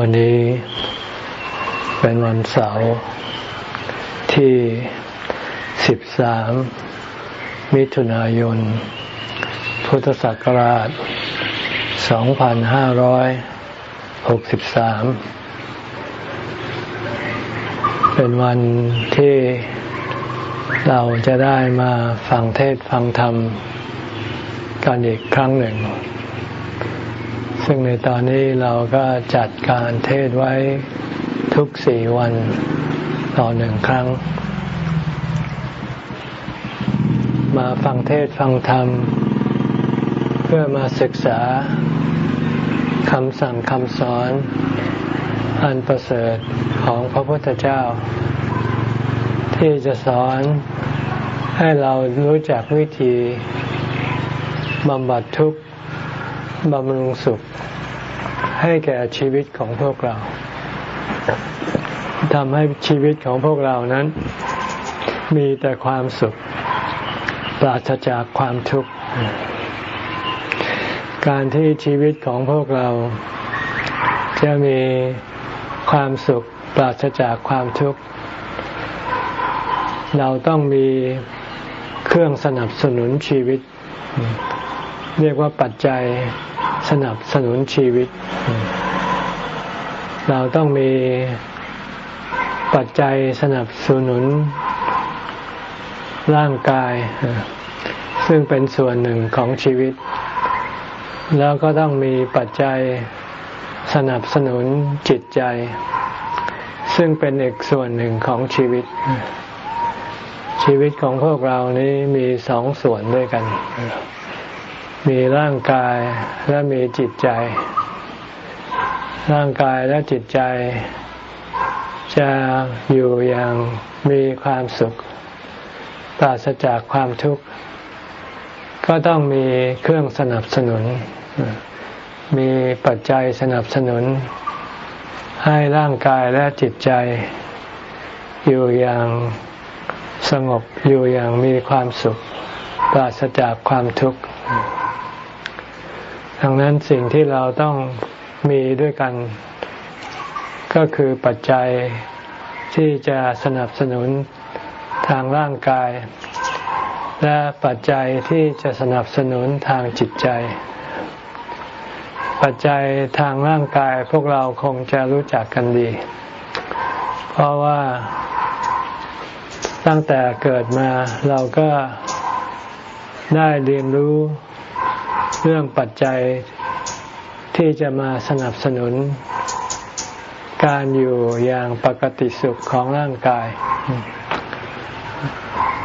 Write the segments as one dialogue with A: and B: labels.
A: วันนี้เป็นวันเสาร์ที่ 13 มิถุนายน พุทธศักราช 2563 เป็นวันที่เราจะได้มาฟังเทศฟังธรรมกันอีกครั้งหนึ่ง ซึ่งในตอนนี้เราก็จัดการเทศไว้ทุกสี่วันต่อหนึ่งครั้ง มาฟังเทศฟังธรรม เพื่อมาศึกษาคำสั่งคำสอนอันประเสริฐของพระพุทธเจ้า ที่จะสอนให้เรารู้จักวิธีบำบัดทุกข์ บำรุงสุขให้แก่ชีวิตของพวกเราทำให้ชีวิตของพวกเรานั้น มีแต่ความสุข ปราศจากความทุกข์ การที่ชีวิตของพวกเรา จะมีความสุข ปราศจากความทุกข์ เราต้องมีเครื่องสนับสนุนชีวิต เรียกว่าปัจจัย สนับสนุนชีวิต เราต้องมีปัจจัยสนับสนุนร่างกาย ซึ่งเป็นส่วนหนึ่งของชีวิต แล้วก็ต้องมีปัจจัยสนับสนุนจิตใจ ซึ่งเป็นอีกส่วนหนึ่งของชีวิต ชีวิตของพวกเรานี้มีสองส่วนด้วยกัน มีร่างกายและมีจิตใจ ร่างกายและจิตใจ จะอยู่อย่างมีความสุข ปราศจากความทุกข์ ก็ต้องมีเครื่องสนับสนุน มีปัจจัยสนับสนุน ให้ร่างกายและจิตใจ อยู่อย่างสงบอยู่อย่างมีความสุข ปราศจากความทุกข์ ดังนั้นสิ่งที่เราต้องมีด้วยกัน ก็คือปัจจัยที่จะสนับสนุนทางร่างกาย และปัจจัยที่จะสนับสนุนทางจิตใจ ปัจจัยทางร่างกายพวกเราคงจะรู้จักกันดี เพราะว่าตั้งแต่เกิดมาเราก็ได้เรียนรู้ เรื่องปัจจัยที่จะมาสนับสนุน การอยู่อย่างปกติสุขของร่างกาย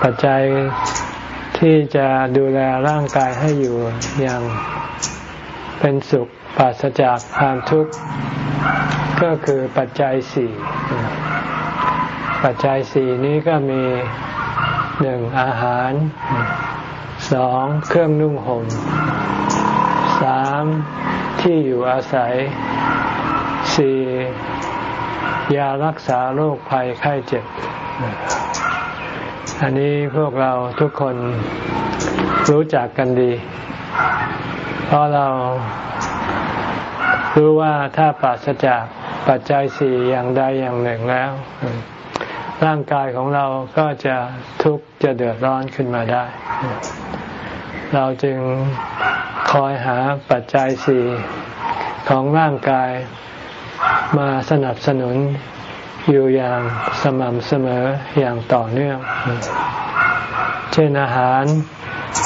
A: ปัจจัยที่จะดูแลร่างกายให้อยู่อย่างเป็นสุขปราศจากความทุกข์ก็คือปัจจัยสี่ปัจจัยสี่นี้ก็มีหนึ่งอาหารสองเครื่องนุ่งห่ม สามที่อยู่อาศัยสี่ยารักษาโรคภัยไข้เจ็บ อันนี้พวกเราทุกคนรู้จักกันดี เพราะเรารู้ว่าถ้าปราศจากปัจจัยสี่อย่างใดอย่างหนึ่งแล้ว ร่างกายของเราก็จะทุกข์จะเดือดร้อนขึ้นมาได้ เราจึง คอยหาปัจจัยสี่ของร่างกายมาสนับสนุนอยู่อย่างสม่ำเสมออย่างต่อเนื่อง เช่นอาหาร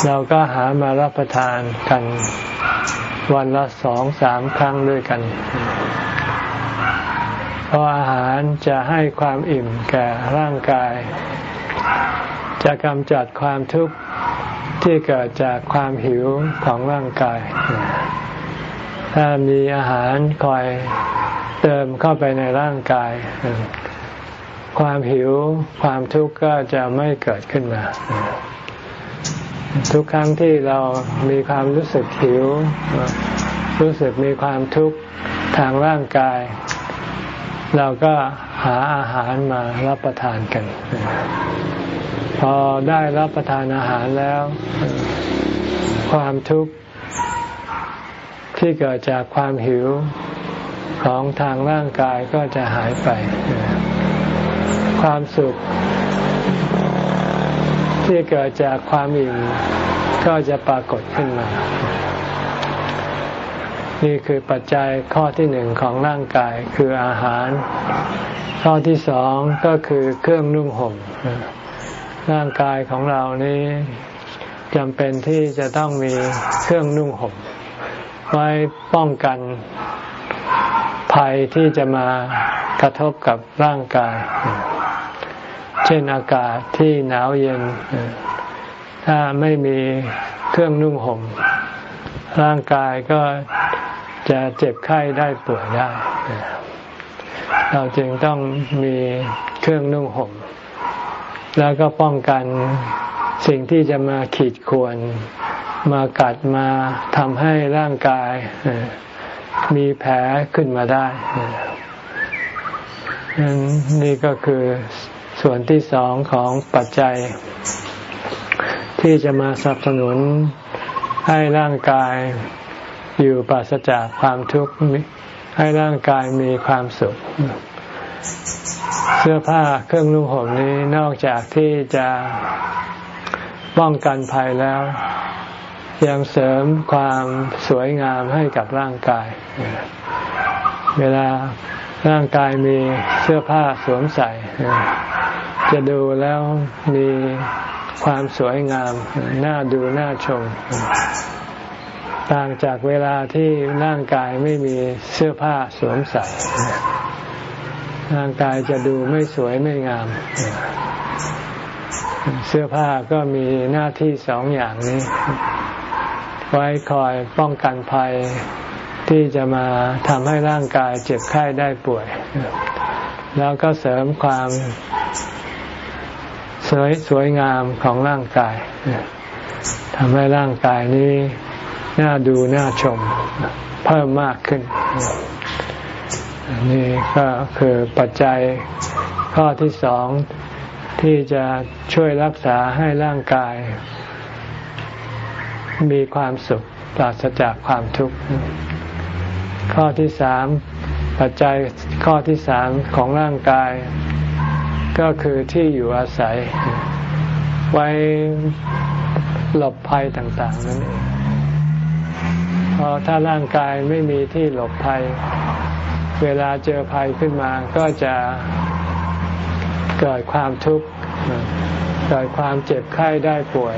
A: เราก็หามารับประทานกัน วันละสองสามครั้งด้วยกัน เพราะอาหารจะให้ความอิ่มแก่ร่างกาย จะกำจัดความทุกข์ ที่เกิดจากความหิวของร่างกาย ถ้ามีอาหารคอยเติมเข้าไปในร่างกาย ความหิวความทุกข์ก็จะไม่เกิดขึ้นมา ทุกครั้งที่เรามีความรู้สึกหิว รู้สึกมีความทุกข์ทางร่างกาย เราก็หาอาหารมารับประทานกัน พอได้รับประทานอาหารแล้ว ความทุกข์ที่เกิดจากความหิวของทางร่างกายก็จะหายไป ความสุข ที่เกิดจากความอิ่มก็จะปรากฏขึ้นมา นี่คือปัจจัยข้อที่หนึ่งของร่างกายคืออาหาร ข้อที่สองก็คือเครื่องนุ่งห่ม ร่างกายของเรานี้จำเป็นที่จะต้องมีเครื่องนุ่งห่มไว้ป้องกันภัยที่จะมากระทบกับร่างกาย เช่นอากาศที่หนาวเย็น ถ้าไม่มีเครื่องนุ่งห่ม ร่างกายก็จะเจ็บไข้ได้ป่วยได้ เราจึงต้องมีเครื่องนุ่งห่ม แล้วก็ป้องกันสิ่งที่จะมาขีดข่วน มากัดมาทำให้ร่างกายมีแผลขึ้นมาได้นี่ก็คือส่วนที่สองของปัจจัย ที่จะมาสนับสนุนให้ร่างกายอยู่ปราศจากความทุกข์ให้ร่างกายมีความสุข เสื้อผ้าเครื่องนุ่งห่มนี้นอกจากที่จะป้องกันภัยแล้ว ยังเสริมความสวยงามให้กับร่างกาย เวลาร่างกายมีเสื้อผ้าสวมใส่ จะดูแล้วมีความสวยงามน่าดูน่าชม ต่างจากเวลาที่ร่างกายไม่มีเสื้อผ้าสวมใส่ ร่างกายจะดูไม่สวยไม่งาม เสื้อผ้าก็มีหน้าที่สองอย่างนี้ ไว้คอยป้องกันภัยที่จะมาทำให้ร่างกายเจ็บไข้ได้ป่วย แล้วก็เสริมความสวยสวยงามของร่างกายทำให้ร่างกายนี้น่าดูน่าชมเพิ่มมากขึ้น นี่ก็คือปัจจัยข้อที่สองที่จะช่วยรักษาให้ร่างกาย มีความสุขปราศจากความทุกข์ข้อที่สามปัจจัยข้อที่สามของร่างกาย ก็คือที่อยู่อาศัย ไว้หลบภัยต่าง ๆ นั่นเองเพอถ้าร่างกายไม่มีที่หลบภัย เวลาเจอภัยขึ้นมาก็จะเกิดความทุกข์เกิดความเจ็บไข้ได้ป่วย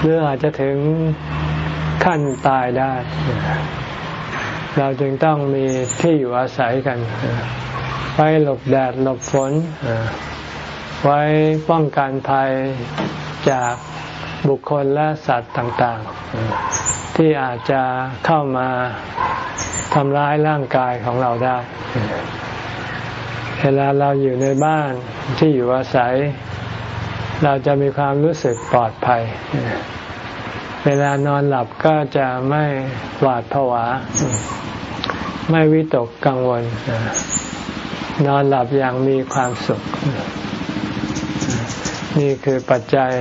A: หรืออาจจะถึงขั้นตายได้ เราจึงต้องมีที่อยู่อาศัยกัน ไว้หลบแดดหลบฝน ไว้ป้องกันภัยจากบุคคลและสัตว์ต่าง ๆ ที่อาจจะเข้ามาทำร้ายร่างกายของเราได้ เวลาเราอยู่ในบ้านที่อยู่อาศัย เราจะมีความรู้สึกปลอดภัย เวลานอนหลับก็จะไม่หวาดผวา ไม่วิตกกังวล นอนหลับอย่างมีความสุข นี่คือปัจจัย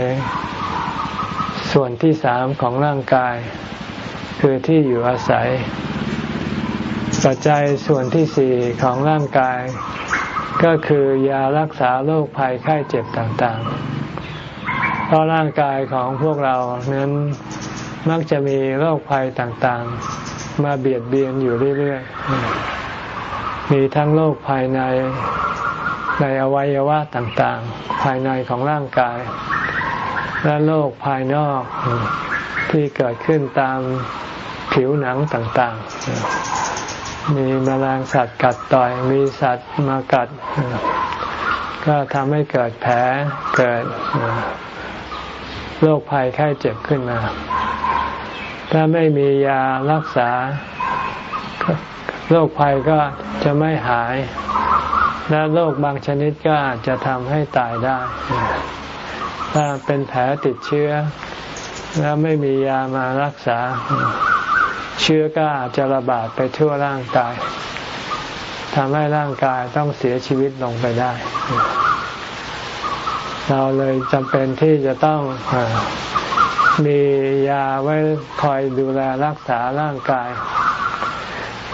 A: ส่วนที่สามของร่างกาย คือที่อยู่อาศัย ปัจจัยส่วนที่สี่ของร่างกาย ก็คือยารักษาโรคภัยไข้เจ็บต่างๆ เพราะร่างกายของพวกเรานั้นมักจะมีโรคภัยต่างๆ มาเบียดเบียนอยู่เรื่อยๆ มีทั้งโรคภายในในอวัยวะต่างๆ ภายในของร่างกาย และโรคภายนอกที่เกิดขึ้นตาม ผิวหนังต่างๆ มีแมลงสัตว์กัดต่อย มีสัตว์มากัด ก็ทำให้เกิดแผลเกิดโรคภัยไข้เจ็บขึ้นมา ถ้าไม่มียารักษาโรคภัยก็จะไม่หาย และโรคบางชนิดก็อาจจะทำให้ตายได้ ถ้าเป็นแผลติดเชื้อ แล้วไม่มียามารักษา เชื้อก็อาจจะระบาดไปทั่วร่างกายทำให้ร่างกายต้องเสียชีวิตลงไปได้ เราเลยจำเป็นที่จะต้องมียาไว้คอยดูแลรักษาร่างกาย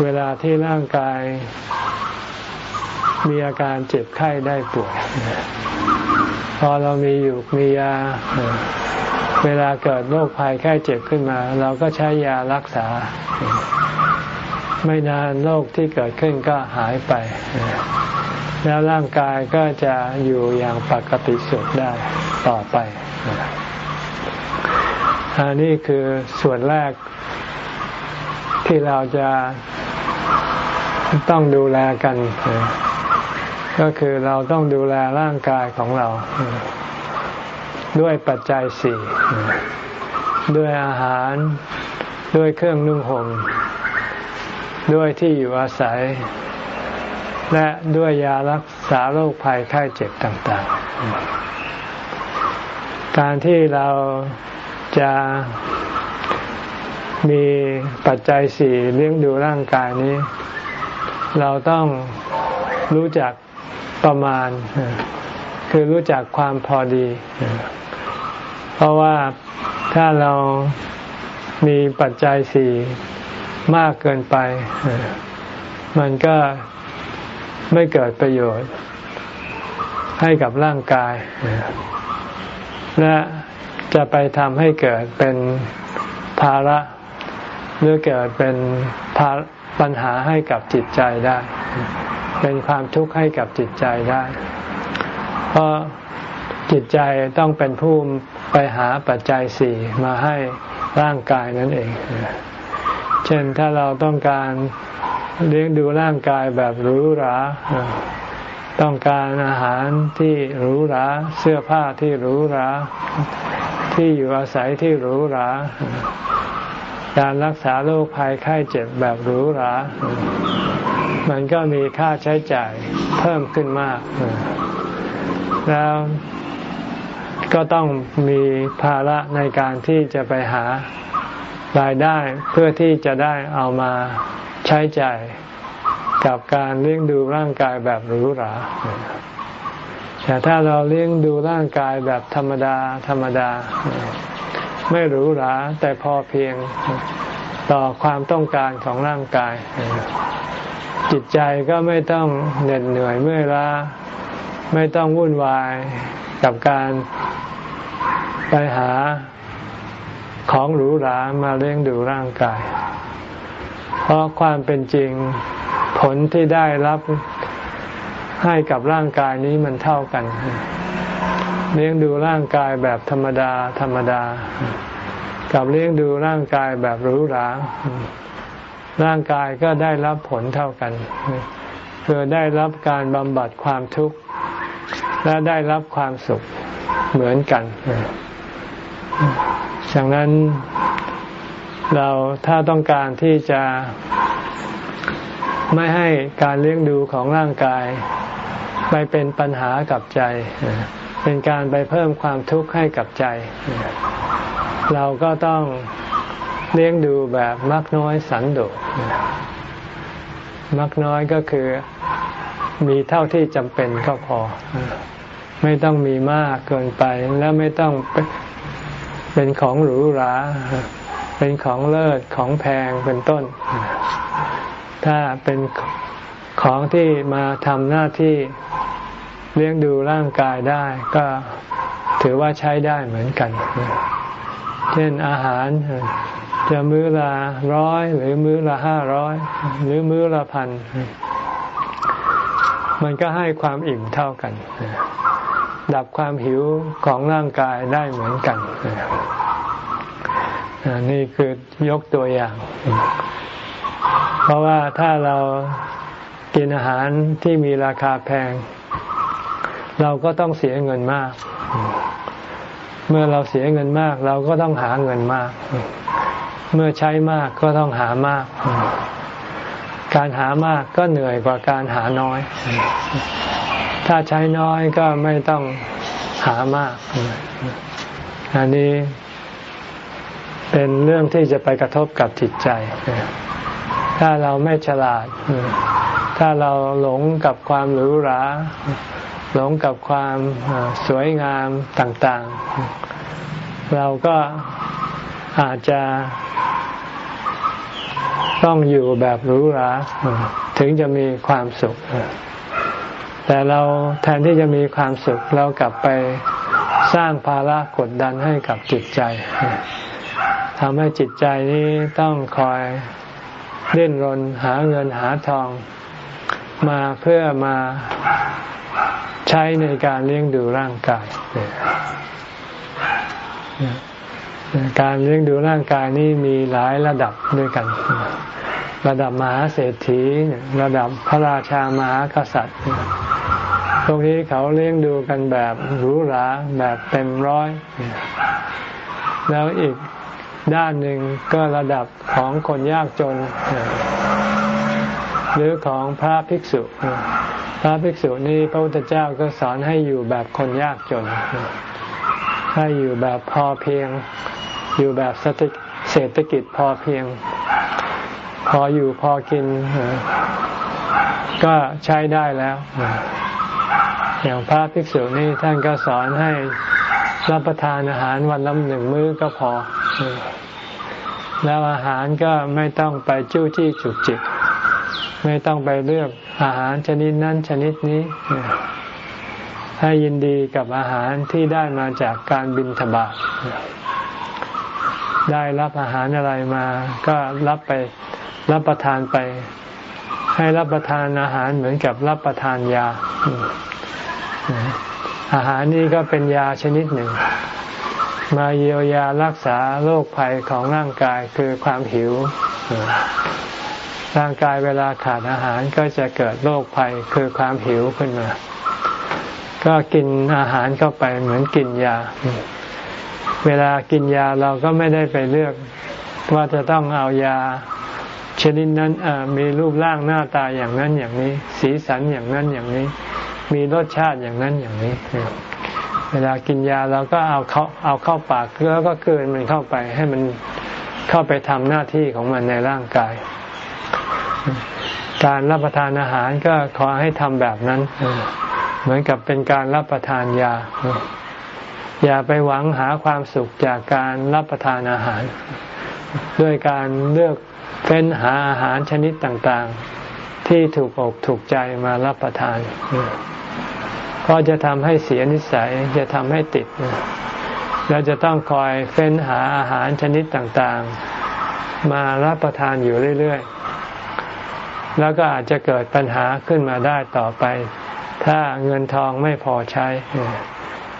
A: เวลาที่ร่างกาย มีอาการเจ็บไข้ได้ป่วยพอเรามีอยู่มียา เวลาเกิดโรคภัยไข้เจ็บขึ้นมา เราก็ใช้ยารักษา ไม่นานโรคที่เกิดขึ้นก็หายไป แล้วร่างกายก็จะอยู่อย่างปกติสุขได้ต่อไปอันนี้คือส่วนแรกที่เราจะต้องดูแลกัน ก็คือเราต้องดูแลร่างกายของเรา ด้วยปัจจัยสี่ด้วยอาหารด้วยเครื่องนุ่งห่มด้วยที่อยู่อาศัย และด้วยยารักษาโรคภัยไข้เจ็บต่าง ๆ การที่เราจะมีปัจจัยสี่เลี้ยงดูร่างกายนี้ เราต้องรู้จักประมาณ คือรู้จักความพอดี เพราะว่าถ้าเรามีปัจจัยสี่มากเกินไป มันก็ไม่เกิดประโยชน์ให้กับร่างกาย และจะไปทำให้เกิดเป็นภาระ หรือเกิดเป็นปัญหาให้กับจิตใจได้ เป็นความทุกข์ให้กับจิตใจได้ เพราะจิตใจต้องเป็นผู้ไปหาปัจจัยสี่มาให้ร่างกายนั่นเอง เช่นถ้าเราต้องการเลี้ยงดูร่างกายแบบหรูหรา ต้องการอาหารที่หรูหรา เสื้อผ้าที่หรูหรา ที่อยู่อาศัยที่หรูหรา การรักษาโรคภัยไข้เจ็บแบบหรูหรา มันก็มีค่าใช้จ่ายเพิ่มขึ้นมาก แล้วก็ต้องมีภาระในการที่จะไปหารายได้เพื่อที่จะได้เอามาใช้จ่ายกับการเลี้ยงดูร่างกายแบบหรูหราแต่ถ้าเราเลี้ยงดูร่างกายแบบธรรมดา ธรรมดา ไม่หรูหราแต่พอเพียงต่อความต้องการของร่างกาย จิตใจก็ไม่ต้องเหน็ดเหนื่อยเมื่อยล้า ไม่ต้องวุ่นวายกับการไปหาของหรูหรามาเลี้ยงดูร่างกาย เพราะความเป็นจริงผลที่ได้รับให้กับร่างกายนี้มันเท่ากัน เลี้ยงดูร่างกายแบบธรรมดา ธรรมดา กับเลี้ยงดูร่างกายแบบหรูหราร่างกายก็ได้รับผลเท่ากัน คือได้รับการบำบัดความทุกข์ และได้รับความสุขเหมือนกันดังนั้นเราถ้าต้องการที่จะไม่ให้การเลี้ยงดูของร่างกาย ไปเป็นปัญหากับใจ เป็นการไปเพิ่มความทุกข์ให้กับใจ เราก็ต้องเลี้ยงดูแบบมักน้อยสันโดษมักน้อยก็คือ มีเท่าที่จำเป็นก็พอ ไม่ต้องมีมากเกินไป และไม่ต้องเป็นของหรูหราเป็นของเลิศของแพงเป็นต้น ถ้าเป็นของที่มาทำหน้าที่เลี้ยงดูร่างกายได้ ก็ถือว่าใช้ได้เหมือนกัน เช่นอาหารจะมื้อละร้อยหรือมื้อละห้าร้อยหรือมื้อละพัน มันก็ให้ความอิ่มเท่ากัน ดับความหิวของร่างกายได้เหมือนกัน นี่คือยกตัวอย่าง เพราะว่าถ้าเรากินอาหารที่มีราคาแพง เราก็ต้องเสียเงินมาก เมื่อเราเสียเงินมาก เราก็ต้องหาเงินมาก เมื่อใช้มากก็ต้องหามาก การหามากก็เหนื่อยกว่าการหาน้อย ถ้าใช้น้อยก็ไม่ต้องหามาก อันนี้เป็นเรื่องที่จะไปกระทบกับจิตใจ ถ้าเราไม่ฉลาด ถ้าเราหลงกับความหรูหรา หลงกับความสวยงามต่าง ๆ เราก็อาจจะ ต้องอยู่แบบหรูหราถึงจะมีความสุข แต่เราแทนที่จะมีความสุข เรากลับไปสร้างภาระกดดันให้กับจิตใจทำให้จิตใจนี้ต้องคอยเล่นรนหาเงินหาทอง มาเพื่อมาใช้ในการเลี้ยงดูร่างกาย การเลี้ยงดูร่างกายนี้มีหลายระดับด้วยกัน ระดับมหาเศรษฐีระดับพระราชามหากษัตริย์พวกนี้เขาเลี้ยงดูกันแบบหรูหราแบบเต็มร้อย แล้วอีกด้านหนึ่งก็ระดับของคนยากจน หรือของพระภิกษุ พระภิกษุนี้พระพุทธเจ้าก็สอนให้อยู่แบบคนยากจนให้อยู่แบบพอเพียง อยู่แบบเศรษฐกิจพอเพียง พออยู่พอกิน ก็ใช้ได้แล้ว อย่างพระภิกษุนี่ท่านก็สอนให้รับประทานอาหารวันละหนึ่งมื้อก็พอ แล้วอาหารก็ไม่ต้องไปจู้จี้จุกจิก ไม่ต้องไปเลือกอาหารชนิดนั้นชนิดนี้ ให้ยินดีกับอาหารที่ได้มาจากการบินทบาท ได้รับอาหารอะไรมาก็รับไปรับประทานไป ให้รับประทานอาหารเหมือนกับรับประทานยา อาหารนี้ก็เป็นยาชนิดหนึ่ง มาเยียวยารักษาโรคภัยของร่างกายคือความหิว ร่างกายเวลาขาดอาหารก็จะเกิดโรคภัยคือความหิวขึ้นมา ก็กินอาหารเข้าไปเหมือนกินยา เวลากินยาเราก็ไม่ได้ไปเลือกว่าจะต้องเอายาชนิดนั้นมีรูปร่างหน้าตาอย่างนั้นอย่างนี้ สีสันอย่างนั้นอย่างนี้ มีรสชาติอย่างนั้นอย่างนี้ เวลากินยาเราก็เอาเขาเอาเข้าปากแล้วก็เกินมันเข้าไปให้มันเข้าไปทำหน้าที่ของมันในร่างกาย การรับประทานอาหารก็ขอให้ทำแบบนั้น เหมือนกับเป็นการรับประทานยา อย่าไปหวังหาความสุขจากการรับประทานอาหาร ด้วยการเลือกเฟ้นหาอาหารชนิดต่างๆ ที่ถูกอกถูกใจมารับประทานพราะจะทำให้เสียนิสัยจะทำให้ติดเราจะต้องคอยเฟ้นหาอาหารชนิดต่างๆ มารับประทานอยู่เรื่อยๆ แล้วก็อาจจะเกิดปัญหาขึ้นมาได้ต่อไป ถ้าเงินทองไม่พอใช้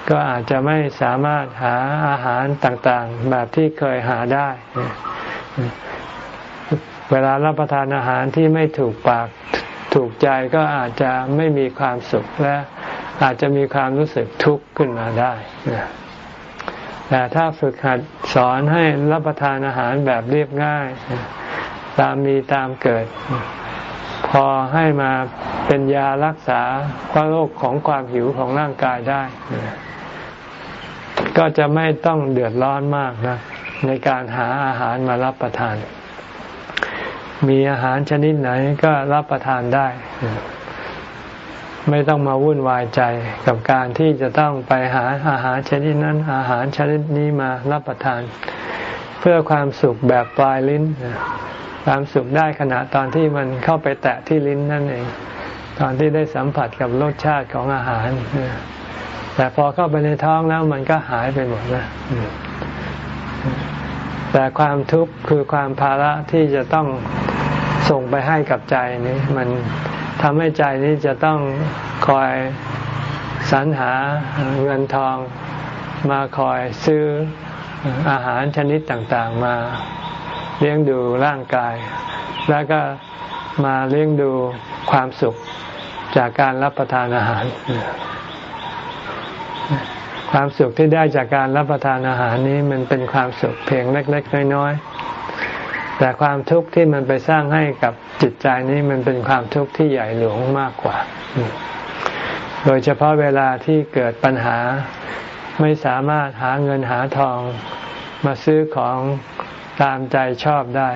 A: ก็อาจจะไม่สามารถหาอาหารต่างๆ แบบที่เคยหาได้ เวลารับประทานอาหารที่ไม่ถูกปากถูกใจก็อาจจะไม่มีความสุขและอาจจะมีความรู้สึกทุกข์ขึ้นมาได้ แต่ถ้าฝึกหัดสอนให้รับประทานอาหารแบบเรียบง่าย ตามมีตามเกิด พอให้มาเป็นยารักษาความโรคของความหิวของร่างกายได้ ก็จะไม่ต้องเดือดร้อนมากนะในการหาอาหารมารับประทาน มีอาหารชนิดไหนก็รับประทานได้ ไม่ต้องมาวุ่นวายใจกับการที่จะต้องไปหาอาหารชนิดนั้น อาหารชนิดนี้มารับประทาน เพื่อความสุขแบบปลายลิ้น ความสุขได้ขณะตอนที่มันเข้าไปแตะที่ลิ้นนั่นเอง ตอนที่ได้สัมผัสกับรสชาติของอาหาร แต่พอเข้าไปในท้องแล้วมันก็หายไปหมดนะแต่ความทุกข์คือความภาระที่จะต้องส่งไปให้กับใจนี้ มันทำให้ใจนี้จะต้องคอยสรรหาเงินทองมาคอยซื้ออาหารชนิดต่างๆ มาเลี้ยงดูร่างกาย แล้วก็มาเลี้ยงดูความสุขจากการรับประทานอาหาร ความสุขที่ได้จากการรับประทานอาหารนี้มันเป็นความสุขเพียงเล็ก ๆ น้อยๆแต่ความทุกข์ที่มันไปสร้างให้กับจิตใจนี้มันเป็นความทุกข์ที่ใหญ่หลวงมากกว่า โดยเฉพาะเวลาที่เกิดปัญหาไม่สามารถหาเงินหาทองมาซื้อของตามใจชอบได้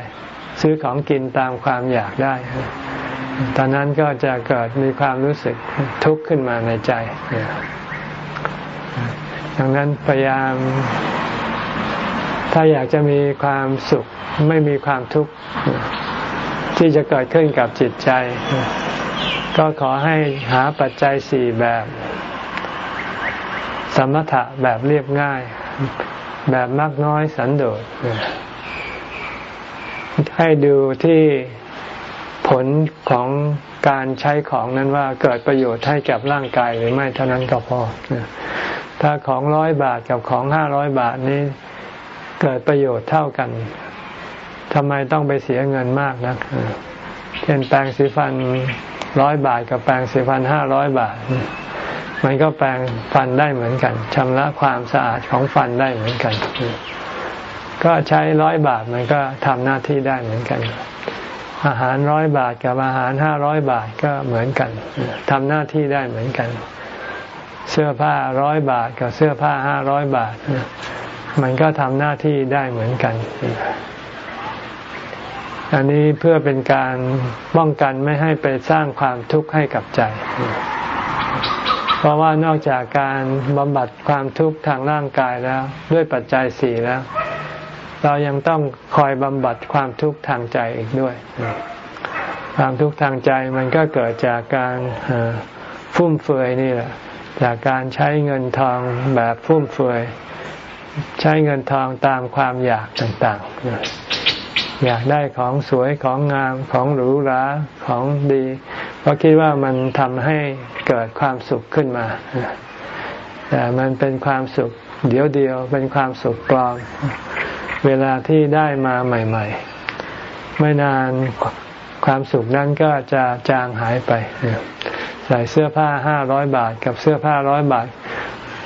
A: ซื้อของกินตามความอยากได้ ตอนนั้นก็จะเกิดมีความรู้สึกทุกข์ขึ้นมาในใจ ดังนั้นพยายาม ถ้าอยากจะมีความสุขไม่มีความทุกข์ที่จะเกิดขึ้นกับจิตใจ ก็ขอให้หาปัจจัยสี่แบบ สมถะแบบเรียบง่าย แบบมากน้อยสันโดษให้ดูที่ผลของการใช้ของนั้นว่าเกิดประโยชน์ให้กับร่างกายหรือไม่เท่านั้นก็พอ ถ้าของร้อยบาทกับของห้าร้อยบาทนี้ เกิดประโยชน์เท่ากันทำไมต้องไปเสียเงินมากนะเช่นแปรงสีฟันร้อยบาทกับแปรงสีฟันห้าร้อยบาท มันก็แปรงฟันได้เหมือนกันชำระความสะอาดของฟันได้เหมือนกัน ก็ใช้ร้อยบาทมันก็ทำหน้าที่ได้เหมือนกัน อาหารร้อยบาทกับอาหารห้าร้อยบาทก็เหมือนกันทำหน้าที่ได้เหมือนกัน เสื้อผ้าร้อยบาทกับเสื้อผ้าห้าร้อยบาท มันก็ทำหน้าที่ได้เหมือนกัน อันนี้เพื่อเป็นการป้องกันไม่ให้ไปสร้างความทุกข์ให้กับใจ เพราะว่านอกจากการบำบัดความทุกข์ทางร่างกายแล้ว ด้วยปัจจัยสี่แล้ว เรายังต้องคอยบำบัดความทุกข์ทางใจอีกด้วยความทุกข์ทางใจมันก็เกิดจากการฟุ่มเฟือยนี่แหละ จากการใช้เงินทองแบบฟุ่มเฟือยใช้เงินทองตามความอยากต่างๆ อยากได้ของสวยของงามของหรูหราของดีเพราะคิดว่ามันทำให้เกิดความสุขขึ้นมา แต่มันเป็นความสุขเดียวเดียวเป็นความสุขปลอม เวลาที่ได้มาใหม่ ๆ ไม่นานความสุขนั้นก็จะจางหายไป ใส่เสื้อผ้าห้าร้อยบาท กับเสื้อผ้าร้อยบาท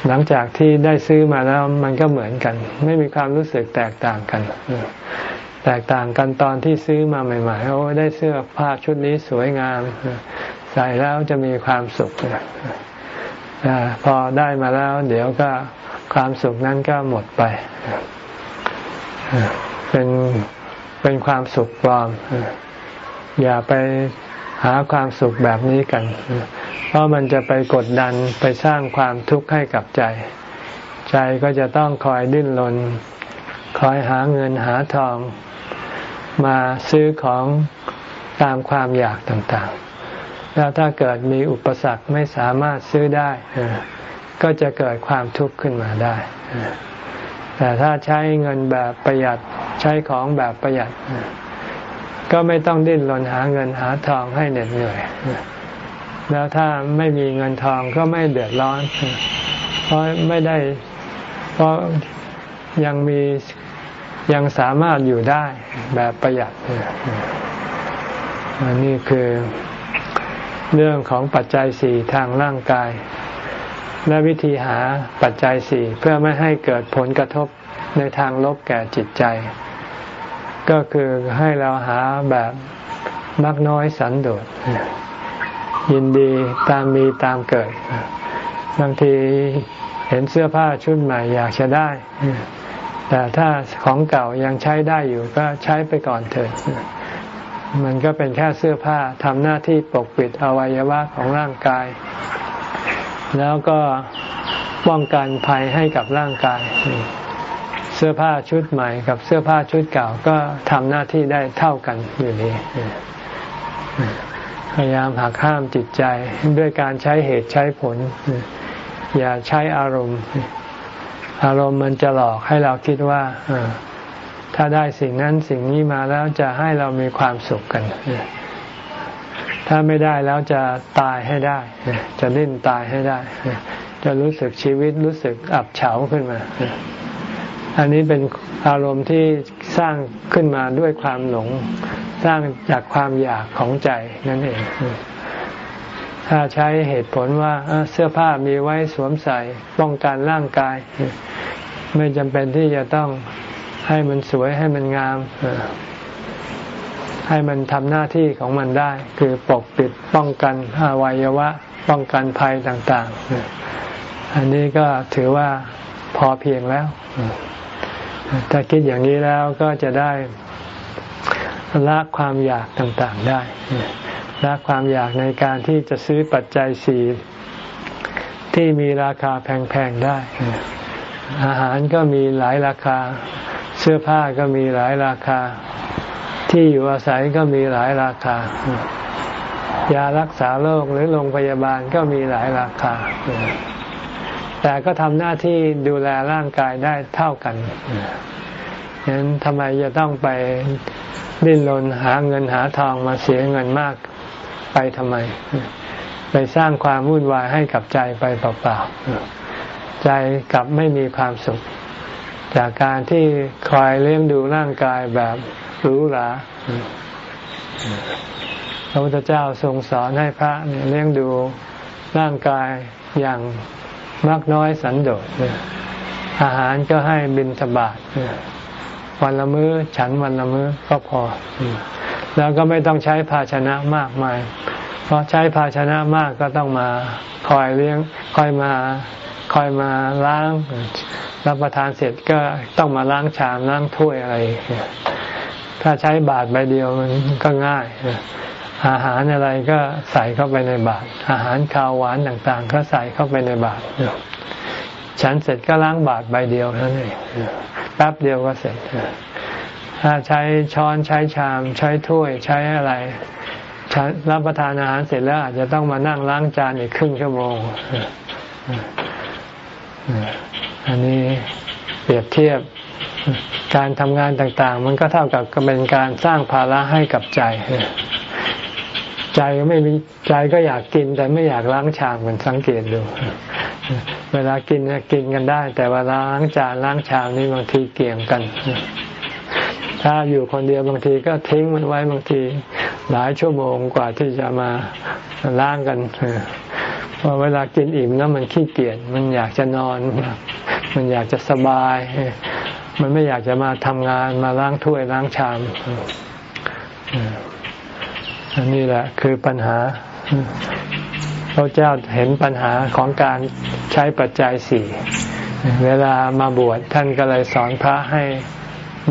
A: หลังจากที่ได้ซื้อมาแล้วมันก็เหมือนกัน ไม่มีความรู้สึกแตกต่างกัน แตกต่างกันตอนที่ซื้อมาใหม่ๆโอ้ได้เสื้อผ้าชุดนี้สวยงาม ใส่แล้วจะมีความสุขพอได้มาแล้ว เดี๋ยวก็ความสุขนั้นก็หมดไป เป็นเป็นความสุขปลอมอย่าไป หาความสุขแบบนี้กัน เพราะมันจะไปกดดันไปสร้างความทุกข์ให้กับใจ ใจก็จะต้องคอยดิ้นรนคอยหาเงินหาทอง มาซื้อของตามความอยากต่างๆ แล้วถ้าเกิดมีอุปสรรคไม่สามารถซื้อได้ ก็จะเกิดความทุกข์ขึ้นมาได้ แต่ถ้าใช้เงินแบบประหยัดใช้ของแบบประหยัด ก็ไม่ต้องดิ้นรนหาเงินหาทองให้เหน็ดเหนื่อย แล้วถ้าไม่มีเงินทองก็ไม่เดือดร้อน เพราะไม่ได้ เพราะยังมียังสามารถอยู่ได้แบบประหยัดอันนี้คือเรื่องของปัจจัยสี่ทางร่างกาย และวิธีหาปัจจัยสี่เพื่อไม่ให้เกิดผลกระทบในทางลบแก่จิตใจ ก็คือให้เราหาแบบมักน้อยสันโดษยินดีตามมีตามเกิด บางทีเห็นเสื้อผ้าชุดใหม่อยากจะได้ แต่ถ้าของเก่ายังใช้ได้อยู่ก็ใช้ไปก่อนเถิดมันก็เป็นแค่เสื้อผ้าทำหน้าที่ปกปิดอวัยวะของร่างกาย แล้วก็ป้องกันภัยให้กับร่างกาย เสื้อผ้าชุดใหม่กับเสื้อผ้าชุดเก่าก็ทำหน้าที่ได้เท่ากันอยู่ดีพยายามหักห้ามจิตใจด้วยการใช้เหตุใช้ผล อย่าใช้อารมณ์ อารมณ์มันจะหลอกให้เราคิดว่าถ้าได้สิ่งนั้นสิ่งนี้มาแล้วจะให้เรามีความสุขกัน ถ้าไม่ได้แล้วจะตายให้ได้ จะดิ้นตายให้ได้ จะรู้สึกชีวิตรู้สึกอับเฉาขึ้นมา อันนี้เป็นอารมณ์ที่สร้างขึ้นมาด้วยความหลง สร้างจากความอยากของใจนั่นเอง ถ้าใช้เหตุผลว่าเสื้อผ้ามีไว้สวมใส่ป้องกันร่างกาย ไม่จำเป็นที่จะต้องให้มันสวยให้มันงาม ให้มันทำหน้าที่ของมันได้ คือปกปิดป้องกันอวัยวะ ป้องกันภัยต่าง ๆ อันนี้ก็ถือว่าพอเพียงแล้ว ถ้าคิดอย่างนี้แล้วก็จะได้ละความอยากต่างๆได้ละความอยากในการที่จะซื้อปัจจัยสี่ที่มีราคาแพงๆได้ อาหารก็มีหลายราคา เสื้อผ้าก็มีหลายราคา ที่อยู่อาศัยก็มีหลายราคา ยารักษาโรคหรือโรงพยาบาลก็มีหลายราคา แต่ก็ทำหน้าที่ดูแลร่างกายได้เท่ากันฉะนั้นทำไมจะต้องไปดิ้นรนหาเงินหาทองมาเสียเงินมากไปทำไม ไปสร้างความวุ่นวายให้กับใจไปเปล่าๆ ใจกลับไม่มีความสุข จากการที่คอยเลี้ยงดูร่างกายแบบหรูหราพระพุทธเจ้าทรงสอนให้พระเนี่ยเลี้ยงดูร่างกายอย่าง มากน้อยสันโดษอาหารก็ให้บินสบาทวันละมื้อฉันวันละมื้อก็พอ แล้วก็ไม่ต้องใช้ภาชนะมากมาย เพราะใช้ภาชนะมากก็ต้องมาคอยเลี้ยงคอยมาคอยมาล้าง รับประทานเสร็จก็ต้องมาล้างชามล้างถ้วยอะไร ถ้าใช้บาทใบเดียวมันก็ง่าย อาหารอะไรก็ใส่เข้าไปในบาตรอาหารคาวหวานต่างๆ ก็ใส่เข้าไปในบาตรฉันเสร็จก็ล้างบาตรใบเดียวนั่นเองแป๊บเดียวก็เสร็จ ถ้าใช้ช้อนใช้ชาม ใช้ถ้วยใช้อะไรรับประทานอาหารเสร็จแล้วอาจจะต้องมานั่งล้างจานอีกครึ่งชั่วโมง อันนี้เปรียบเทียบการทำงานต่าง ๆ มันก็เท่ากับเป็นการสร้างภาระให้กับใจ ใจก็ไม่มีใจก็อยากกินแต่ไม่อยากล้างชามกันสังเกตดู เวลากินกินกันได้ แต่เวลาล้างจานล้างชามนี่บางทีเกี่ยงกัน ถ้าอยู่คนเดียวบางทีก็ทิ้งมันไว้บางที หลายชั่วโมงกว่าที่จะมาล้างกันเพราะเวลากินอิ่มแล้วมันขี้เกียจมันอยากจะนอน มันอยากจะสบาย มันไม่อยากจะมาทำงานมาล้างถ้วยล้างชาม อันนี้แหละคือปัญหาพระเจ้าเห็นปัญหาของการใช้ปัจจัยสี่เวลามาบวชท่านก็เลยสอนพระให้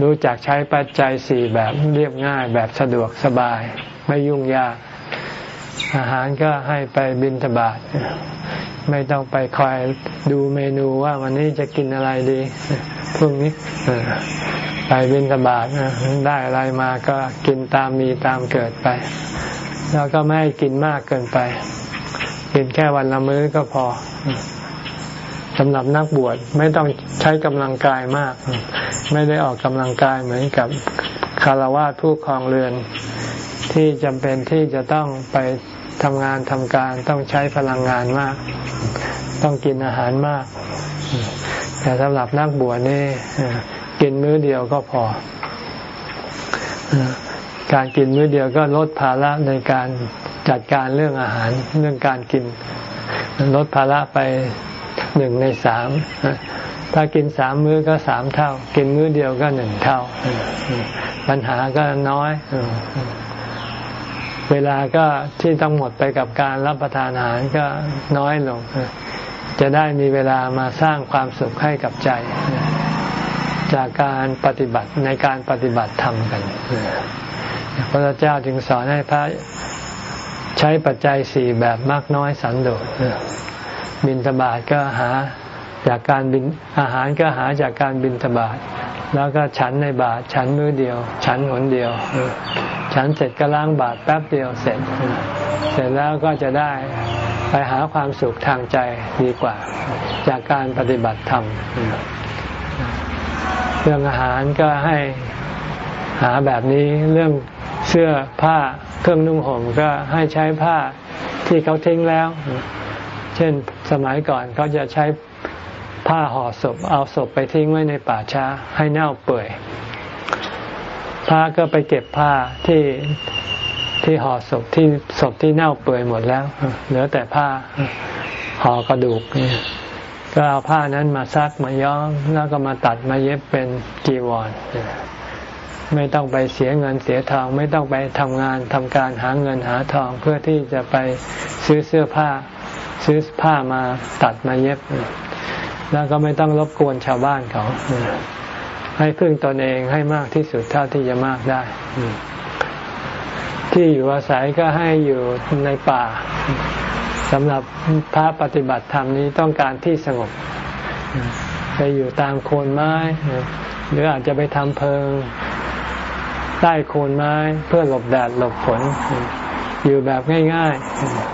A: รู้จักใช้ปัจจัยสี่แบบเรียบง่ายแบบสะดวกสบาย ไม่ยุ่งยาก อาหารก็ให้ไปบินทบาทไม่ต้องไปคอยดูเมนูว่าวันนี้จะกินอะไรดีพรุ่งนี้ไปบินทบาทได้อะไรมาก็กินตามมีตามเกิดไป แล้วก็ไม่ให้กินมากเกินไป กินแค่วันละมื้อก็พอสำหรับนักบวชไม่ต้องใช้กำลังกายมาก ไม่ได้ออกกำลังกายเหมือนกับคารวะผู้ครองเรือน ที่จำเป็นที่จะต้องไปทำงานทำการต้องใช้พลังงานมาก ต้องกินอาหารมาก แต่สำหรับนักบวชนี่กินมื้อเดียวก็พอ การกินมื้อเดียวก็ลดภาระในการจัดการเรื่องอาหารเรื่องการกิน ลดภาระไปหนึ่งในสามถ้ากินสามมื้อก็สามเท่า กินมื้อเดียวก็หนึ่งเท่า ปัญหาก็น้อย เวลาก็ที่ต้องหมดไปกับการรับประทานอาหารก็น้อยลง จะได้มีเวลามาสร้างความสุขให้กับใจ จากการปฏิบัติในการปฏิบัติธรรมกันพระเจ้าจึงสอนให้พระใช้ปัจจัยสี่แบบมากน้อยสันโดษบินทบาทก็หาจากการบินอาหารก็หาจากการบินทบาท แล้วก็ฉันในบาทฉันมือเดียว ฉันหนเดียว ฉันเสร็จก็ล้างบาทแป๊บเดียวเสร็จ เสร็จแล้วก็จะได้ไปหาความสุขทางใจดีกว่า จากการปฏิบัติธรรมเรื่องอาหารก็ให้หาแบบนี้เรื่องเสื้อผ้าเครื่องนุ่งห่มก็ให้ใช้ผ้าที่เขาทิ้งแล้ว เช่นสมัยก่อนเขาจะใช้ ผ้าห่อศพ เอาศพไปทิ้งไว้ในป่าช้าให้เน่าเปื่อยพระก็ไปเก็บผ้าที่ที่ห่อศพที่ศพที่เน่าเปื่อยหมดแล้ว เหลือแต่ผ้าห่อกระดูกก็เอาผ้านั้นมาซักมาย้อมแล้วก็มาตัดมาเย็บเป็นจีวรไม่ต้องไปเสียเงินเสียทอง ไม่ต้องไปทำงานทำการหาเงินหาทองเพื่อที่จะไปซื้อเสื้อผ้า ซื้อผ้ามาตัดมาเย็บ แล้วก็ไม่ต้องรบกวนชาวบ้านเขา ให้พึ่งตนเองให้มากที่สุดเท่าที่จะมากได้ ที่อยู่อาศัยก็ให้อยู่ในป่าสำหรับพระปฏิบัติธรรมนี้ต้องการที่สงบไปอยู่ตามโคนไม้ หรืออาจจะไปทำเพิง ใต้โคนไม้เพื่อหลบแดดหลบฝนอยู่แบบง่าย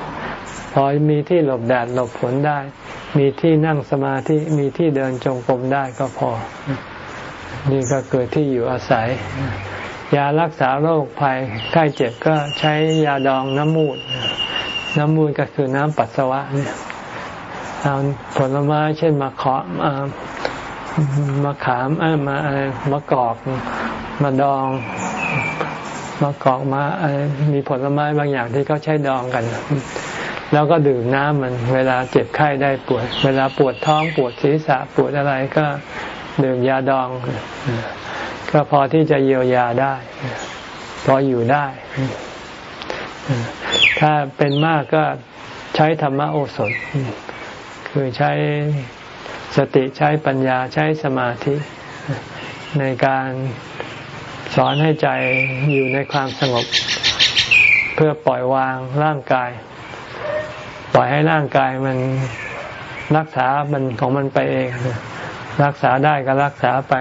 A: ๆ พอมีที่หลบแดดหลบฝนได้ มีที่นั่งสมาธิมีที่เดินจงกรมได้ก็พอ นี่ก็เกิดที่อยู่อาศัย ยารักษาโรคภัยไข้เจ็บก็ใช้ยาดองน้ำมูด น้ำมูดก็คือน้ำปัสสาวะเนี่ยเอาผลไม้เช่นมะขามมะขามเอ้มาอะไรมะกอกมาดองมะกอกมามีผลไม้บางอย่างที่เขาใช้ดองกัน แล้วก็ดื่มน้ำมันเวลาเจ็บไข้ได้ปวดเวลาปวดท้องปวดศีรษะปวดอะไรก็ดื่มยาดอง ก็พอที่จะเยียวยาได้ พออยู่ได้ ถ้าเป็นมากก็ใช้ธรรมโอสถ คือใช้สติใช้ปัญญาใช้สมาธิ ในการสอนให้ใจอยู่ในความสงบ เพื่อปล่อยวางร่างกาย ปล่อยให้ร่างกายมันรักษามันของมันไปเอง รักษาได้ก็รักษาไป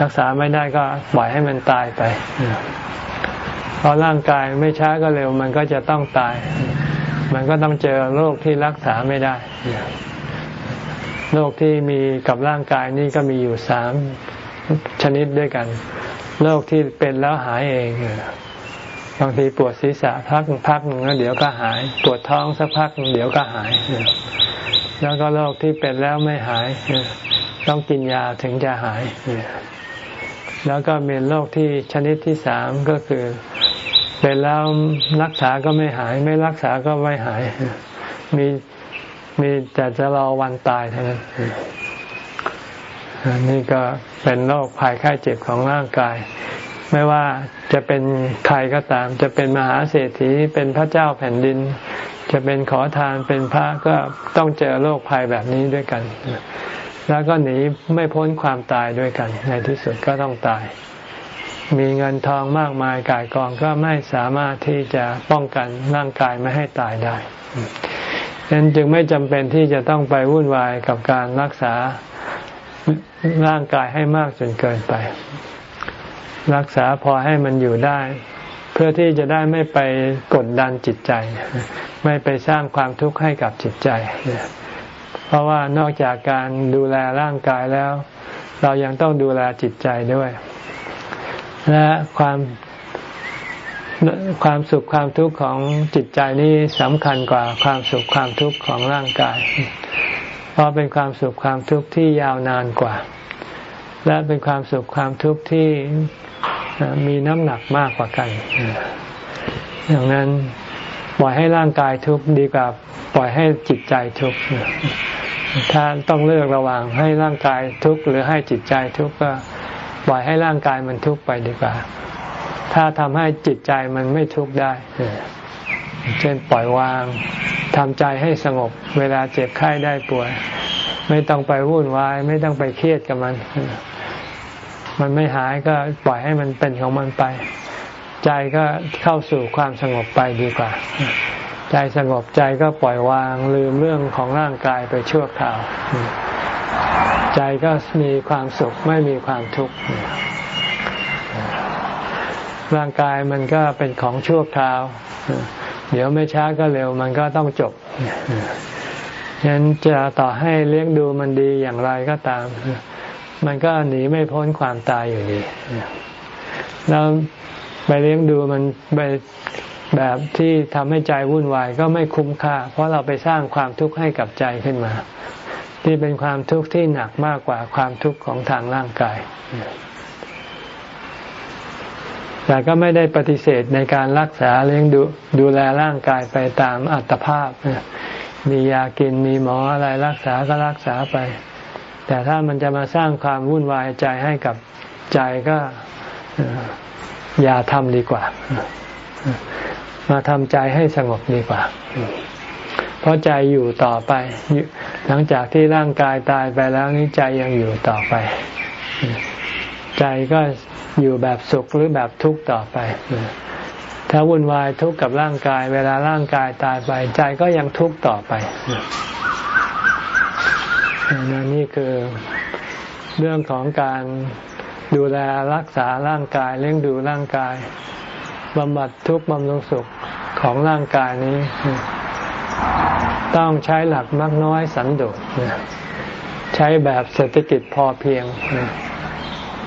A: รักษาไม่ได้ก็ปล่อยให้มันตายไปเพราะร่างกายไม่ช้าก็เร็ว มันก็จะต้องตาย มันก็ต้องเจอโรคที่รักษาไม่ได้โรคที่มีกับร่างกายนี่ก็มีอยู่สามชนิดด้วยกันโรคที่เป็นแล้วหายเอง บางทีปวดศีรษะพักพักหนึ่งแล้วเดี๋ยวก็หาย ปวดท้องสักพักเดี๋ยวก็หาย แล้วก็โรคที่เป็นแล้วไม่หาย ต้องกินยาถึงจะหาย แล้วก็มีโรคที่ชนิดที่สามก็คือ เป็นแล้วรักษาก็ไม่หาย ไม่รักษาก็ไม่หาย มีมีแต่จะรอวันตายเท่านั้นนี่ก็เป็นโรคภัยไข้เจ็บของร่างกาย ไม่ว่า จะเป็นใครก็ตาม จะเป็นมหาเศรษฐีเป็นพระเจ้าแผ่นดิน จะเป็นขอทานเป็นพระก็ต้องเจอโรคภัยแบบนี้ด้วยกัน แล้วก็หนีไม่พ้นความตายด้วยกัน ในที่สุดก็ต้องตาย มีเงินทองมากมายกายกองก็ไม่สามารถที่จะป้องกันร่างกายไม่ให้ตายได้ฉะนั้นจึงไม่จำเป็นที่จะต้องไปวุ่นวายกับการรักษาร่างกายให้มากจนเกินไป รักษาพอให้มันอยู่ได้ เพื่อที่จะได้ไม่ไปกดดันจิตใจ ไม่ไปสร้างความทุกข์ให้กับจิตใจ เพราะว่านอกจากการดูแลร่างกายแล้ว เรายังต้องดูแลจิตใจด้วย และความความสุขความทุกข์ของจิตใจนี้สำคัญกว่าความสุขความทุกข์ของร่างกาย เพราะเป็นความสุขความทุกข์ที่ยาวนานกว่า และเป็นความสุขความทุกข์ที่มีน้ำหนักมากกว่ากันดังนั้นปล่อยให้ร่างกายทุกข์ดีกว่าปล่อยให้จิตใจทุกข์ถ้าต้องเลือกระหว่างให้ร่างกายทุกข์หรือให้จิตใจทุกข์ก็ปล่อยให้ร่างกายมันทุกข์ไปดีกว่า ถ้าทำให้จิตใจมันไม่ทุกข์ได้เช่นปล่อยวางทำใจให้สงบ เวลาเจ็บไข้ได้ป่วย ไม่ต้องไปวุ่นวาย ไม่ต้องไปเครียดกับมัน มันไม่หายก็ปล่อยให้มันเป็นของมันไป ใจก็เข้าสู่ความสงบไปดีกว่า ใจสงบใจก็ปล่อยวางลืมเรื่องของร่างกายไปชั่วคราว ใจก็มีความสุขไม่มีความทุกข์ร่างกายมันก็เป็นของชั่วคราว เดี๋ยวไม่ช้าก็เร็วมันก็ต้องจบฉะนั้นจะต่อให้เลี้ยงดูมันดีอย่างไรก็ตาม มันก็หนีไม่พ้นความตายอยู่ดีแล้วไปเลี้ยงดูมันไปแบบที่ทำให้ใจวุ่นวายก็ไม่คุ้มค่า เพราะเราไปสร้างความทุกข์ให้กับใจขึ้นมา ที่เป็นความทุกข์ที่หนักมากกว่าความทุกข์ของทางร่างกาย แต่ก็ไม่ได้ปฏิเสธในการรักษาเลี้ยงดูดูแลร่างกายไปตามอัตภาพ มียากินมีหมออะไรรักษาก็รักษาไป แต่ถ้ามันจะมาสร้างความวุ่นวายใจให้กับใจก็อย่าทำดีกว่า มาทำใจให้สงบดีกว่า เพราะใจอยู่ต่อไป หลังจากที่ร่างกายตายไปแล้วนี้ใจยังอยู่ต่อไป ใจก็อยู่แบบสุขหรือแบบทุกข์ต่อไป ถ้าวุ่นวายทุกข์กับร่างกาย เวลาร่างกายตายไป ใจก็ยังทุกข์ต่อไป นนี่คือเรื่องของการดูแลรักษาร่างกายเลี้ยงดูร่างกายบำบัดทุกข์บำรุงสุขของร่างกายนี้ ต้องใช้หลักมากน้อยสันโดษใช้แบบเศรษฐกิจพอเพียง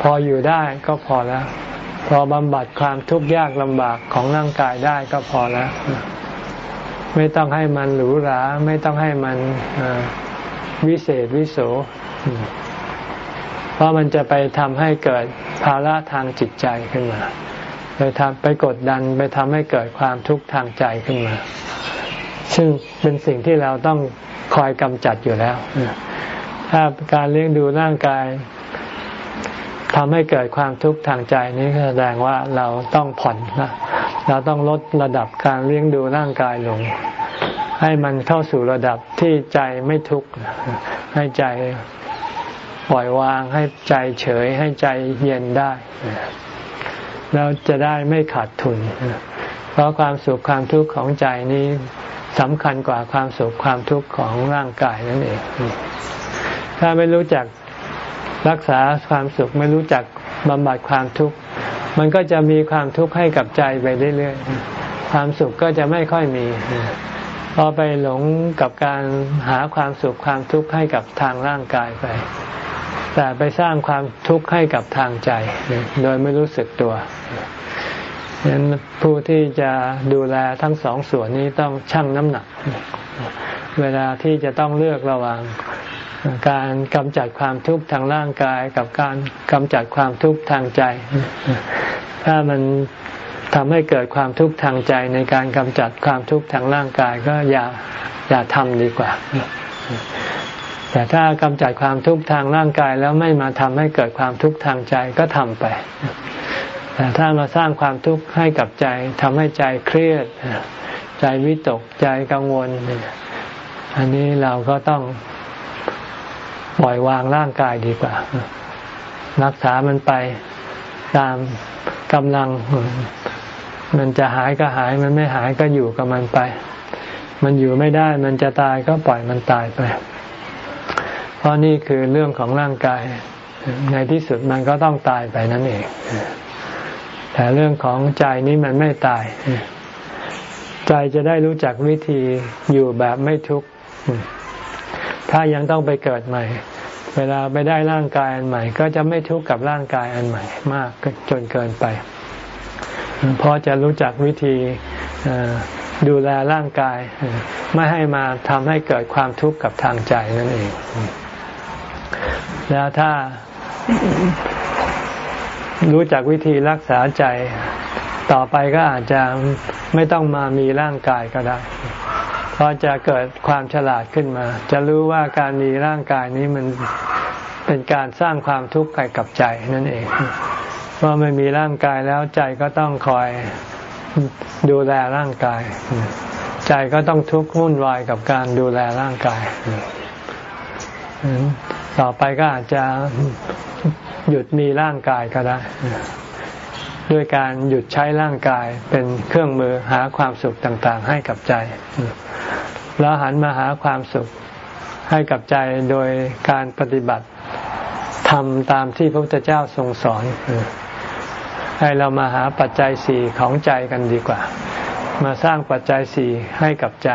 A: พออยู่ได้ก็พอแล้ว พอบำบัดความทุกข์ยากลำบากของร่างกายได้ก็พอแล้ว ไม่ต้องให้มันหรูหรา ไม่ต้องให้มัน วิเศษวิโส เพราะมันจะไปทำให้เกิดภาระทางจิตใจขึ้นมาไปทำไปกดดันไปทำให้เกิดความทุกข์ทางใจขึ้นมา ซึ่งเป็นสิ่งที่เราต้องคอยกำจัดอยู่แล้ว ถ้าการเลี้ยงดูร่างกายทำให้เกิดความทุกข์ทางใจนี้แสดงว่าเราต้องผ่อนนะเราต้องลดระดับการเลี้ยงดูร่างกายลง ให้มันเข้าสู่ระดับที่ใจไม่ทุกข์ให้ใจปล่อยวางให้ใจเฉยให้ใจเย็นได้ แล้วจะได้ไม่ขาดทุน เพราะความสุขความทุกข์ของใจนี้สำคัญกว่าความสุขความทุกข์ของร่างกายนั่นเอง ถ้าไม่รู้จักรักษาความสุขไม่รู้จักบำบัดความทุกข์ มันก็จะมีความทุกข์ให้กับใจไปเรื่อยๆ ความสุขก็จะไม่ค่อยมี พอไปหลงกับการหาความสุขความทุกข์ให้กับทางร่างกายไป แต่ไปสร้างความทุกข์ให้กับทางใจ โดยไม่รู้สึกตัวฉะนั้นผู้ที่จะดูแลทั้งสองส่วนนี้ต้องชั่งน้ำหนัก เวลาที่จะต้องเลือกระหว่างการกำจัดความทุกข์ทางร่างกายกับการกำจัดความทุกข์ทางใจ ถ้ามัน ทำให้เกิดความทุกข์ทางใจในการกำจัดความทุกข์ทางร่างกายก็อย่าอย่าทำดีกว่า แต่ถ้ากำจัดความทุกข์ทางร่างกายแล้วไม่มาทำให้เกิดความทุกข์ทางใจก็ทำไป แต่ถ้ามาสร้างความทุกข์ให้กับใจทำให้ใจเครียด ใจวิตกใจกังวล อันนี้เราก็ต้องปล่อยวางร่างกายดีกว่า รักษามันไปตามกำลัง มันจะหายก็หายมันไม่หายก็อยู่กับมันไป มันอยู่ไม่ได้มันจะตายก็ปล่อยมันตายไป เพราะนี่คือเรื่องของร่างกาย ในที่สุดมันก็ต้องตายไปนั่นเอง แต่เรื่องของใจนี้มันไม่ตาย ใจจะได้รู้จักวิธีอยู่แบบไม่ทุกข์ ถ้ายังต้องไปเกิดใหม่ เวลาไปได้ร่างกายอันใหม่ ก็จะไม่ทุกข์กับร่างกายอันใหม่ มากจนเกินไป เพราะจะรู้จักวิธีดูแลร่างกาย ไม่ให้มาทำให้เกิดความทุกข์กับทางใจนั่นเอง แล้วถ้ารู้จักวิธีรักษาใจ ต่อไปก็อาจจะไม่ต้องมามีร่างกายก็ได้เพราะจะเกิดความฉลาดขึ้นมา จะรู้ว่าการมีร่างกายนี้มันเป็นการสร้างความทุกข์ให้กับใจนั่นเอง เพราไม่มีร่างกายแล้วใจก็ต้องคอยดูแลร่างกาย ใจก็ต้องทุกข์วุ่นวายกับการดูแลร่างกาย ต่อไปก็อาจจะหยุดมีร่างกายก็ได้ ด้วยการหยุดใช้ร่างกายเป็นเครื่องมือหาความสุขต่างๆ ให้กับใจ แล้วหันมาหาความสุขให้กับใจโดยการปฏิบัติทำตามที่พระพุทธเจ้าทรงสอน ให้เรามาหาปัจจัยสี่ของใจกันดีกว่า มาสร้างปัจจัยสี่ให้กับใจ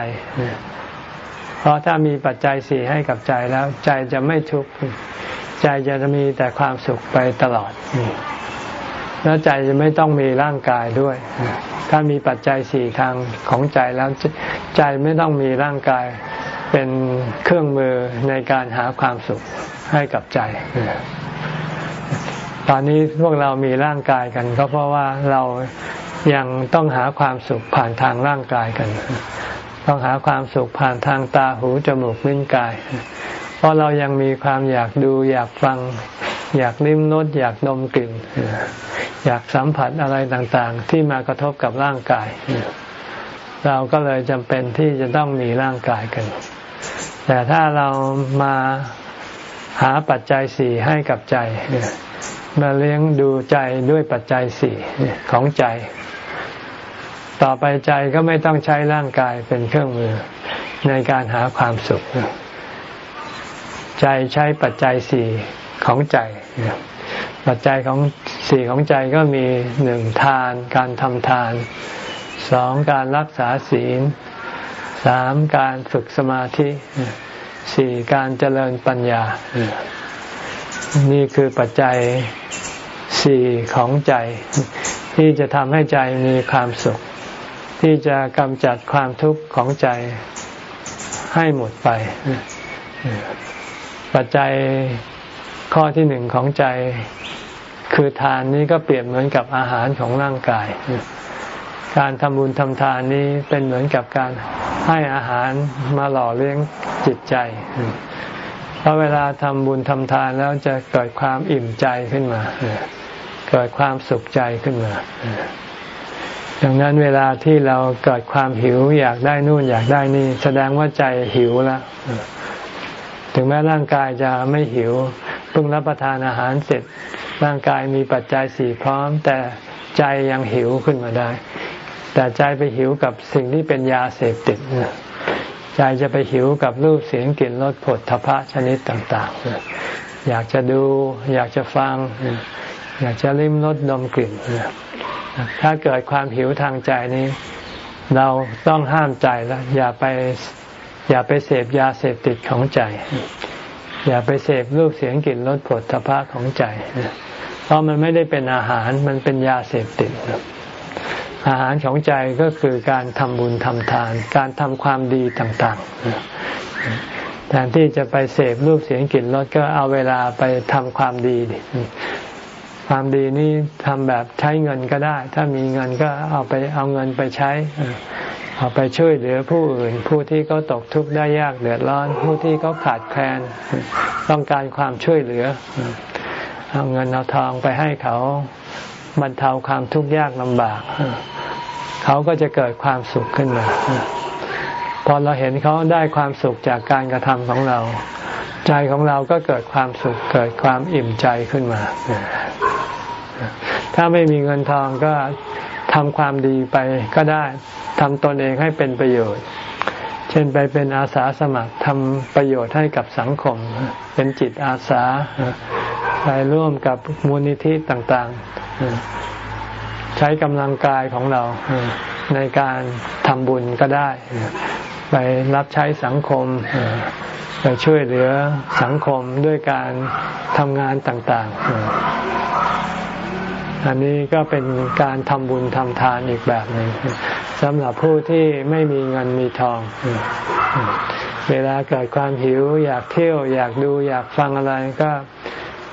A: เพราะถ้ามีปัจจัยสี่ให้กับใจแล้ว ใจจะไม่ทุกข์ใจจะมีแต่ความสุขไปตลอด แล้วใจจะไม่ต้องมีร่างกายด้วย ถ้ามีปัจจัยสี่ทางของใจแล้วใจไม่ต้องมีร่างกายเป็นเครื่องมือในการหาความสุขให้กับใจ ตอนนี้พวกเรามีร่างกายกัน ก็เพราะว่าเรายังต้องหาความสุขผ่านทางร่างกายกัน ต้องหาความสุขผ่านทางตาหูจมูกลิ้นกาย เพราะเรายังมีความอยากดูอยากฟัง อยากลิ้มรสอยากดมกลิ่น อยากสัมผัสอะไรต่างๆ ที่มากระทบกับร่างกาย เราก็เลยจำเป็นที่จะต้องมีร่างกายกัน แต่ถ้าเรามาหาปัจจัยสี่ให้กับใจ มาเลี้ยงดูใจด้วยปัจจัยสี่ของใจ ต่อไปใจก็ไม่ต้องใช้ร่างกายเป็นเครื่องมือในการหาความสุข ใจใช้ปัจจัยสี่ของใจ ปัจจัยของสี่ของใจก็มีหนึ่งทาน การทำทานสองการรักษาศีลสามการฝึกสมาธิสี่การเจริญปัญญา นี่คือปัจจัยสี่ของใจ ที่จะทำให้ใจมีความสุข ที่จะกำจัดความทุกข์ของใจให้หมดไป ปัจจัยข้อที่หนึ่งของใจ คือทานนี้ก็เปรียบเหมือนกับอาหารของร่างกาย การทำบุญทำทานนี้เป็นเหมือนกับการให้อาหารมาหล่อเลี้ยงจิตใจ เพราะเวลาทำบุญทำทานแล้วจะเกิดความอิ่มใจขึ้นมา เกิดความสุขใจขึ้นมา ดังนั้นเวลาที่เราเกิดความหิวอยากได้นู่นอยากได้นี่ แสดงว่าใจหิวแล้ว ถึงแม้ร่างกายจะไม่หิวเพิ่งรับประทานอาหารเสร็จ ร่างกายมีปัจจัยสี่พร้อม แต่ใจยังหิวขึ้นมาได้ แต่ใจไปหิวกับสิ่งที่เป็นยาเสพติด ใจจะไปหิวกับรูปเสียงกลิ่นรสผลทพะชนิดต่างๆ อยากจะดู อยากจะฟัง อยากจะลิ้มรสดมกลิ่น ถ้าเกิดความหิวทางใจนี้ เราต้องห้ามใจแล้ว อย่าไปอย่าไปเสพยาเสพติดของใจ อย่าไปเสพรูปเสียงกลิ่นรสผลทพะของใจ เพราะมันไม่ได้เป็นอาหารมันเป็นยาเสพติด อาหารของใจก็คือการทำบุญทำทาน การทำความดีต่างๆแทนที่จะไปเสพรูปเสียงกลิ่นรสก็เอาเวลาไปทำความดี ความดีนี่ทำแบบใช้เงินก็ได้ ถ้ามีเงินก็เอาไปเอาเงินไปใช้ เอาไปช่วยเหลือผู้อื่น ผู้ที่เขาตกทุกข์ได้ยากเดือดร้อน ผู้ที่เขาขาดแคลน ต้องการความช่วยเหลือ เอาเงินเอาทองไปให้เขาบรรเทาความทุกข์ยากลำบาก เขาก็จะเกิดความสุขขึ้นมา พอเราเห็นเขาได้ความสุขจากการกระทำของเรา ใจของเราก็เกิดความสุขเกิดความอิ่มใจขึ้นมา ถ้าไม่มีเงินทองก็ทำความดีไปก็ได้ทำตนเองให้เป็นประโยชน์ เช่นไปเป็นอาสาสมัครทำประโยชน์ให้กับสังคม เป็นจิตอาสาไปร่วมกับมูลนิธิต่างๆ ใช้กำลังกายของเราในการทำบุญก็ได้ ไปรับใช้สังคมไปช่วยเหลือสังคมด้วยการทำงานต่างๆ อันนี้ก็เป็นการทำบุญทำทานอีกแบบหนึ่งสำหรับผู้ที่ไม่มีเงินมีทอง เวลาเกิดความหิว อยากเที่ยว อยากดูอยากฟังอะไรก็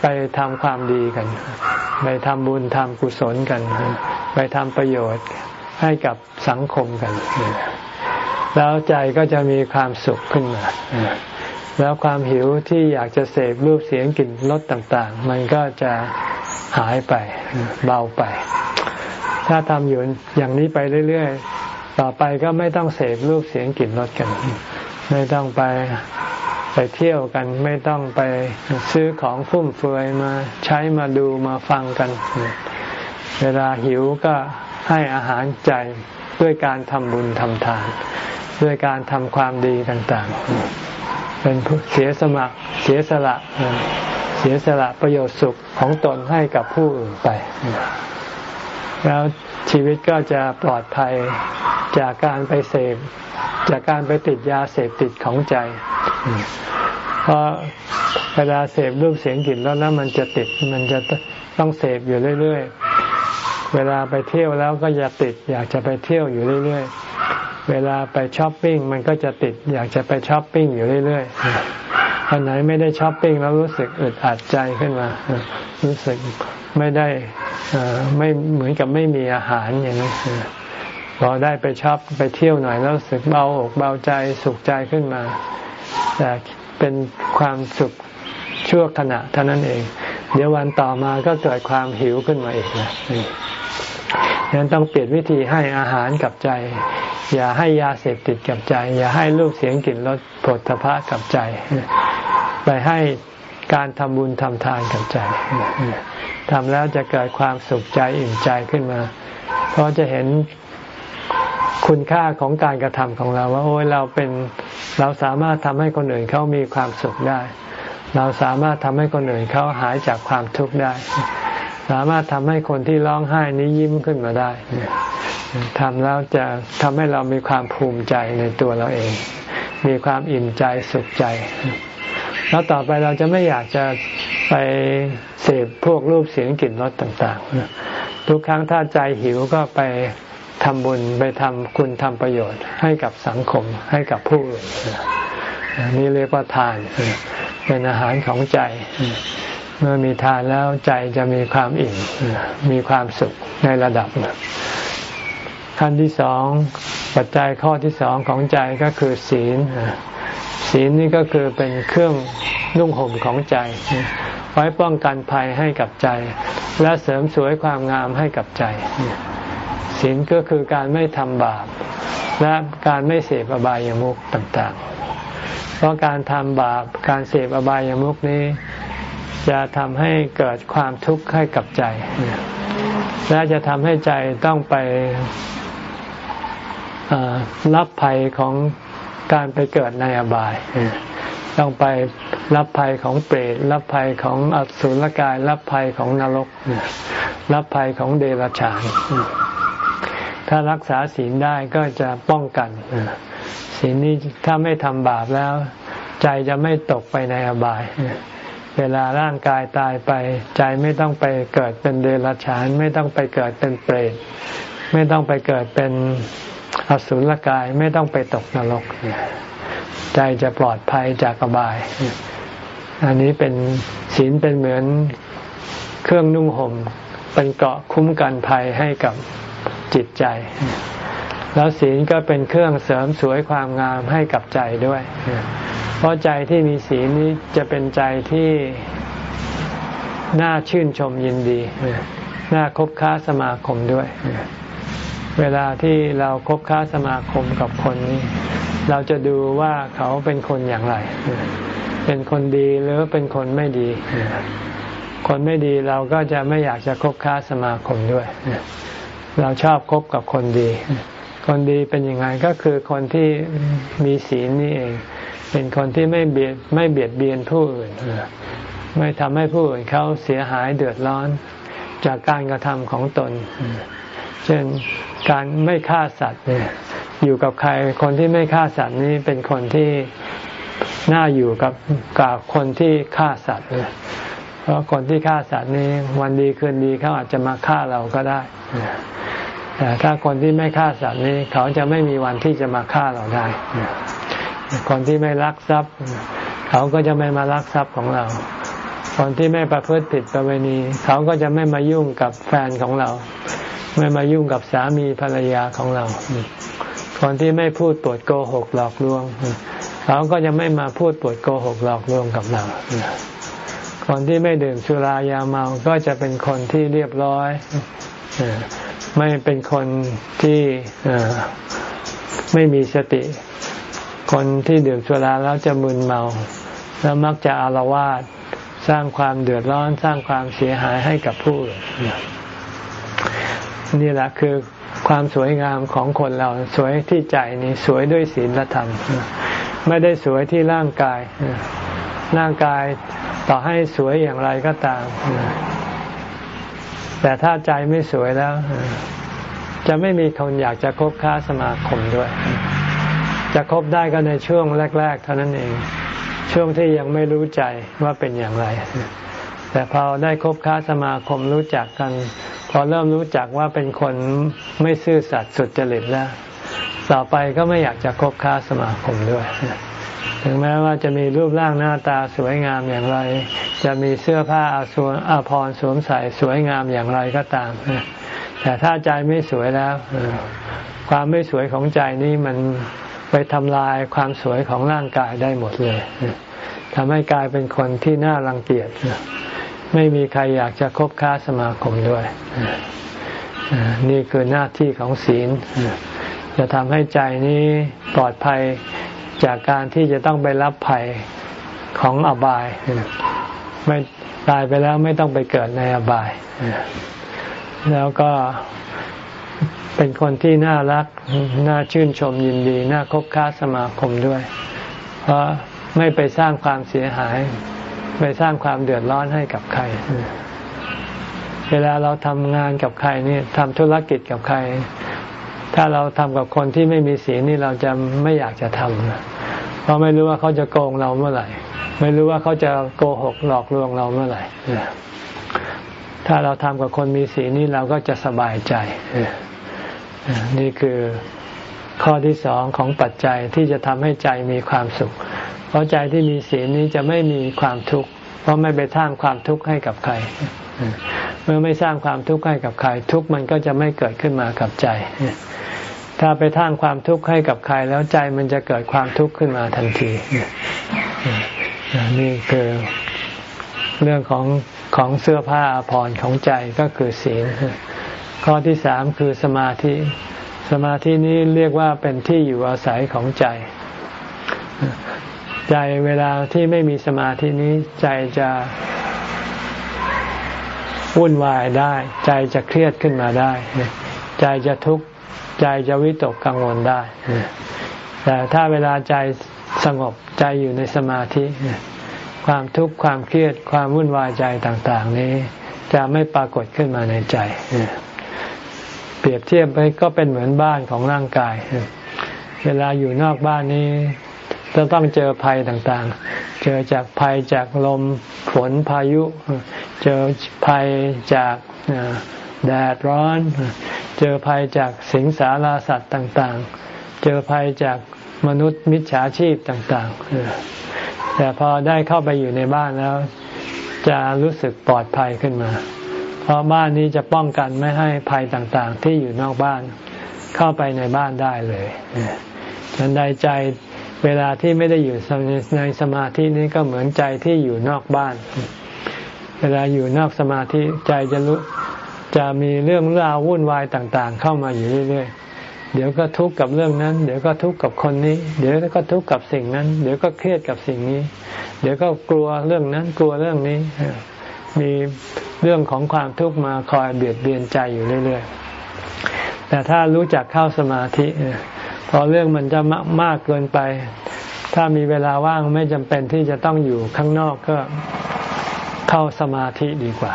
A: ไปทำความดีกัน ไปทำบุญทำกุศลกัน ไปทำประโยชน์ให้กับสังคมกัน แล้วใจก็จะมีความสุขขึ้นมาแล้วความหิวที่อยากจะเสพรูปเสียงกลิ่นรสต่าง ๆ มันก็จะหายไปเบาไป ถ้าทำอยู่อย่างนี้ไปเรื่อยๆ ต่อไปก็ไม่ต้องเสพรูปเสียงกลิ่นรสกัน ไม่ต้องไป ไปเที่ยวกันไม่ต้องไปซื้อของฟุ่มเฟือยมาใช้มาดูมาฟังกัน เวลาหิวก็ให้อาหารใจด้วยการทำบุญทำทาน ด้วยการทำความดีต่างๆ เป็นเสียสมัครเสียสละเสียสละประโยชน์สุขของตนให้กับผู้อื่นไป แล้วชีวิตก็จะปลอดภัยจากการไปเสพ จากการไปติดยาเสพติดของใจ เพราะเวลาเสพรูปเสียงกลิ่นแล้วแล้วมันจะติดมันจะต้องเสพอยู่เรื่อยๆ เวลาไปเที่ยวแล้วก็จะติด อยากจะไปเที่ยวอยู่เรื่อยๆ เวลาไปช้อปปิ้งมันก็จะติด อยากจะไปช้อปปิ้งอยู่เรื่อยๆวันไหนไม่ได้ช้อปปิ้งแล้วรู้สึกอึดอัดใจขึ้นมา รู้สึกไม่ได้ไม่เหมือนกับไม่มีอาหารอย่างนี้พอได้ไปช็อปไปเที่ยวหน่อยแล้วรู้สึกเบาอกเบาใจสุขใจขึ้นมา แต่เป็นความสุขชั่วขณะเท่านั้นเอง เดี๋ยววันต่อมาก็เกิดความหิวขึ้นมาอีกนะฉะนั้นต้องเปลี่ยนวิธีให้อาหารกับใจ อย่าให้ยาเสพติดกับใจ อย่าให้รูปเสียงกลิ่นรสผลพะกับใจ ไปให้การทำบุญทำทานกับใจทำแล้วจะเกิดความสุขใจอิ่มใจขึ้นมา เพราะจะเห็น คุณค่าของการกระทำของเรา ว่าโอ้ยเราเป็นเราสามารถทำให้คนอื่นเขามีความสุขได้ เราสามารถทำให้คนอื่นเขาหายจากความทุกข์ได้ สามารถทำให้คนที่ร้องไห้นี้ยิ้มขึ้นมาได้ทำแล้วจะทำให้เรามีความภูมิใจในตัวเราเอง มีความอิ่มใจสุขใจ แล้วต่อไปเราจะไม่อยากจะไปเสพพวกรูปเสียงกลิ่นรสต่าง ๆ ทุกครั้งถ้าใจหิวก็ไป ทำบุญไปทำคุณทำประโยชน์ให้กับสังคมให้กับผู้อื่นนี่เรียกว่าทาน เป็นอาหารของใจ เมื่อมีทานแล้วใจจะมีความอิ่มมีความสุขในระดับขั้นที่สองปัจจัยข้อที่สองของใจก็คือศีลศีลนี่ก็คือเป็นเครื่องนุ่งห่มของใจ ไว้ป้องกันภัยให้กับใจ และเสริมสวยความงามให้กับใจ ศีลก็คือการไม่ทำบาปและการไม่เสพอบายามุขต่างๆ เพราะการทำบาปการเสพอบายามุขนี้ จะทำให้เกิดความทุกข์ให้กับใจ และจะทำให้ใจต้องไปรับภัยของการไปเกิดในอบาย ต้องไปรับภัยของเปรต รับภัยของอสุรกาย รับภัยของนรก รับภัยของเดรัจฉาน ถ้ารักษาศีลได้ก็จะป้องกันศีลนี้ถ้าไม่ทำบาปแล้ว ใจจะไม่ตกไปในอบาย เวลาร่างกายตายไป ใจไม่ต้องไปเกิดเป็นเดรัจฉาน ไม่ต้องไปเกิดเป็นเปรตไม่ต้องไปเกิดเป็นอสุรกายไม่ต้องไปตกนรก ใจจะปลอดภัยจากอบาย อันนี้เป็นศีลเป็นเหมือนเครื่องนุ่งห่มเป็นเกราะคุ้มกันภัยให้กับ จิตใจ แล้วศีลก็เป็นเครื่องเสริมสวยความงามให้กับใจด้วย เพราะใจที่มีศีลนี้จะเป็นใจที่น่าชื่นชมยินดี น่าคบค้าสมาคมด้วย เวลาที่เราคบค้าสมาคมกับคนนี้ เราจะดูว่าเขาเป็นคนอย่างไร เป็นคนดีหรือเป็นคนไม่ดี คนไม่ดีเราก็จะไม่อยากจะคบค้าสมาคมด้วย เราชอบคบกับคนดี คนดีเป็นยังไงก็คือคนที่มีศีลนี่เอง เป็นคนที่ไม่เบียดไม่เบียดเบียนผู้อื่น ไม่ทำให้ผู้อื่นเขาเสียหายเดือดร้อนจากการกระทำของตน เช่นการไม่ฆ่าสัตว์เนี่ยอยู่กับใครคนที่ไม่ฆ่าสัตว์นี้เป็นคนที่น่าอยู่กับกับคนที่ฆ่าสัตว์ เพราะคนที่ฆ่าสัตว์นี้วันดีคืนดีเขาอาจจะมาฆ่าเราก็ได้ แต่ถ้าคนที่ไม่ฆ่าสัตว์นี้ เขาจะไม่มีวันที่จะมาฆ่าเราได้ คนที่ไม่รักทรัพย์ เขาก็จะไม่มารักทรัพย์ของเรา คนที่ไม่ประพฤติผิดประเวณี เขาก็จะไม่มายุ่งกับแฟนของเรา ไม่มายุ่งกับสามีภรรยาของเรา คนที่ไม่พูดปวดโกหกหลอกลวง เขาก็จะไม่มาพูดปวดโกหกหลอกลวงกับเรา คนที่ไม่ดื่มสุรายาเมาก็จะเป็นคนที่เรียบร้อยไม่เป็นคนที่ไม่มีสติ คนที่ดื่มสุราแล้วจะมึนเมา แล้วมักจะอารวาสสร้างความเดือดร้อนสร้างความเสียหายให้กับผู้อื่นนี่แหละคือความสวยงามของคนเราสวยที่ใจนี่สวยด้วยศีลธรรม ไม่ได้สวยที่ร่างกาย ร่างกายต่อให้สวยอย่างไรก็ตาม แต่ถ้าใจไม่สวยแล้ว จะไม่มีคนอยากจะคบค้าสมาคมด้วย จะคบได้ก็ในช่วงแรก ๆ เท่านั้นเอง ช่วงที่ยังไม่รู้ใจว่าเป็นอย่างไร แต่พอได้คบค้าสมาคมรู้จักกัน พอเริ่มรู้จักว่าเป็นคนไม่ซื่อสัตย์สุจริตแล้ว ต่อไปก็ไม่อยากจะคบค้าสมาคมด้วย ถึงแม้ว่าจะมีรูปร่างหน้าตาสวยงามอย่างไร จะมีเสื้อผ้าอาสวอาภรสวมใส่สวยงามอย่างไรก็ตาม แต่ถ้าใจไม่สวยแล้ว ความไม่สวยของใจนี้มันไปทำลายความสวยของร่างกายได้หมดเลยทำให้กลายเป็นคนที่น่ารังเกียจไม่มีใครอยากจะคบค้าสมาคมด้วย นี่คือหน้าที่ของศีล จะทำให้ใจนี้ปลอดภัย จากการที่จะต้องไปรับภัยของอบาย ไม่ตายไปแล้วไม่ต้องไปเกิดในอบาย แล้วก็เป็นคนที่น่ารัก น่าชื่นชมยินดี น่าคบค้าสมาคมด้วย เพราะไม่ไปสร้างความเสียหาย ไปสร้างความเดือดร้อนให้กับใคร เวลาเราทำงานกับใครนี่ทำธุรกิจกับใคร ถ้าเราทำกับคนที่ไม่มีศีลนี่เราจะไม่อยากจะทำเพราะไม่รู้ว่าเขาจะโกงเราเมื่อไหร่ ไม่รู้ว่าเขาจะโกหกหลอกลวงเราเมื่อไหร่ถ้าเราทำกับคนมีศีลนี่เราก็จะสบายใจ นี่คือข้อที่สองของปัจจัยที่จะทำให้ใจมีความสุข เพราะใจที่มีศีลนี้จะไม่มีความทุกข์ เพราะไม่ไปสร้างความทุกข์ให้กับใคร เมื่อไม่สร้างความทุกข์ให้กับใคร ทุกข์มันก็จะไม่เกิดขึ้นมากับใจ ถ้าไปสร้างความทุกข์ให้กับใครแล้วใจมันจะเกิดความทุกข์ขึ้นมาทันที นี่คือเรื่องของของเสื้อผ้าผ่อนของใจก็คือศีลข้อที่สามคือสมาธิ สมาธินี้เรียกว่าเป็นที่อยู่อาศัยของใจ ใจเวลาที่ไม่มีสมาธินี้ใจจะ วุ่นวายได้ ใจจะเครียดขึ้นมาได้ ใจจะทุกข์ใจจะวิตกกังวลได้ แต่ถ้าเวลาใจสงบใจอยู่ในสมาธิ ความทุกข์ความเครียดความวุ่นวายใจต่างๆ นี้ จะไม่ปรากฏขึ้นมาในใจ เปรียบเทียบไปก็เป็นเหมือนบ้านของร่างกาย เวลาอยู่นอกบ้านนี้ จะต้องเจอภัยต่างๆ เจอจากภัยจากลมฝนพายุ เจอภัยจากแดดร้อน เจอภัยจากสิงสาราสัตว์ต่างๆ เจอภัยจากมนุษย์มิจฉาชีพต่างๆ แต่พอได้เข้าไปอยู่ในบ้านแล้ว จะรู้สึกปลอดภัยขึ้นมา เพราะบ้านนี้จะป้องกันไม่ให้ภัยต่างๆ ที่อยู่นอกบ้านเข้าไปในบ้านได้เลยฉันใดใจ เวลาที่ไม่ได้อยู่ในสมาธินี้ก็เหมือนใจที่อยู่นอกบ้าน เวลาอยู่นอกสมาธิใจจะรู้จะมีเรื่องราววุ่นวายต่าง ๆ เข้ามาอยู่เรื่อยๆ เดี๋ยวก็ทุกข์กับเรื่องนั้น เดี๋ยวก็ทุกข์กับคนนี้ เดี๋ยวก็ทุกข์กับสิ่งนั้น เดี๋ยวก็เครียดกับสิ่งนี้ เดี๋ยวก็กลัวเรื่องนั้นกลัวเรื่องนี้ มีเรื่องของความทุกข์มาคอยเบียดเบียนใจอยู่เรื่อยๆ แต่ถ้ารู้จักเข้าสมาธิ พอเรื่องมันจะมากเกินไป ถ้ามีเวลาว่างไม่จำเป็นที่จะต้องอยู่ข้างนอกก็เข้าสมาธิดีกว่า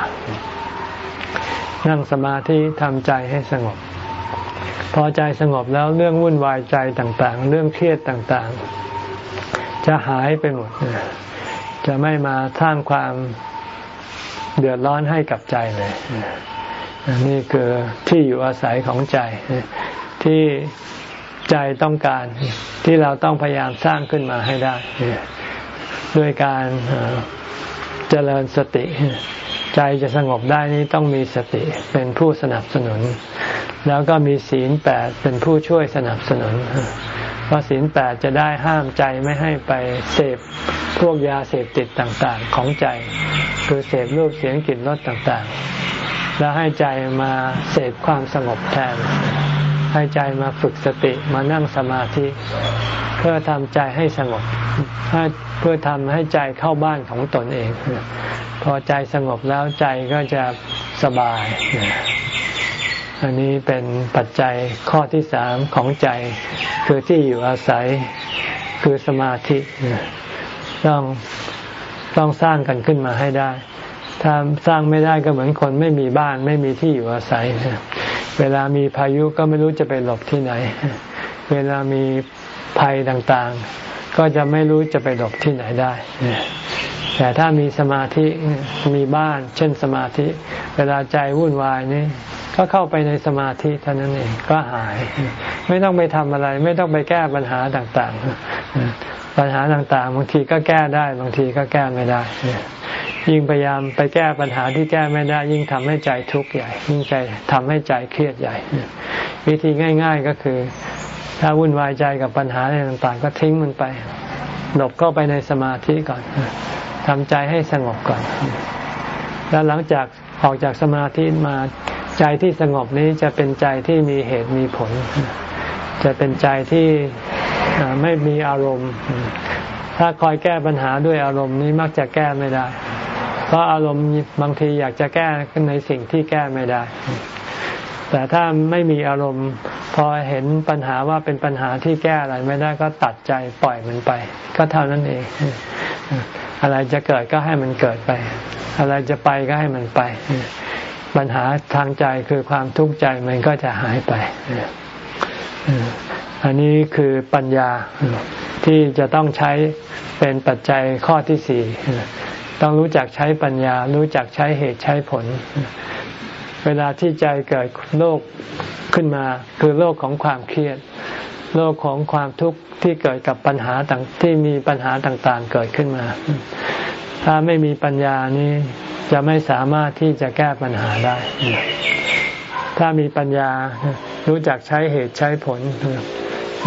A: นั่งสมาธิทำใจให้สงบ พอใจสงบแล้วเรื่องวุ่นวายใจต่าง ๆ เรื่องเครียดต่างๆ จะหายไปหมด จะไม่มาสร้างความเดือดร้อนให้กับใจเลยนี่คือที่อยู่อาศัยของใจที่ ใจต้องการที่เราต้องพยายามสร้างขึ้นมาให้ได้ ด้วยการเจริญสติ ใจจะสงบได้นี้ต้องมีสติเป็นผู้สนับสนุน แล้วก็มีศีลแปดเป็นผู้ช่วยสนับสนุนเพราะศีลแปดจะได้ห้ามใจไม่ให้ไปเสพพวกยาเสพติดต่างๆของใจ คือเสพรูปเสียงกลิ่นรสต่างๆ แล้วให้ใจมาเสพความสงบแทน ให้ใจมาฝึกสติมานั่งสมาธิ เพื่อทำใจให้สงบเพื่อทำให้ใจเข้าบ้านของตนเอง พอใจสงบแล้วใจก็จะสบาย อันนี้เป็นปัจจัยข้อที่สามของใจ คือที่อยู่อาศัยคือสมาธิ ต้องต้องสร้างกันขึ้นมาให้ได้ ถ้าสร้างไม่ได้ก็เหมือนคนไม่มีบ้านไม่มีที่อยู่อาศัย เวลามีพายุก็ไม่รู้จะไปหลบที่ไหน เวลามีภัยต่างๆ ก็จะไม่รู้จะไปหลบที่ไหนได้ แต่ถ้ามีสมาธิมีบ้าน เช่นสมาธิ เวลาใจวุ่นวายนี่ก็เข้าไปในสมาธิเท่านั้นเองก็หาย ไม่ต้องไปทำอะไร ไม่ต้องไปแก้ปัญหาต่างๆ ปัญหาต่างๆ บางทีก็แก้ได้ บางทีก็แก้ไม่ได้ ยิ่งพยายามไปแก้ปัญหาที่แก้ไม่ได้ ยิ่งทำให้ใจทุกข์ใหญ่ ยิ่งใจทำให้ใจเครียดใหญ่ วิธีง่าย ๆก็คือ ถ้าวุ่นวายใจกับปัญหาอะไรต่างๆ ก็ทิ้งมันไป หลบเข้าไปในสมาธิก่อนทำใจให้สงบก่อน แล้วหลังจากออกจากสมาธิมาใจที่สงบนี้จะเป็นใจที่มีเหตุมีผล จะเป็นใจที่ไม่มีอารมณ์ ถ้าคอยแก้ปัญหาด้วยอารมณ์นี้มักจะแก้ไม่ได้ เพราะอารมณ์บางทีอยากจะแก้ในสิ่งที่แก้ไม่ได้ แต่ถ้าไม่มีอารมณ์ พอเห็นปัญหาว่าเป็นปัญหาที่แก้อะไรไม่ได้ก็ตัดใจปล่อยมันไป ก็เท่านั้นเอง อะไรจะเกิดก็ให้มันเกิดไป อะไรจะไปก็ให้มันไป ปัญหาทางใจคือความทุกข์ใจมันก็จะหายไปอันนี้คือปัญญาที่จะต้องใช้เป็นปัจจัยข้อที่สี่ ต้องรู้จักใช้ปัญญา รู้จักใช้เหตุใช้ผล เวลาที่ใจเกิดโลกขึ้นมา คือโลกของความเครียดโลกของความทุกข์ที่เกิดกับปัญหาต่างที่มีปัญหาต่างๆเกิดขึ้นมา ถ้าไม่มีปัญญานี้จะไม่สามารถที่จะแก้ปัญหาได้ ถ้ามีปัญญารู้จักใช้เหตุใช้ผล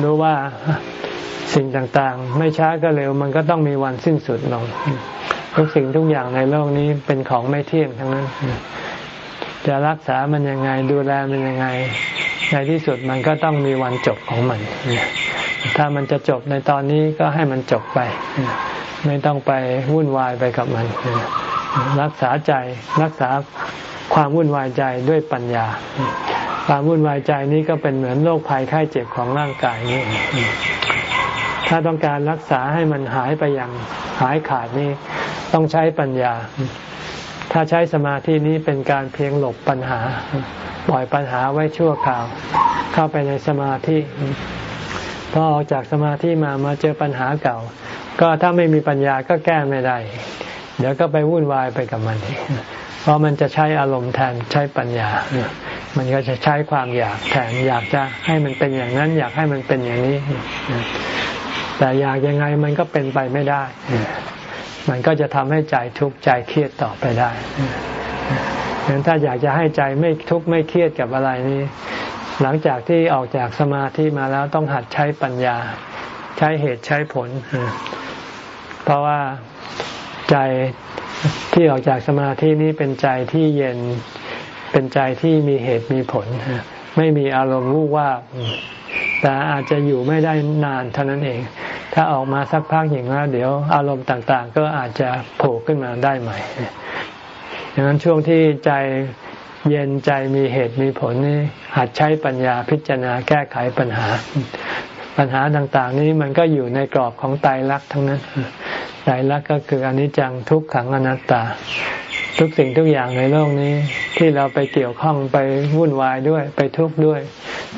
A: รู้ว่าสิ่งต่างๆ ไม่ช้าก็เร็วมันก็ต้องมีวันสิ้นสุดลง ทุกสิ่งทุกอย่างในโลกนี้เป็นของไม่เที่ยงทั้งนั้น จะรักษามันยังไงดูแลมันยังไง ในที่สุดมันก็ต้องมีวันจบของมัน ถ้ามันจะจบในตอนนี้ก็ให้มันจบไป ไม่ต้องไปวุ่นวายไปกับมัน รักษาใจรักษาความวุ่นวายใจด้วยปัญญา ความวุ่นวายใจนี้ก็เป็นเหมือนโรคภัยไข้เจ็บของร่างกายนี่ถ้าต้องการรักษาให้มันหายไปอย่างหายขาดนี่ ต้องใช้ปัญญา ถ้าใช้สมาธินี้เป็นการเพียงหลบปัญหา ปล่อยปัญหาไว้ชั่วคราว เข้าไปในสมาธิพอออกจากสมาธิมามาเจอปัญหาเก่า ก็ถ้าไม่มีปัญญาก็แก้ไม่ได้ เดี๋ยวก็ไปวุ่นวายไปกับมันเพราะมันจะใช้อารมณ์แทนใช้ปัญญา มันก็จะใช้ความอยากแทนอยากจะให้มันเป็นอย่างนั้น อยากให้มันเป็นอย่างนี้ แต่อยากยังไงมันก็เป็นไปไม่ได้ มันก็จะทำให้ใจทุกข์ใจเครียดต่อไปได้ดังนั้นถ้าอยากจะให้ใจไม่ทุกข์ไม่เครียดกับอะไรนี้ หลังจากที่ออกจากสมาธิมาแล้วต้องหัดใช้ปัญญา ใช้เหตุใช้ผล เพราะว่าใจที่ออกจากสมาธินี้เป็นใจที่เย็นเป็นใจที่มีเหตุมีผล ไม่มีอารมณ์วู่ว่าแต่อาจจะอยู่ไม่ได้นานเท่านั้นเอง ถ้าออกมาสักพักอย่างแล้วเดี๋ยวอารมณ์ต่างๆ ก็อาจจะโผล่ขึ้นมาได้ใหม่ดังนั้นช่วงที่ใจเย็นใจมีเหตุมีผลนี่หัดใช้ปัญญาพิจารณาแก้ไขปัญหา ปัญหาต่างๆ นี้มันก็อยู่ในกรอบของไตรลักษณ์ทั้งนั้นไตรลักษณ์ก็คืออนิจจังทุกขังอนัตตา ทุกสิ่งทุกอย่างในโลกนี้ ที่เราไปเกี่ยวข้องไปวุ่นวายด้วยไปทุกข์ด้วย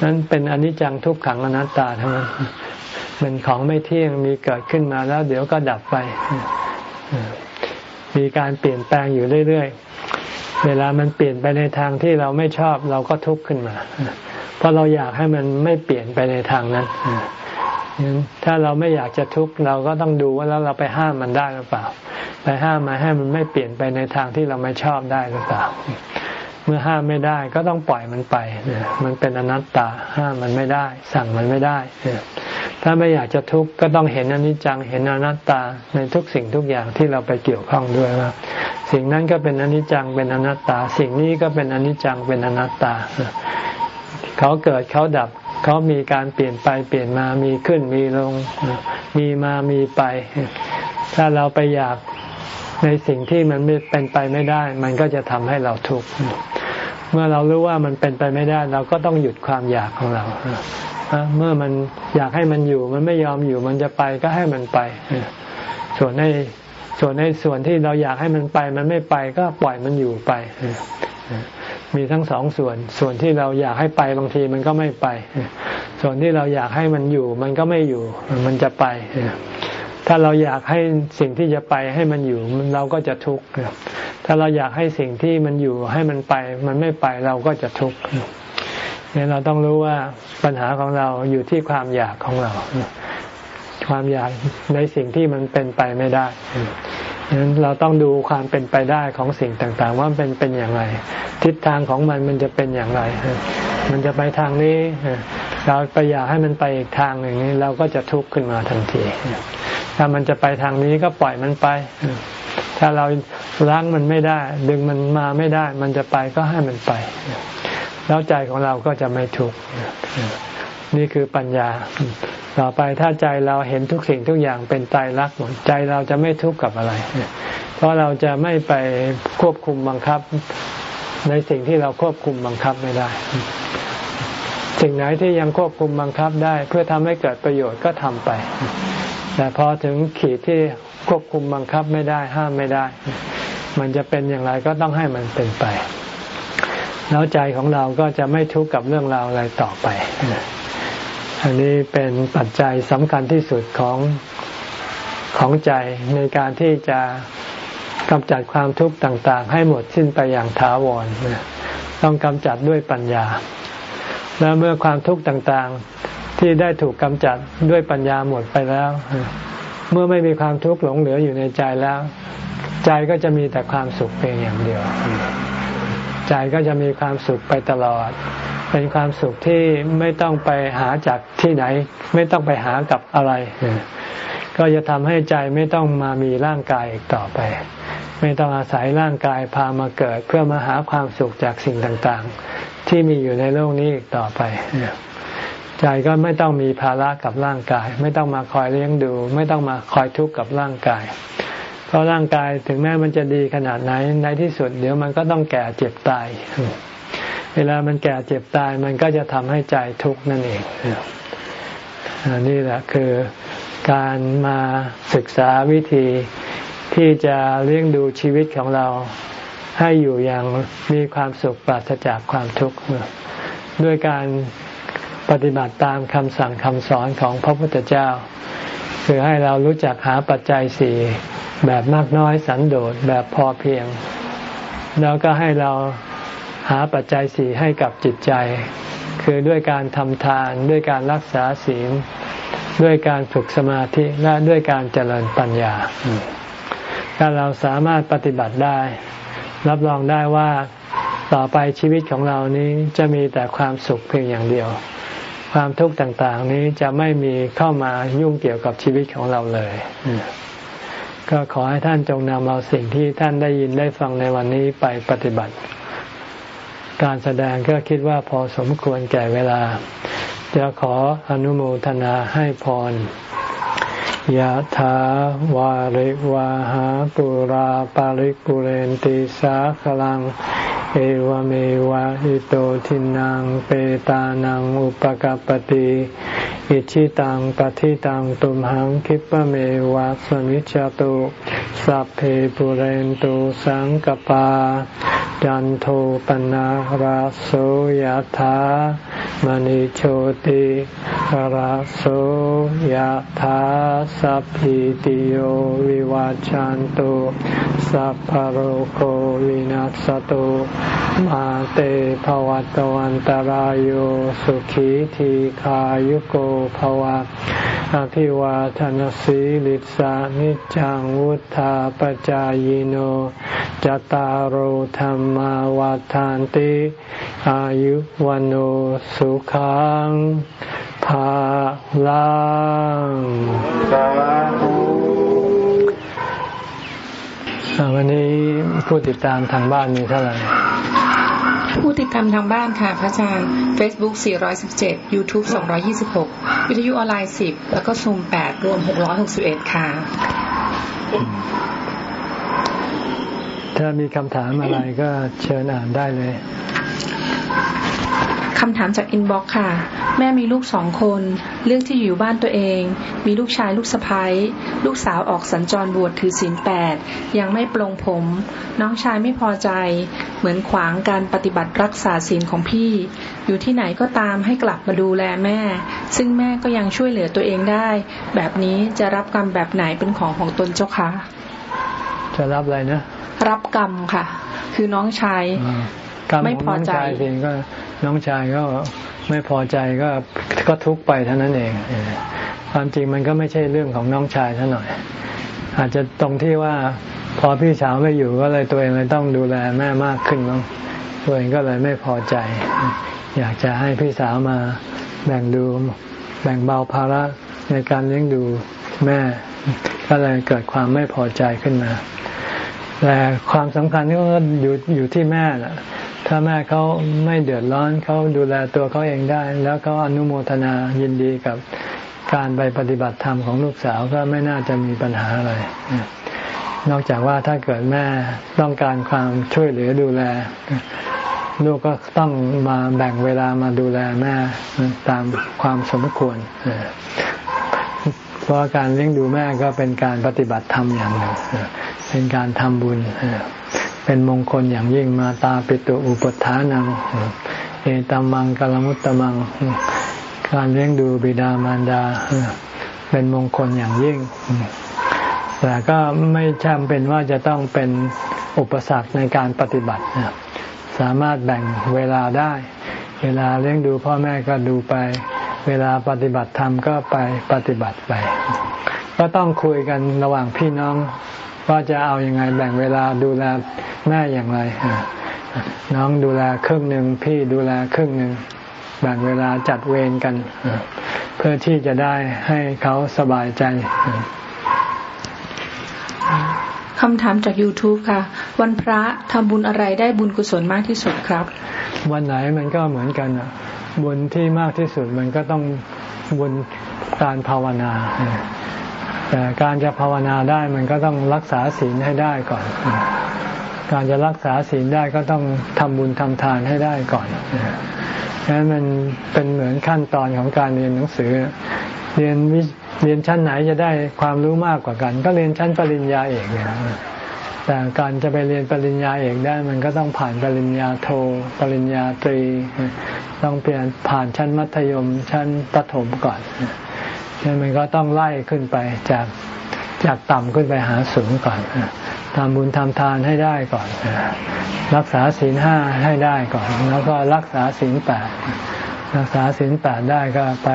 A: นั้นเป็นอนิจจังทุกขังอนัตตาทั้งนั้น เป็นของไม่เที่ยงมีเกิดขึ้นมาแล้วเดี๋ยวก็ดับไป มีการเปลี่ยนแปลงอยู่เรื่อยๆ เวลามันเปลี่ยนไปในทางที่เราไม่ชอบเราก็ทุกข์ขึ้นมา เพราะเราอยากให้มันไม่เปลี่ยนไปในทางนั้นถ้าเราไม่อยากจะทุกข์เราก็ต้องดูว่าแล้วเราไปห้ามมันได้หรือเปล่า ไปห้ามมาให้มันไม่เปลี่ยนไปในทางที่เราไม่ชอบได้หรือเปล่า เมื่อห้ามไม่ได้ก็ต้องปล่อยมันไปมันเป็นอนัตตาห้ามมันไม่ได้ สั่งมันไม่ได้ ถ้าไม่อยากจะทุกข์ก็ต้องเห็นอนิจจังเห็นอนัตตาในทุกสิ่งทุกอย่างที่เราไปเกี่ยวข้องด้วยว่าสิ่งนั้นก็เป็นอนิจจังเป็นอนัตตา สิ่งนี้ก็เป็นอนิจจังเป็นอนัตตา เขาเกิดเขาดับเขามีการเปลี่ยนไปเปลี่ยนมามีขึ้นมีลง มีมามีไป ถ้าเราไปอยาก ในสิ่งที่มันเป็นไปไม่ได้ มันก็จะทำให้เราทุกข์เมื่อเรารู้ว่ามันเป็นไปไม่ได้ เราก็ต้องหยุดความอยากของเราเมื่อมันอยากให้มันอยู่ มันไม่ยอมอยู่ มันจะไปก็ให้มันไป ส่วนในส่วนในส่วนที่เราอยากให้มันไป มันไม่ไปก็ปล่อยมันอยู่ไป มีทั้งสองส่วน ส่วนที่เราอยากให้ไปบางทีมันก็ไม่ไป ส่วนที่เราอยากให้มันอยู่ มันก็ไม่อยู่ มันจะไป ถ้าเราอยากให้สิ่งที่จะไปให้มันอยู่เราก็จะทุกข์ถ้าเราอยากให้สิ่งที่มันอยู่ให้มันไป มันไม่ไปเราก็จะทุกข์เนี่ยเราต้องรู้ว่าปัญหาของเราอยู่ที่ความอยากของเรา ความอยากในสิ่งที่มันเป็นไปไม่ได้ฉะนั้นเราต้องดูความเป็นไปได้ของสิ่งต่างๆ ว่าเป็นเป็นอย่างไร ทิศทางของมันมันจะเป็นอย่างไร มันจะไปทางนี้ เราไปอยากให้มันไปอีกทางหนึ่งนี้ เราก็จะทุกข์ขึ้นมาทันที ถ้ามันจะไปทางนี้ก็ปล่อยมันไป ถ้าเราล้างมันไม่ได้ ดึงมันมาไม่ได้ มันจะไปก็ให้มันไป แล้วใจของเราก็จะไม่ทุกข์นี่คือปัญญา ต่อไปถ้าใจเราเห็นทุกสิ่งทุกอย่างเป็นตายรักหมดใจเราจะไม่ทุกข์กับอะไร เพราะเราจะไม่ไปควบคุมบังคับ ในสิ่งที่เราควบคุมบังคับไม่ได้ สิ่งไหนที่ยังควบคุมบังคับได้ เพื่อทำให้เกิดประโยชน์ก็ทำไป แต่พอถึงขีดที่ควบคุมบังคับไม่ได้ห้ามไม่ได้ มันจะเป็นอย่างไรก็ต้องให้มันเป็นไป แล้วใจของเราก็จะไม่ทุกข์กับเรื่องราวอะไรต่อไป อันนี้เป็นปัจจัยสำคัญที่สุดของของใจในการที่จะกำจัดความทุกข์ต่าง ๆ ให้หมดสิ้นไปอย่างถาวรต้องกำจัดด้วยปัญญา แล้วเมื่อความทุกข์ต่างๆ ที่ได้ถูกกำจัดด้วยปัญญาหมดไปแล้ว เมื่อไม่มีความทุกข์หลงเหลืออยู่ในใจแล้ว ใจก็จะมีแต่ความสุขเพียงอย่างเดียว ใจก็จะมีความสุขไปตลอด เป็นความสุขที่ไม่ต้องไปหาจากที่ไหน ไม่ต้องไปหากับอะไร ก็จะทำให้ใจไม่ต้องมามีร่างกายอีกต่อไป ไม่ต้องอาศัยร่างกายพามาเกิด เพื่อมาหาความสุขจากสิ่งต่างๆ ที่มีอยู่ในโลกนี้อีกต่อไป ใจก็ไม่ต้องมีภาระกับร่างกาย ไม่ต้องมาคอยเลี้ยงดู ไม่ต้องมาคอยทุกข์กับร่างกาย เพราะร่างกายถึงแม้มันจะดีขนาดไหนในที่สุดเดี๋ยวมันก็ต้องแก่เจ็บตาย เวลามันแก่เจ็บตายมันก็จะทำให้ใจทุกข์นั่นเองนี่แหละคือการมาศึกษาวิธีที่จะเลี้ยงดูชีวิตของเราให้อยู่อย่างมีความสุขปราศจากความทุกข์ด้วยการ ปฏิบัติตามคำสั่งคำสอนของพระพุทธเจ้า คือให้เรารู้จักหาปัจจัยสี่แบบมากน้อยสันโดษแบบพอเพียง แล้วก็ให้เราหาปัจจัยสี่ให้กับจิตใจ คือด้วยการทำทานด้วยการรักษาศีล ด้วยการฝึกสมาธิและด้วยการเจริญปัญญา ถ้าเราสามารถปฏิบัติได้ รับรองได้ว่าต่อไปชีวิตของเรานี้จะมีแต่ความสุขเพียงอย่างเดียว ความทุกข์ต่างๆ นี้จะไม่มีเข้ามายุ่งเกี่ยวกับชีวิตของเราเลย ก็ขอให้ท่านจงนำเอาสิ่งที่ท่านได้ยินได้ฟังในวันนี้ไปปฏิบัติ การแสดงก็คิดว่าพอสมควรแก่เวลา จะขออนุโมทนาให้พร ยะถาวาริวาหาปุราปาริกุเรนติสาขลัง เอวเมวะอิโตทินังเปตานังอุปกปติอิชิตังปฏิตังตุมหังคิปะเมวะสมิจจตุสัพเพปุเรนตุสังกปาจันโทปนะราโสยธามณิโชติราโสยธาสัพพิติโยวิวาจันตุสัพพโรโควินัสตุมาเตภวัตวันตารโยสุขีทีขายุโกภวะอภิวาทนสีลิสานิจังวุธาปจายโนจตารโหธรรมวาทานติ อายุวันโอสุขัง ภาลังวันนี้ผู้ติดตามทางบ้านมีเท่าไหร่
B: ผู้ติดตามทางบ้านค่ะ พระอาจารย์ Facebook 417 YouTube 226 วิทยุออนไลน์ 10 แล้วก็ซูม 8 รวม 661 ค่ะ
A: ถ้ามีคำถามอะไรก็เชิญอ่านได้เลย
B: คำถามจากอินบ็อกค่ะ แม่มีลูกสองคน เลือกที่อยู่บ้านตัวเอง มีลูกชายลูกสะพ้ายลูกสาวออกสัญจรบวชถือศีลแปดยังไม่ปลงผม น้องชายไม่พอใจ เหมือนขวางการปฏิบัติรักษาศีลของพี่ อยู่ที่ไหนก็ตามให้กลับมาดูแลแม่ ซึ่งแม่ก็ยังช่วยเหลือตัวเองได้ แบบนี้จะรับกรรมแบบไหนเป็นของของตนเจ้าคะ
A: จะรับอะไรนะ
B: รับกรรมค่ะ คือน้องชาย
A: ไม่พอใจเองก็น้องชายก็ไม่พอใจก็ก็ทุกไปเท่านั้นเอง ความจริงมันก็ไม่ใช่เรื่องของน้องชายเท่าหน่อย อาจจะตรงที่ว่าพอพี่สาวไม่อยู่ก็เลยตัวเองเลยต้องดูแลแม่มากขึ้นมั้งตัวเองก็เลยไม่พอใจ อยากจะให้พี่สาวมาแบ่งดูแบ่งเบาภาระในการเลี้ยงดูแม่ ก็เลยเกิดความไม่พอใจขึ้นมาแต่ความสำคัญก็อยู่อยู่ที่แม่แหละ ถ้าแม่เขาไม่เดือดร้อนเขาดูแลตัวเขาเองได้ แล้วเขาอนุโมทนายินดีกับการไปปฏิบัติธรรมของลูกสาวก็ไม่น่าจะมีปัญหาอะไร นอกจากว่าถ้าเกิดแม่ต้องการความช่วยเหลือดูแล ลูกก็ต้องมาแบ่งเวลามาดูแลแม่ตามความสมควร เพราะการเลี้ยงดูแม่ก็เป็นการปฏิบัติธรรมอย่างหนึ่งเป็นการทำบุญ เป็นมงคลอย่างยิ่งมาตาปิตุอุปทานังเอตัมมังกลมุตตมัง การเลี้ยงดูบิดามารดา เป็นมงคลอย่างยิ่ง แต่ก็ไม่จำเป็นว่าจะต้องเป็นอุปสรรคในการปฏิบัติ สามารถแบ่งเวลาได้ เวลาเลี้ยงดูพ่อแม่ก็ดูไป เวลาปฏิบัติธรรมก็ไปปฏิบัติไป ก็ต้องคุยกันระหว่างพี่น้อง ว่าจะเอาอยัางไงแบ่งเวลาดูแลแม่อย่างไร น้องดูแลครึ่งหนึ่งพี่ดูแลครึ่งหนึ่งแบ่งเวลาจัดเวรกัน เพื่อที่จะได้ให้เขาสบายใจ
B: คำถามจาก YouTube ค่ะ วันพระทำบุญอะไรได้บุญกุศลมากที่สุดครับ
A: วันไหนมันก็เหมือนกันอะบุญที่มากที่สุดมันก็ต้องบุญการภาวนา แต่การจะภาวนาได้มันก็ต้องรักษาศีลให้ได้ก่อน การจะรักษาศีลได้ก็ต้องทำบุญทำทานให้ได้ก่อนฉะนั้นมันเป็นเหมือนขั้นตอนของการเรียนหนังสือ เรียนวิเรียนชั้นไหนจะได้ความรู้มากกว่ากัน ก็เรียนชั้นปริญญาเอกเนี่ยแต่การจะไปเรียนปริญญาเอกได้มันก็ต้องผ่านปริญญาโท ปริญญาตรี ต้องเปลี่ยนผ่านชั้นมัธยมชั้นประถมก่อน นี่มันก็ต้องไล่ขึ้นไปจากจากต่ำขึ้นไปหาสูงก่อนทำบุญทำทานให้ได้ก่อน รักษาศีลห้าให้ได้ก่อน แล้วก็รักษาศีลแปดรักษาศีลแปดได้ก็ไป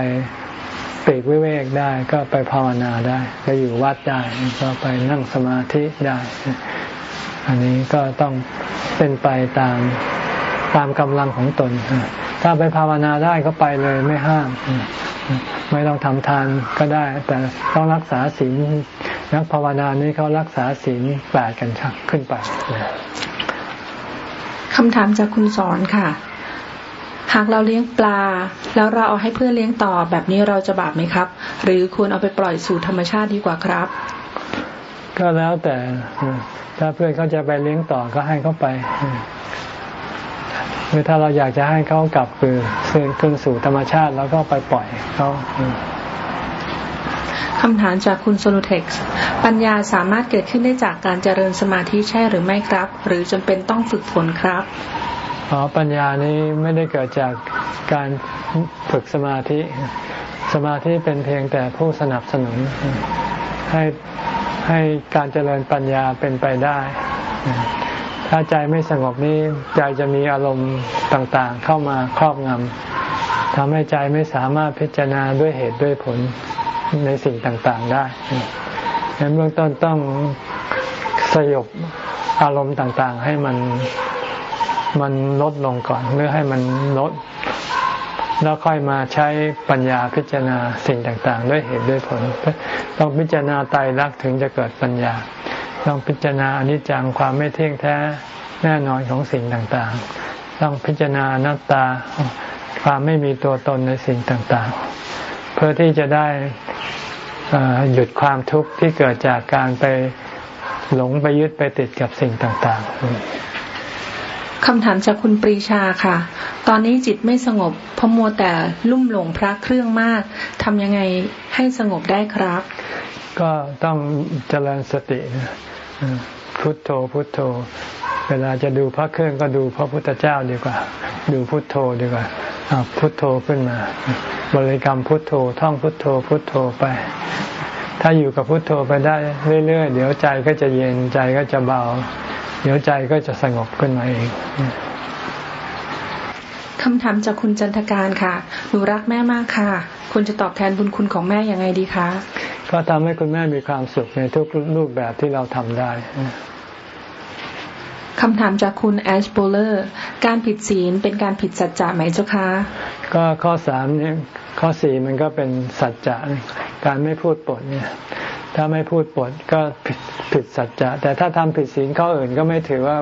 A: ปีกวิเวกได้ก็ไปภาวนาได้ ไปอยู่วัดได้ก็ไปนั่งสมาธิได้ อันนี้ก็ต้องเป็นไปตามตามกำลังของตน ถ้าไปภาวนาได้ก็ไปเลยไม่ห้าม ไม่ต้องทำทานก็ได้ แต่ต้องรักษาศีลนักภาวนานี้เขารักษาศีลแปดกันชักขึ้นไป
B: คำถามจากคุณสอนค่ะ หากเราเลี้ยงปลา แล้วเราเอาให้เพื่อนเลี้ยงต่อแบบนี้เราจะบาปไหมครับ หรือควรเอาไปปล่อยสู่ธรรมชาติดีกว่าครับ
A: ก็แล้วแต่ถ้าเพื่อนเขาจะไปเลี้ยงต่อก็ให้เขาไป หรือถ้าเราอยากจะให้เขากลับคือคืนคืนสู่ธรรมชาติแล้วก็ไปปล่อยเขา
B: คำถามจากคุณ Solutex ปัญญาสามารถเกิดขึ้นได้จากการเจริญสมาธิใช่หรือไม่ครับ หรือจำเป็นต้องฝึกฝนครับ
A: อ๋อปัญญานี้ไม่ได้เกิดจากการฝึกสมาธิ สมาธิเป็นเพียงแต่ผู้สนับสนุน ให้ให้การเจริญปัญญาเป็นไปได้ ถ้าใจไม่สงบนี้ใจจะมีอารมณ์ต่างๆ เข้ามาครอบงำทำให้ใจไม่สามารถพิจารณาด้วยเหตุด้วยผลในสิ่งต่างๆได้ดังนั้นเบื้องต้นต้องสยบอารมณ์ต่างๆ ให้มันมันลดลงก่อนหรือให้มันลด แล้วค่อยมาใช้ปัญญาพิจารณาสิ่งต่างๆ ด้วยเหตุด้วยผล ต้องพิจารณาตายรักถึงจะเกิดปัญญา ต้องพิจารณาอนิจจังความไม่เที่ยงแท้แน่นอนของสิ่งต่างๆ ต้องพิจารณาอนัตตาความไม่มีตัวตนในสิ่งต่างๆ เพื่อที่จะได้หยุดความทุกข์ที่เกิดจากการไปหลงไปยึดไปติดกับสิ่งต่าง
B: ๆ คำถามจากคุณปรีชาค่ะ ตอนนี้จิตไม่สงบพะมัวแต่ลุ่มหลงพระเครื่องมาก ทำยังไงให้สงบได้ครับ
A: ก็ต้องเจริญสติพุทโธพุทโธ เวลาจะดูพระเครื่องก็ดูพระพุทธเจ้าดีกว่า ดูพุทโธดีกว่าพุทโธขึ้นมา บริกรรมพุทโธท่องพุทโธพุทโธไป ถ้าอยู่กับพุทโธไปได้เรื่อยๆเดี๋ยวใจก็จะเย็นใจก็จะเบา เดี๋ยวใจก็จะสงบขึ้นมาเอง
B: คำถามจากคุณจันทการค่ะ หนูรักแม่มากค่ะ คุณจะตอบแทนบุญคุณของแม่อย่างไงดีคะ
A: ก็ทำให้คุณแม่มีความสุขในทุกรูปแบบที่เราทำได้
B: คำถามจากคุณแอชโบเลอร์ การผิดศีลเป็นการผิดสัจจะไหมเจ้าคะ
A: ก็ข้อสามเนี่ยข้อสี่มันก็เป็นสัจจะ การไม่พูดปดเนี่ย ถ้าไม่พูดปดก็ผิดผิดสัจจะ แต่ถ้าทำผิดศีลข้ออื่นก็ไม่ถือว่า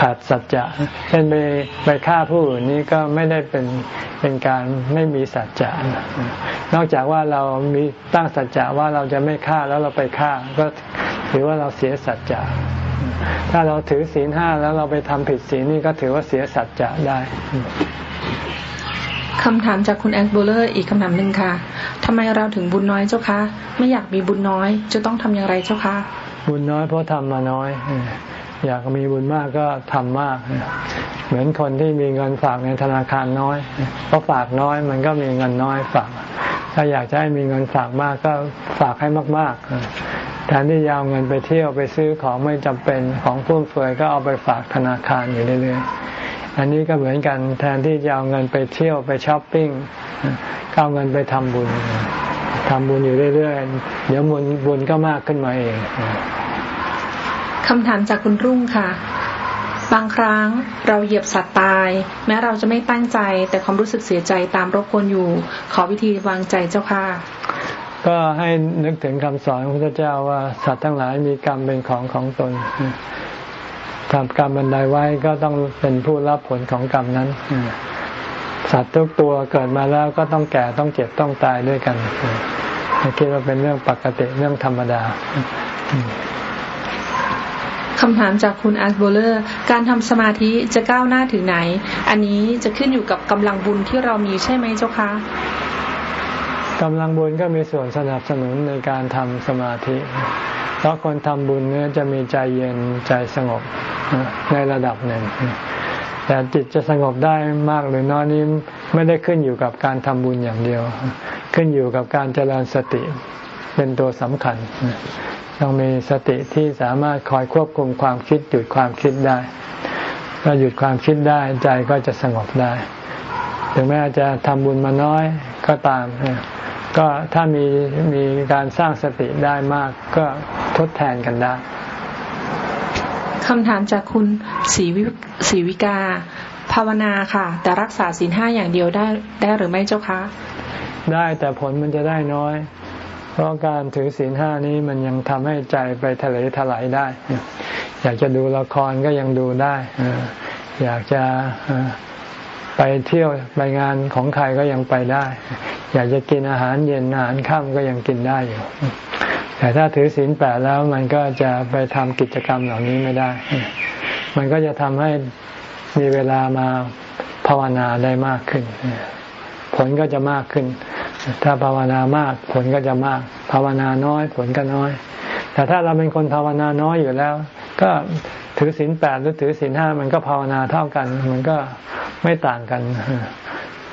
A: ขาดสัจจะ เช่นไปไปฆ่าผู้อื่นนี้ก็ไม่ได้เป็นเป็นการไม่มีสัจจะ นอกจากว่าเรามีตั้งสัจจะว่าเราจะไม่ฆ่าแล้วเราไปฆ่า ก็ถือว่าเราเสียสัจจะ ถ้าเราถือศีลห้าแล้วเราไปทำผิดศีลนี่ก็ถือว่าเสียสัจจะได้
B: คำถามจากคุณแอนโบเลอร์อีกคำถามหนึ่งค่ะทำไมเราถึงบุญน้อยเจ้าคะ ไม่อยากมีบุญน้อย จะต้องทำอย่างไรเจ้าคะ
A: บุญน้อยเพราะทำมาน้อย อยากมีบุญมากก็ทำมาก เหมือนคนที่มีเงินฝากในธนาคารน้อยเพราะฝากน้อยมันก็มีเงินน้อยฝาก ถ้าอยากจะให้มีเงินฝากมากก็ฝากให้มาก ๆ แทนที่จะเอาเงินไปเที่ยวไปซื้อของไม่จำเป็นของฟุ่มเฟือยก็เอาไปฝากธนาคารอยู่เรื่อยๆ อันนี้ก็เหมือนกันแทนที่จะเอาเงินไปเที่ยวไปช้อปปิ้งก็เอาเงินไปทำบุญทำบุญอยู่เรื่อยๆ เดี๋ยวบุญบุญก็มากขึ้นมาเอง
B: คำถามจากคุณรุ่งค่ะ บางครั้งเราเหยียบสัตว์ตาย แม้เราจะไม่ตั้งใจ แต่ความรู้สึกเสียใจตามรบกวนอยู่ ขอวิธีวางใจเจ้าค่ะ
A: ก็ให้นึกถึงคำสอนของพระเจ้าว่าสัตว์ทั้งหลายมีกรรมเป็นของของตน ทำกรรมบันไดไว้ก็ต้องเป็นผู้รับผลของกรรมนั้น สัตว์ทุกตัวเกิดมาแล้วก็ต้องแก่ต้องเจ็บต้องตายด้วยกันคิดว่าเป็นเรื่องปกติเรื่องธรรมดา
B: คำถามจากคุณอาร์โบเลอร์ การทำสมาธิจะก้าวหน้าถึงไหน อันนี้จะขึ้นอยู่กับกำลังบุญที่เรามีใช่ไหมเจ้าคะ
A: กำลังบุญก็มีส่วนสนับสนุนในการทำสมาธิ เพราะคนทำบุญเนี่ยจะมีใจเย็นใจสงบในระดับหนึ่ง แต่จิตจะสงบได้มากหรือน้อยนี้ไม่ได้ขึ้นอยู่กับการทำบุญอย่างเดียว ขึ้นอยู่กับการเจริญสติเป็นตัวสำคัญต้องมีสติที่สามารถคอยควบคุมความคิดหยุดความคิดได้ถ้าหยุดความคิดได้ใจก็จะสงบได้ ถึงแม้จะทำบุญมาน้อยก็ตาม ก็ถ้ามีมีการสร้างสติได้มากก็ทดแทนกันได้
B: คำถามจากคุณศรีวิศรีวิกา ภาวนาค่ะ แต่รักษาศีลห้าอย่างเดียวได้ได้หรือไม่เจ้าคะ
A: ได้แต่ผลมันจะได้น้อย เพราะการถือศีลห้านี้มันยังทำให้ใจไปทะเลถลายได้ อยากจะดูละครก็ยังดูได้ อยากจะไปเที่ยวไปงานของใครก็ยังไปได้ อยากจะกินอาหารเย็นอาหารค่ำก็ยังกินได้อยู่ แต่ถ้าถือศีลแปดแล้วมันก็จะไปทำกิจกรรมเหล่านี้ไม่ได้ มันก็จะทำให้มีเวลามาภาวนาได้มากขึ้น ผลก็จะมากขึ้น ถ้าภาวนามากผลก็จะมาก ภาวนาน้อยผลก็น้อย แต่ถ้าเราเป็นคนภาวนาน้อยอยู่แล้ว ก็ถือศีลแปดหรือถือศีลห้ามันก็ภาวนาเท่ากัน มันก็ไม่ต่างกัน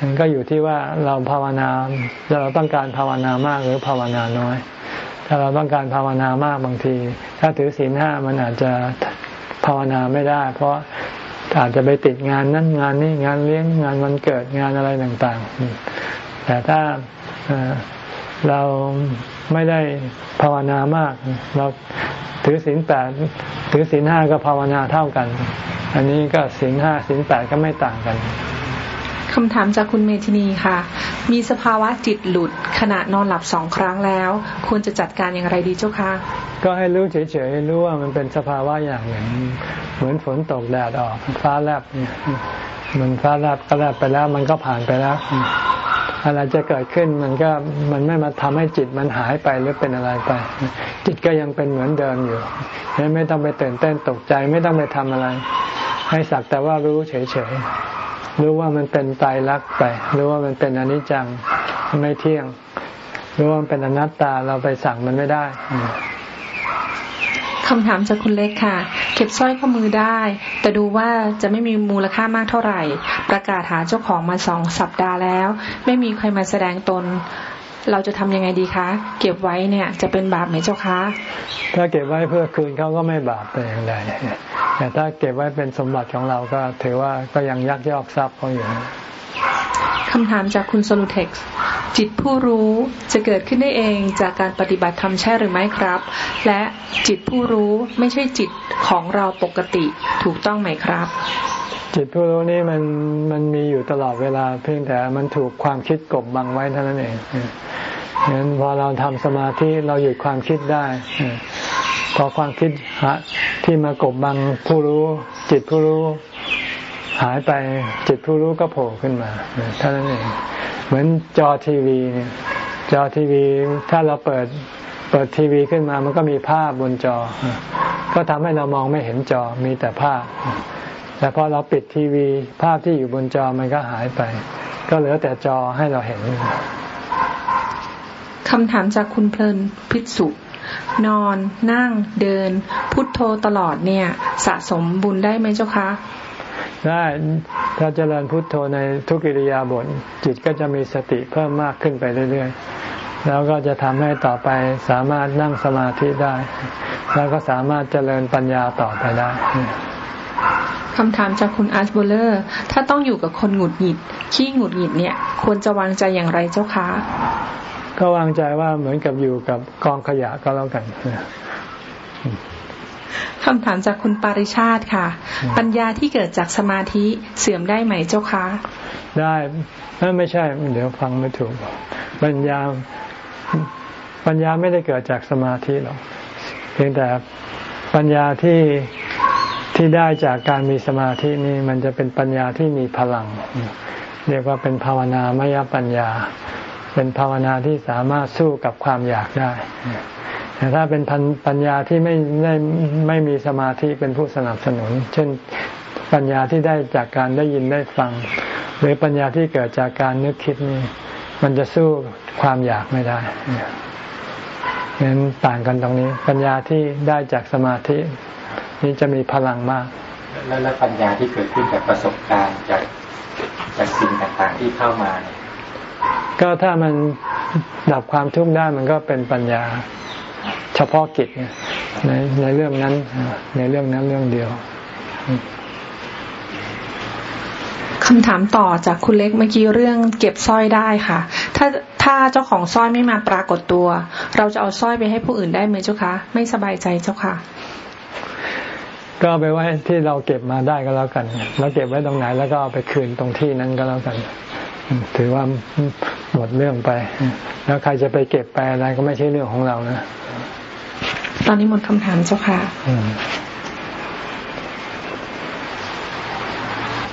A: มันก็อยู่ที่ว่าเราภาวนาเราต้องการภาวนามากหรือภาวนาน้อย ถ้าเราต้องการภาวนามากบางที ถ้าถือศีลห้ามันอาจจะภาวนาไม่ได้ เพราะอาจจะไปติดงานนั้นงานนี้งานเลี้ยงงานวันเกิดงานอะไรต่างๆ แต่ถ้าเราไม่ได้ภาวนามาก เราถือศีลแปดถือศีลห้าก็ภาวนาเท่ากัน อันนี้ก็ศีลห้าศีลแปดก็ไม่ต่างกัน
B: คำถามจากคุณเมธินีค่ะ มีสภาวะจิตหลุดขณะนอนหลับสองครั้งแล้ว ควรจะจัดการอย่างไรดีเจ้าคะ
A: ก็ให้รู้เฉยๆรู้ว่ามันเป็นสภาวะอย่างหนึ่ง เหมือนฝนตกแดดออกฟ้าแลบเนี่ยมันฟ้าแลบก็แลบไปแล้ว มันก็ผ่านไปแล้วอะไรจะเกิดขึ้นมันก็มันไม่มาทำให้จิตมันหายไปหรือเป็นอะไรไป จิตก็ยังเป็นเหมือนเดิมอยู่ไม่ต้องไปตื่นเต้นตกใจไม่ต้องไปทำอะไร ให้สักแต่ว่ารู้เฉยๆ รู้ว่ามันเป็นตายรักไปรู้ว่ามันเป็นอนิจจังไม่เที่ยงรู้ว่ามันเป็นอนัตตาเราไปสั่งมันไม่ได้
B: คำถามจากคุณเล็กค่ะ เก็บสร้อยข้อมือได้ แต่ดูว่าจะไม่มีมูลค่ามากเท่าไหร่ ประกาศหาเจ้าของมาสองสัปดาห์แล้ว ไม่มีใครมาแสดงตน เราจะทำยังไงดีคะ เก็บไว้เนี่ย จะเป็นบาปไหมเจ้าคะ
A: ถ้าเก็บไว้เพื่อคืนเขาก็ไม่บาปแต่อย่างใดแต่ถ้าเก็บไว้เป็นสมบัติของเราก็ถือว่าก็ยังยักยอกทรัพย์เขาอยู่
B: คำถามจากคุณโซลูเท็กซ์จิตผู้รู้จะเกิดขึ้นได้เองจากการปฏิบัติธรรมใช่หรือไม่ครับ และจิตผู้รู้ไม่ใช่จิตของเราปกติถูกต้องไหมครับ
A: จิตผู้รู้นี่มันมันมีอยู่ตลอดเวลา เพียงแต่มันถูกความคิดกบบังไว้เท่านั้นเองงั้นพอเราทำสมาธิเราหยุดความคิดได้พอความคิดที่มากบบังผู้รู้ จิตผู้รู้ หายไปจิตผู้รู้ก็โผล่ขึ้นมาเท่านั้นเองเหมือนจอทีวีเนี่ยจอทีวีถ้าเราเปิดเปิดทีวีขึ้นมามันก็มีภาพบนจอ ก็ทำให้เรามองไม่เห็นจอมีแต่ภาพ แต่พอเราปิดทีวี ภาพที่อยู่บนจอมันก็หายไปก็ก็เหลือแต่จอให้เราเห็น
B: คำถามจากคุณเพลินพิสุนอน นั่งเดิน พุทโธตลอดเนี่ย สะสมบุญได้ไหมเจ้าคะ
A: ได้ถ้าเจริญพุทโธในทุกิริยาบทจิตก็จะมีสติเพิ่มมากขึ้นไปเรื่อยๆ แล้วก็จะทำให้ต่อไปสามารถนั่งสมาธิได้ แล้วก็สามารถเจริญปัญญาต่อไปได้
B: คำถามจากคุณอาร์ตโบเลอร์ ถ้าต้องอยู่กับคนหงุดหงิด ขี้หงุดหงิดเนี่ย ควรจะวางใจอย่างไรเจ้าคะ
A: ก็วางใจว่าเหมือนกับอยู่กับกองขยะก็แล้วกัน
B: คำถามจากคุณปาริชาติค่ะ ปัญญาที่เกิดจากสมาธิเสื่อมได้ไหมเจ้าคะ
A: ได้ไม่ไม่ใช่ เดี๋ยวฟังไม่ถูก ปัญญาปัญญาไม่ได้เกิดจากสมาธิหรอกเพียงแต่ปัญญาที่ ที่ได้จากการมีสมาธินี่มันจะเป็นปัญญาที่มีพลัง เรียกว่าเป็นภาวนามยปัญญา เป็นภาวนาที่สามารถสู้กับความอยากได้ แต่ถ้าเป็นปัญญาที่ไม่ได้ไม่มีสมาธิเป็นผู้สนับสนุน เช่นปัญญาที่ได้จากการได้ยินได้ฟัง หรือปัญญาที่เกิดจากการนึกคิดนี่มันจะสู้ความอยากไม่ได้นั้นต่างกันตรงนี้ ปัญญาที่ได้จากสมาธิ นี่จะมีพลังมาก
C: แล้วแล้วปัญญาที่เกิดขึ้นจากประสบการณ์จากจากสิ่งต่างๆที่เข้ามาเนี่ย
A: ก็ถ้ามันดับความทุกข์ได้มันก็เป็นปัญญาเฉพาะกิจในในเรื่องนั้น ในเรื่องนั้นเรื่องเดียว
B: คำถามต่อจากคุณเล็กเมื่อกี้เรื่องเก็บสร้อยได้ค่ะ ถ้าถ้าเจ้าของสร้อยไม่มาปรากฏตัว เราจะเอาสร้อยไปให้ผู้อื่นได้ไหมเจ้าคะ ไม่สบายใจเจ้าค่ะ
A: ก็ไปไว้ที่เราเก็บมาได้ก็แล้วกันเราเก็บไว้ตรงไหนแล้วก็เอาไปคืนตรงที่นั้นก็แล้วกัน ถือว่าหมดเรื่องไป แล้วใครจะไปเก็บไปอะไรก็ไม่ใช่เรื่องของเรานะ
B: ตอนนี้หมดคำถามเจ้าค่ะ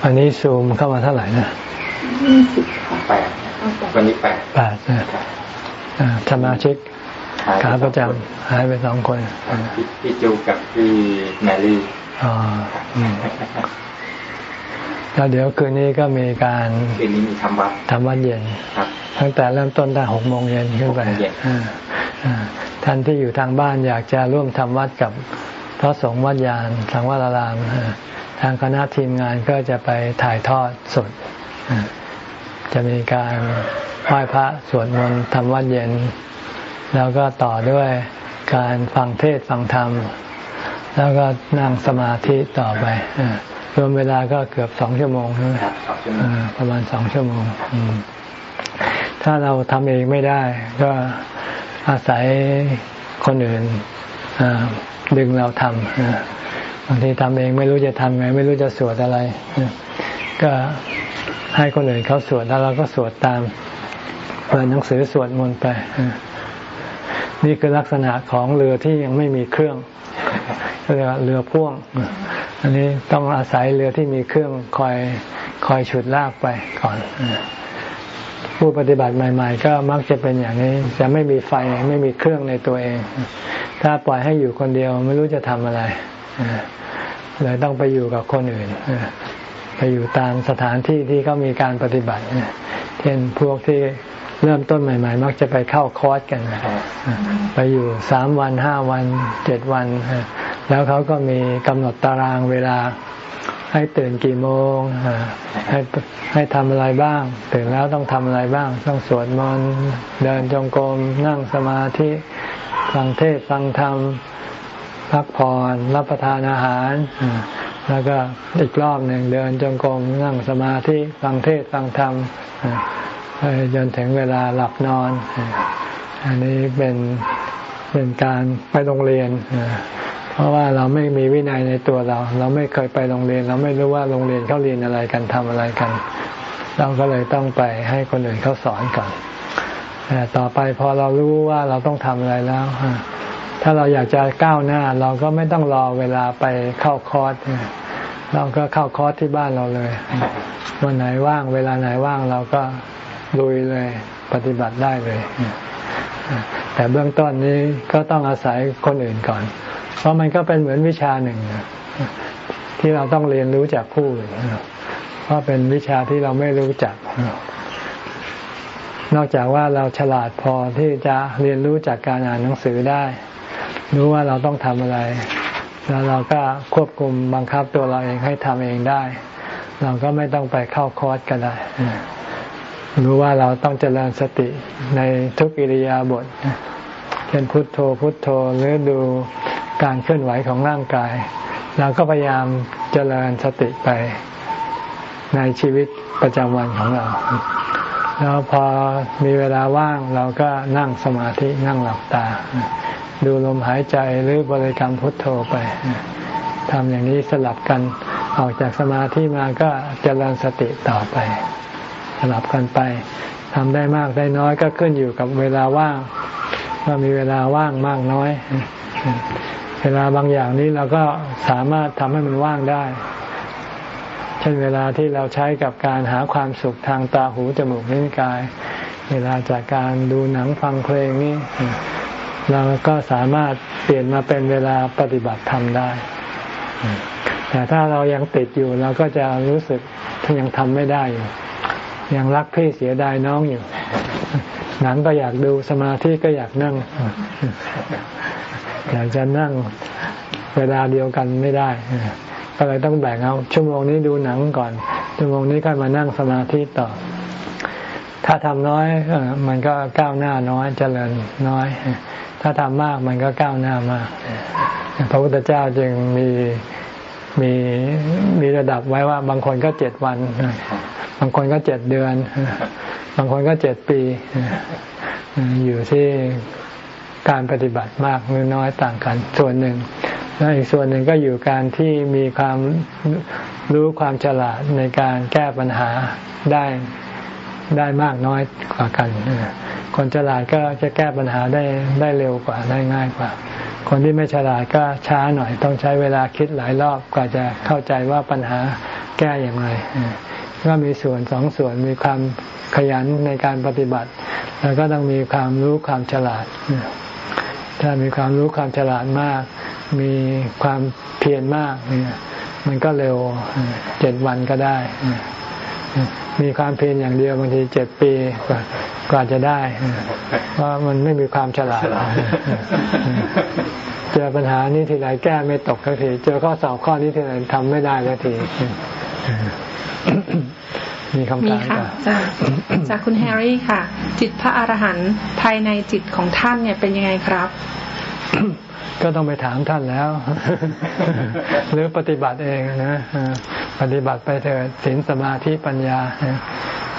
A: อันนี้ซูมเข้ามาเท่าไหร่นะ
C: แปดวันนี้แปดแปดนะ
A: สมาชิกขาประจำหายไปสองคน
C: พี่จูกับพี่แมรี่อ๋อ
A: แล้วเดี๋ยวคืนนี้ก็มีการ
C: คืนนี้มีทำวัด
A: ทำวัดเย็นตั้งแต่เริ่มต้นตั้งหกโมงเย็นขึ้นไปท่านที่อยู่ทางบ้านอยากจะร่วมทำวัดกับพระสงฆ์วัดยานทางวัดรามทางคณะทีมงานก็จะไปถ่ายทอดสด จะมีการไหว้พระสวดมนต์ทำวัดเย็น แล้วก็ต่อด้วยการฟังเทศฟังธรรม แล้วก็นั่งสมาธิต่อไปรวมเวลาก็เกือบสองชั่วโมงใช่ไหมประมาณสองชั่วโมง ถ้าเราทำเองไม่ได้ ก็อาศัยคนอื่นดึงเราทำบางทีทำเองไม่รู้จะทำไง ไม่รู้จะสวดอะไร ก็ให้คนอื่นเขาสวดแล้วเราก็สวดตามเปิดหนังสือสวดมนต์ไป นี่คือลักษณะของเรือที่ยังไม่มีเครื่อง เรือเรือพ่วง อันนี้ต้องอาศัยเรือที่มีเครื่องคอยคอยฉุดลากไปก่อน ผู้ปฏิบัติใหม่ ๆ ก็มักจะเป็นอย่างนี้ จะไม่มีไฟไม่มีเครื่องในตัวเอง ถ้าปล่อยให้อยู่คนเดียวไม่รู้จะทำอะไรเลยต้องไปอยู่กับคนอื่นไปอยู่ตามสถานที่ที่เขามีการปฏิบัติเช่นพวกที่ เริ่มต้นใหม่ ๆ มักจะไปเข้าคอร์สกันไปอยู่สามวันห้าวันเจ็ดวัน แล้วเขาก็มีกำหนดตารางเวลาให้ตื่นกี่โมงให้ให้ทำอะไรบ้าง ตื่นแล้วต้องทำอะไรบ้าง ต้องสวดมนต์เดินจงกรมนั่งสมาธิฟังเทศฟังธรรมพักผ่อนรับประทานอาหาร แล้วก็อีกรอบหนึ่งเดินจงกรมนั่งสมาธิฟังเทศฟังธรรม จนถึงเวลาหลับนอน อันนี้เป็นเป็นการไปโรงเรียน เพราะว่าเราไม่มีวินัยในตัวเรา เราไม่เคยไปโรงเรียน เราไม่รู้ว่าโรงเรียนเขาเรียนอะไรกันทำอะไรกัน เราก็เลยต้องไปให้คนอื่นเขาสอนก่อนแต่ต่อไปพอเรารู้ว่าเราต้องทำอะไรแล้ว ถ้าเราอยากจะก้าวหน้า เราก็ไม่ต้องรอเวลาไปเข้าคอร์สเราก็เข้าคอร์สที่บ้านเราเลย วันไหนว่างเวลาไหนว่างเราก็ ลุยเลยปฏิบัติได้เลย แต่เบื้องต้นนี้ก็ต้องอาศัยคนอื่นก่อน เพราะมันก็เป็นเหมือนวิชาหนึ่ง ที่เราต้องเรียนรู้จากผู้อื่นเพราะเป็นวิชาที่เราไม่รู้จัก นอกจากว่าเราฉลาดพอที่จะเรียนรู้จากการอ่านหนังสือได้ รู้ว่าเราต้องทำอะไร แล้วเราก็ควบคุมบังคับตัวเราเองให้ทำเองได้ เราก็ไม่ต้องไปเข้าคอร์สก็ได้ รู้ว่าเราต้องเจริญสติในทุกอิริยาบถเช่นพุทโธพุทโธหรือดูการเคลื่อนไหวของร่างกาย เราก็พยายามเจริญสติไปในชีวิตประจำวันของเรา แล้วพอมีเวลาว่างเราก็นั่งสมาธินั่งหลับตา ดูลมหายใจหรือบริกรรมพุทโธไปทำอย่างนี้สลับกันออกจากสมาธิมาก็เจริญสติต่อไป สลับกันไปทำได้มากได้น้อยก็ขึ้นอยู่กับเวลาว่างว่ามีเวลาว่างมากน้อย เวลาบางอย่างนี้เราก็สามารถทำให้มันว่างได้ เช่นเวลาที่เราใช้กับการหาความสุขทางตาหูจมูกนิ้วกาย เวลาจากการดูหนังฟังเพลงนี้ เราก็สามารถเปลี่ยนมาเป็นเวลาปฏิบัติธรรมได้ แต่ถ้าเรายังติดอยู่เราก็จะรู้สึกยังทำไม่ได้อยู่ ยังรักพี่เสียดายน้องอยู่ หนังก็อยากดูสมาธิก็อยากนั่ง อยากจะนั่งเวลาเดียวกันไม่ได้ ก็เลยต้องแบ่งเอาชั่วโมงนี้ดูหนังก่อน ชั่วโมงนี้ก็มานั่งสมาธิต่อ ถ้าทำน้อยมันก็ก้าวหน้าน้อยเจริญน้อย ถ้าทำมากมันก็ก้าวหน้ามากพระพุทธเจ้าจึงมีมีมีระดับไว้ว่าบางคนก็เจ็ดวัน บางคนก็เจ็ดเดือน บางคนก็เจ็ดปี อยู่ที่การปฏิบัติมากหรือน้อยต่างกัน ส่วนหนึ่งแล้วอีกส่วนหนึ่งก็อยู่การที่มีความรู้ความฉลาดในการแก้ปัญหาได้ได้มากน้อยกว่ากัน คนฉลาดก็จะแก้ปัญหาได้ได้เร็วกว่าได้ง่ายกว่า คนที่ไม่ฉลาดก็ช้าหน่อย ต้องใช้เวลาคิดหลายรอบกว่าจะเข้าใจว่าปัญหาแก้อย่างไร ก็มีส่วนสองส่วนมีความขยันในการปฏิบัติ แล้วก็ต้องมีความรู้ความฉลาด ถ้ามีความรู้ความฉลาดมาก มีความเพียรมากเนี่ยมันก็เร็วเจ็ดวันก็ได้ มีความเพียรอย่างเดียวบางทีเจ็ดปีกว่ากว่าจะได้เพราะมันไม่มีความฉลาดเจอปัญหานี้ทีไรแก้ไม่ตกสักที เจอข้อสอบข้อนี้ทีไรทำไม่ได้สักที มีคำถาม
B: ค่ะจากคุณแฮร์รี่ค่ะ จิตพระอรหันต์ภายในจิตของท่านเนี่ยเป็นยังไงครับ
A: ก็ต้องไปถามท่านแล้ว หรือปฏิบัติเองนะปฏิบัติไปเถิดศีลสมาธิปัญญา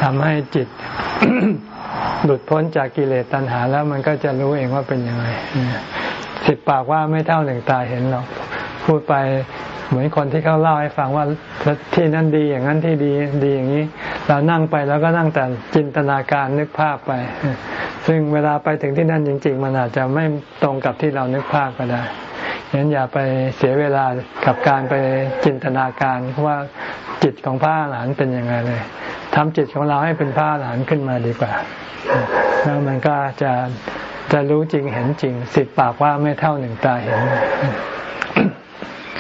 A: ทำให้จิตหลุดพ้นจากกิเลสตัณหาแล้วมันก็จะรู้เองว่าเป็นยังไงสิบปากว่าไม่เท่าหนึ่งตาเห็นหรอกพูดไป เหมือนคนที่เขาเล่าให้ฟังว่าที่นั่นดีอย่างนั้นที่ดีดีอย่างนี้ เรานั่งไปแล้วก็นั่งแต่จินตนาการนึกภาพไป ซึ่งเวลาไปถึงที่นั่นจริง ๆ มันอาจจะไม่ตรงกับที่เรานึกภาพก็ได้ฉะนั้นอย่าไปเสียเวลากับการไปจินตนาการว่าจิตของพระหลานเป็นยังไงเลยทำจิตของเราให้เป็นพระหลานขึ้นมาดีกว่า แล้วมันก็จะจะรู้จริงเห็นจริง สิบปากว่าไม่เท่าหนึ่งตาเห็น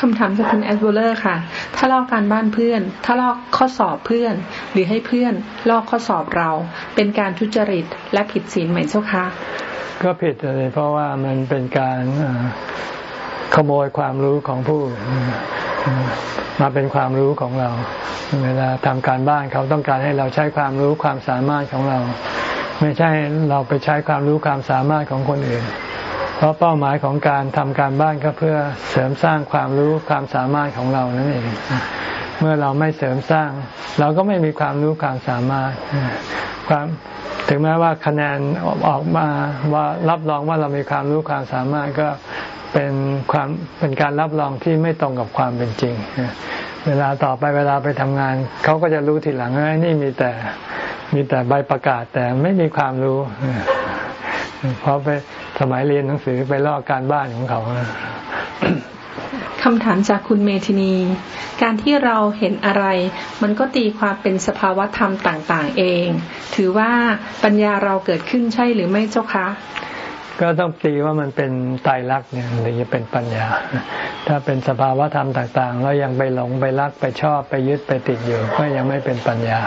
B: คำถามจากคุณแอดโบเลอร์ค่ะ ถ้าลอกการบ้านเพื่อน ถ้าลอกข้อสอบเพื่อน หรือให้เพื่อน ลอกข้อสอบเรา เป็นการทุจริตและผิดศีลไหมเจ้าคะ
A: ก็ผิดเลยเพราะว่ามันเป็นการขโมยความรู้ของผู้มาเป็นความรู้ของเรา เวลาทำการบ้านเขาต้องการให้เราใช้ความรู้ความสามารถของเรา ไม่ใช่เราไปใช้ความรู้ความสามารถของคนอื่น เพราะเป้าหมายของการทำการบ้านก็เพื่อเสริมสร้างความรู้ความสามารถของเรานั่นเอง เมื่อเราไม่เสริมสร้าง เราก็ไม่มีความรู้ความสามารถ ความถึงแม้ว่าคะแนนออกมาว่ารับรองว่าเรามีความรู้ความสามารถก็เป็นความเป็นการรับรองที่ไม่ตรงกับความเป็นจริง เวลาต่อไปเวลาไปทำงาน เขาก็จะรู้ทีหลังว่านี่มีแต่มีแต่ใบประกาศแต่ไม่มีความรู้เพราะไป สมัยเรียนหนังสือไปลอกการบ้านของเขา
B: คำถามจากคุณเมธินี การที่เราเห็นอะไร มันก็ตีความเป็นสภาวธรรมต่าง ๆ เอง ถือว่าปัญญาเราเกิดขึ้นใช่หรือไม่เจ้าคะ
A: ก็ต้องตีว่ามันเป็นไตรลักษณ์เนี่ยถึงจะเป็นปัญญา ถ้าเป็นสภาวธรรมต่าง ๆ แล้วยังไปหลงไปรักไปชอบไปยึดไปติดอยู่ ก็ยังไม่เป็นปัญญา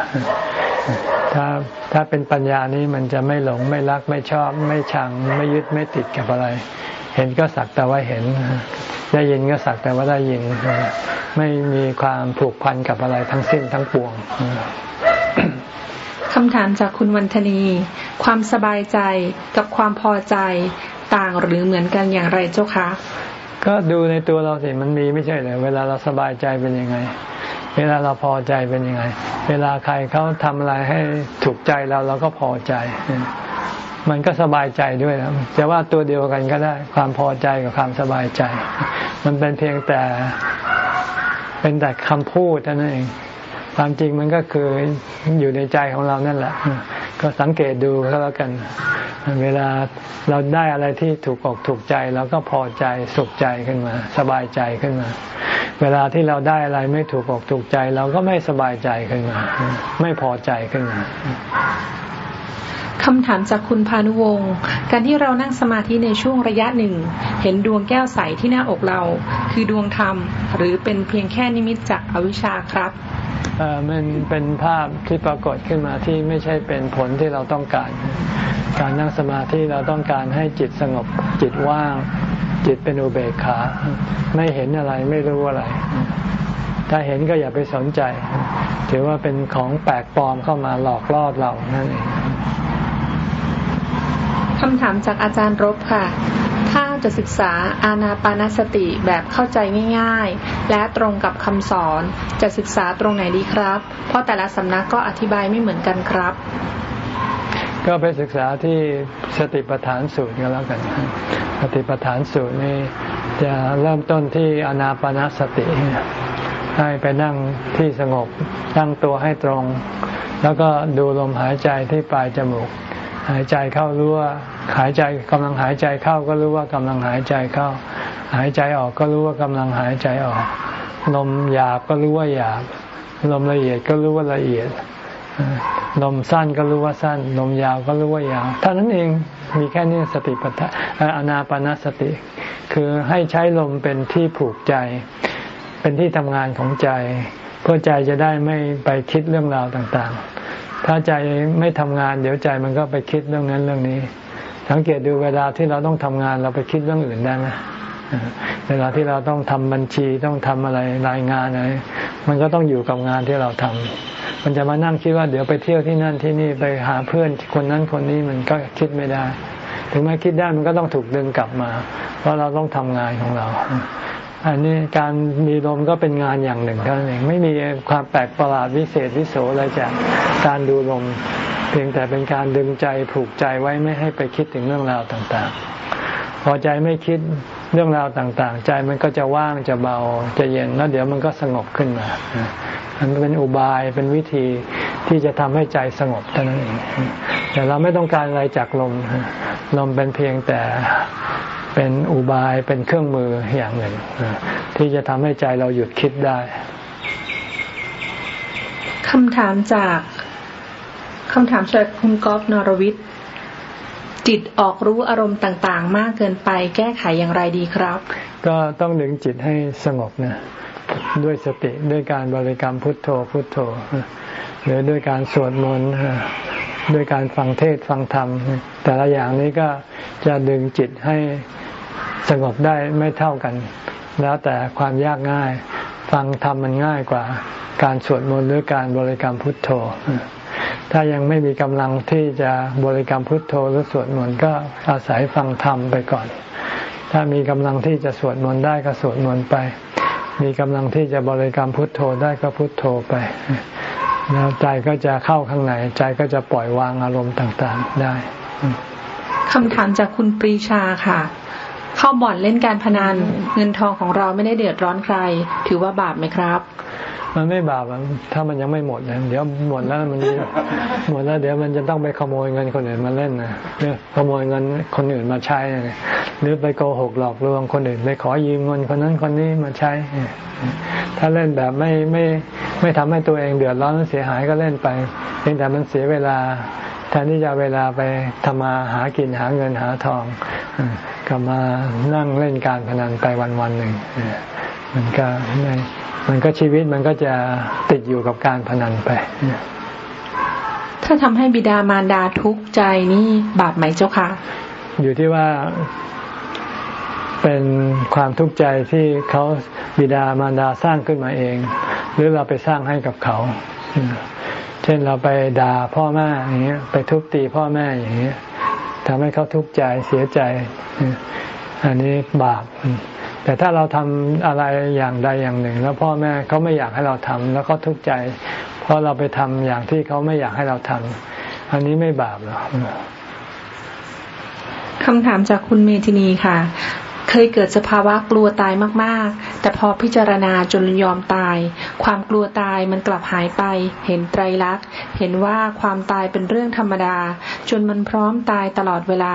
A: ถ้าถ้าเป็นปัญญานี้มันจะไม่หลงไม่รักไม่ชอบ ไม่ชัง ไม่ยึดไม่ติดกับอะไร เห็นก็สักแต่ว่าเห็น ได้ยินก็สักแต่ว่าได้ยิน ไม่มีความผูกพันกับอะไรทั้งสิ้นทั้งปวง
B: คำถามจากคุณวันธนี ความสบายใจกับความพอใจต่างหรือเหมือนกันอย่างไรเจ้าคะ
A: ก็ดูในตัวเราสิมันมีไม่ใช่เหรอเวลาเราสบายใจเป็นยังไง เวลาเราพอใจเป็นยังไง เวลาใครเขาทำอะไรให้ถูกใจเราเราก็พอใจ มันก็สบายใจด้วยนะจะว่าตัวเดียวกันก็ได้ ความพอใจกับความสบายใจ มันเป็นเพียงแต่เป็นแต่คำพูดเท่านั้นเองความจริงมันก็คืออยู่ในใจของเรานั่นแหละ ก็สังเกตดูก็แล้วกัน เวลาเราได้อะไรที่ถูกอกถูกใจเราก็พอใจสุขใจขึ้นมา สบายใจขึ้นมา เวลาที่เราได้อะไรไม่ถูกอกถูกใจ เราก็ไม่สบายใจขึ้นมา ไม่พอใจขึ้นมา
B: คำถามจากคุณพานุวงศ์การที่เรานั่งสมาธิในช่วงระยะหนึ่ง เห็นดวงแก้วใสที่หน้าอกเรา คือดวงธรรม หรือเป็นเพียงแค่นิมิตจากอวิชชาครับ
A: มันเป็นภาพที่ปรากฏขึ้นมาที่ไม่ใช่เป็นผลที่เราต้องการ การนั่งสมาธิเราต้องการให้จิตสงบจิตว่าง จิตเป็นอุเบกขา ไม่เห็นอะไรไม่รู้อะไร ถ้าเห็นก็อย่าไปสนใจ ถือว่าเป็นของแปลกปลอมเข้ามาหลอกล่อเรานั่นเอง
B: คำถามจากอาจารย์รบค่ะ ถ้าจะศึกษาอานาปานสติแบบเข้าใจง่าย ๆ และตรงกับคำสอน จะศึกษาตรงไหนดีครับ เพราะแต่ละสำนักก็อธิบายไม่เหมือนกันครับ
A: ก็ไปศึกษาที่สติปัฏฐานสูตรก็แล้วกัน สติปัฏฐานสูตรนี่จะเริ่มต้นที่อนาปนาสติ ให้ไปนั่งที่สงบนั่งตัวให้ตรง แล้วก็ดูลมหายใจที่ปลายจมูก หายใจเข้ารู้ว่าหายใจกำลังหายใจเข้าก็รู้ว่ากำลังหายใจเข้า หายใจออกก็รู้ว่ากำลังหายใจออก ลมหยาบก็รู้ว่าหยาบ ลมละเอียดก็รู้ว่าละเอียด ลมสั้นก็รู้ว่าสั้น ลมยาวก็รู้ว่ายาวเท่านั้นเองมีแค่นี้สติปัฏฐานอนาปนาสติ คือให้ใช้ลมเป็นที่ผูกใจ เป็นที่ทำงานของใจ เพื่อใจจะได้ไม่ไปคิดเรื่องราวต่างๆ ถ้าใจไม่ทำงานเดี๋ยวใจมันก็ไปคิดเรื่องนั้นเรื่องนี้ สังเกตดูเวลาที่เราต้องทำงานเราไปคิดเรื่องอื่นได้ไหมเวลาที่เราต้องทำบัญชีต้องทำอะไรรายงานอะไรมันก็ต้องอยู่กับงานที่เราทำ มันจะมานั่งคิดว่าเดี๋ยวไปเที่ยวที่นั่นที่นี่ไปหาเพื่อนคนนั้นคนนี้มันก็คิดไม่ได้ ถึงแม้คิดได้มันก็ต้องถูกดึงกลับมาเพราะเราต้องทำงานของเรา อันนี้การมีลมก็เป็นงานอย่างหนึ่งเท่านั้นเองไม่มีความแปลกประหลาดวิเศษวิโสอะไรจากการดูลมเพียงแต่เป็นการดึงใจผูกใจไว้ไม่ให้ไปคิดถึงเรื่องราวต่างๆ พอใจไม่คิด เรื่องราวต่างๆ ใจมันก็จะว่างจะเบาจะเย็นแล้วเดี๋ยวมันก็สงบขึ้นมามันเป็นอุบายเป็นวิธีที่จะทำให้ใจสงบเท่านั้นเองแต่เราไม่ต้องการอะไรจากลมลมเป็นเพียงแต่เป็นอุบายเป็นเครื่องมืออย่างหนึ่งที่จะทำให้ใจเราหยุดคิดได้
B: คำถามจากคำถามจากคุณกอฟนรวิทย์ จิตออกรู้อารมณ์ต่างๆ มากเกินไป แก้ไขอย่างไรดีครับ
A: ก็ต้องดึงจิตให้สงบนะด้วยสติด้วยการบริกรรมพุทโธพุทโธ หรือด้วยการสวดมนต์ด้วยการฟังเทศฟังธรรม แต่ละอย่างนี้ก็จะดึงจิตให้สงบได้ไม่เท่ากัน แล้วแต่ความยากง่าย ฟังธรรมมันง่ายกว่า การสวดมนต์หรือการบริกรรมพุทโธ ถ้ายังไม่มีกำลังที่จะบริกรรมพุทโธหรือสวดมนต์ก็อาศัยฟังธรรมไปก่อน ถ้ามีกำลังที่จะสวดมนต์ได้ก็สวดมนต์ไป มีกำลังที่จะบริกรรมพุทโธได้ก็พุทโธไปแล้วใจก็จะเข้าข้างในใจก็จะปล่อยวางอารมณ์ต่างๆได้
B: คำถามจากคุณปรีชาค่ะ เข้าบ่อนเล่นการพนันเงินทองของเราไม่ได้เดือดร้อนใคร ถือว่าบาปไหมครับ
A: มันไม่บาปถ้ามันยังไม่หมดนะเดี๋ยวหมดแล้วมันหมดแล้วเดี๋ยวมันจะต้องไปขโมยเงินคนอื่นมาเล่นนะเนี่ยขโมยเงินคนอื่นมาใช้หรือไปโกหกหลอกลวงคนอื่นไปขอยืมเงินคนนั้นคนนี้มาใช้ ถ้าเล่นแบบไม่ไม่ไม่ทำให้ตัวเองเดือดร้อนเสียหายก็เล่นไปเพียงแต่มันเสียเวลาแทนที่จะเวลาไปทำมาหากินหาเงินหาทองก็มานั่งเล่นการพนันไปวันวันหนึ่งมันก็ไม่ มันก็ชีวิตมันก็จะติดอยู่กับการพนันไป
B: ถ้าทำให้บิดามารดาทุกข์ใจนี่บาปไหมเจ้าคะ
A: อยู่ที่ว่าเป็นความทุกข์ใจที่เขาบิดามารดาสร้างขึ้นมาเอง หรือเราไปสร้างให้กับเขา เช่นเราไปด่าพ่อแม่อย่างเงี้ย ไปทุบตีพ่อแม่อย่างเงี้ยทำให้เขาทุกข์ใจเสียใจ อันนี้บาป แต่ถ้าเราทำอะไรอย่างใดอย่างหนึ่ง แล้วพ่อแม่เขาไม่อยากให้เราทำแล้วก็ทุกข์ใจ เพราะเราไปทำอย่างที่เขาไม่อยากให้เราทำอันนี้ไม่บาปหรอก
B: คำถามจากคุณเมธินีค่ะ เคยเกิดสภาวะกลัวตายมากๆ แต่พอพิจารณาจนยอมตาย ความกลัวตายมันกลับหายไป เห็นไตรลักษณ์ เห็นว่าความตายเป็นเรื่องธรรมดา จนมันพร้อมตายตลอดเวลา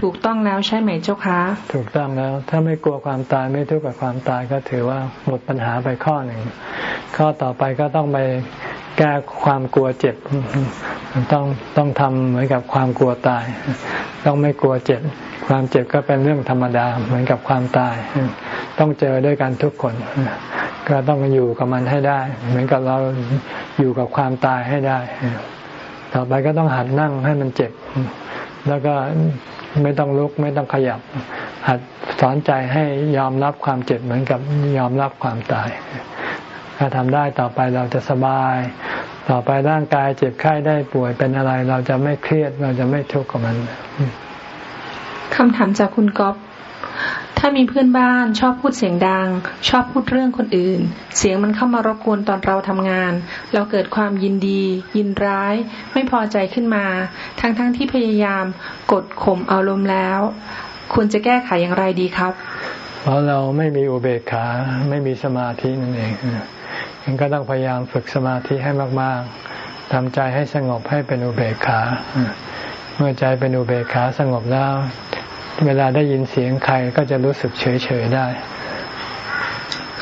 B: ถูกต้องแล้วใช่ไหมเจ้าคะ
A: ถูกต้องแล้ว ถ้าไม่กลัวความตายไม่ทุกข์กับความตายก็ถือว่าหมดปัญหาไปข้อหนึ่ง ข้อต่อไปก็ต้องไปแก้ความกลัวเจ็บ ต้องต้องทำเหมือนกับความกลัวตาย ต้องไม่กลัวเจ็บ ความเจ็บก็เป็นเรื่องธรรมดาเหมือนกับความตาย ต้องเจอด้วยกันทุกคน ก็ต้องอยู่กับมันให้ได้ เหมือนกับเราอยู่กับความตายให้ได้ ต่อไปก็ต้องหัดนั่งให้มันเจ็บ แล้วก็ไม่ต้องลุกไม่ต้องขยับ หัดสอนใจให้ยอมรับความเจ็บเหมือนกับยอมรับความตาย ถ้าทำได้ต่อไปเราจะสบาย ต่อไปร่างกายเจ็บไข้ได้ป่วยเป็นอะไร เราจะไม่เครียดเราจะไม่ทุกข์กับมัน
B: คำถามจากคุณก๊อฟถ้ามีเพื่อนบ้านชอบพูดเสียงดัง ชอบพูดเรื่องคนอื่น เสียงมันเข้ามารบกวนตอนเราทำงาน เราเกิดความยินดี ยินร้าย ไม่พอใจขึ้นมา ทั้งๆทที่พยายามกดข่มอารมณ์แล้ว ควรจะแก้ไขอย่างไรดีครับ
A: เพราะเราไม่มีอุเบกขาไม่มีสมาธินั่นเองยังก็ต้องพยายามฝึกสมาธิให้มากๆทำใจให้สงบให้เป็นอุเบกขาเมื่อใจเป็นอุเบกขาสงบแล้ว เวลาได้ยินเสียงใครก็จะรู้สึกเฉยๆได้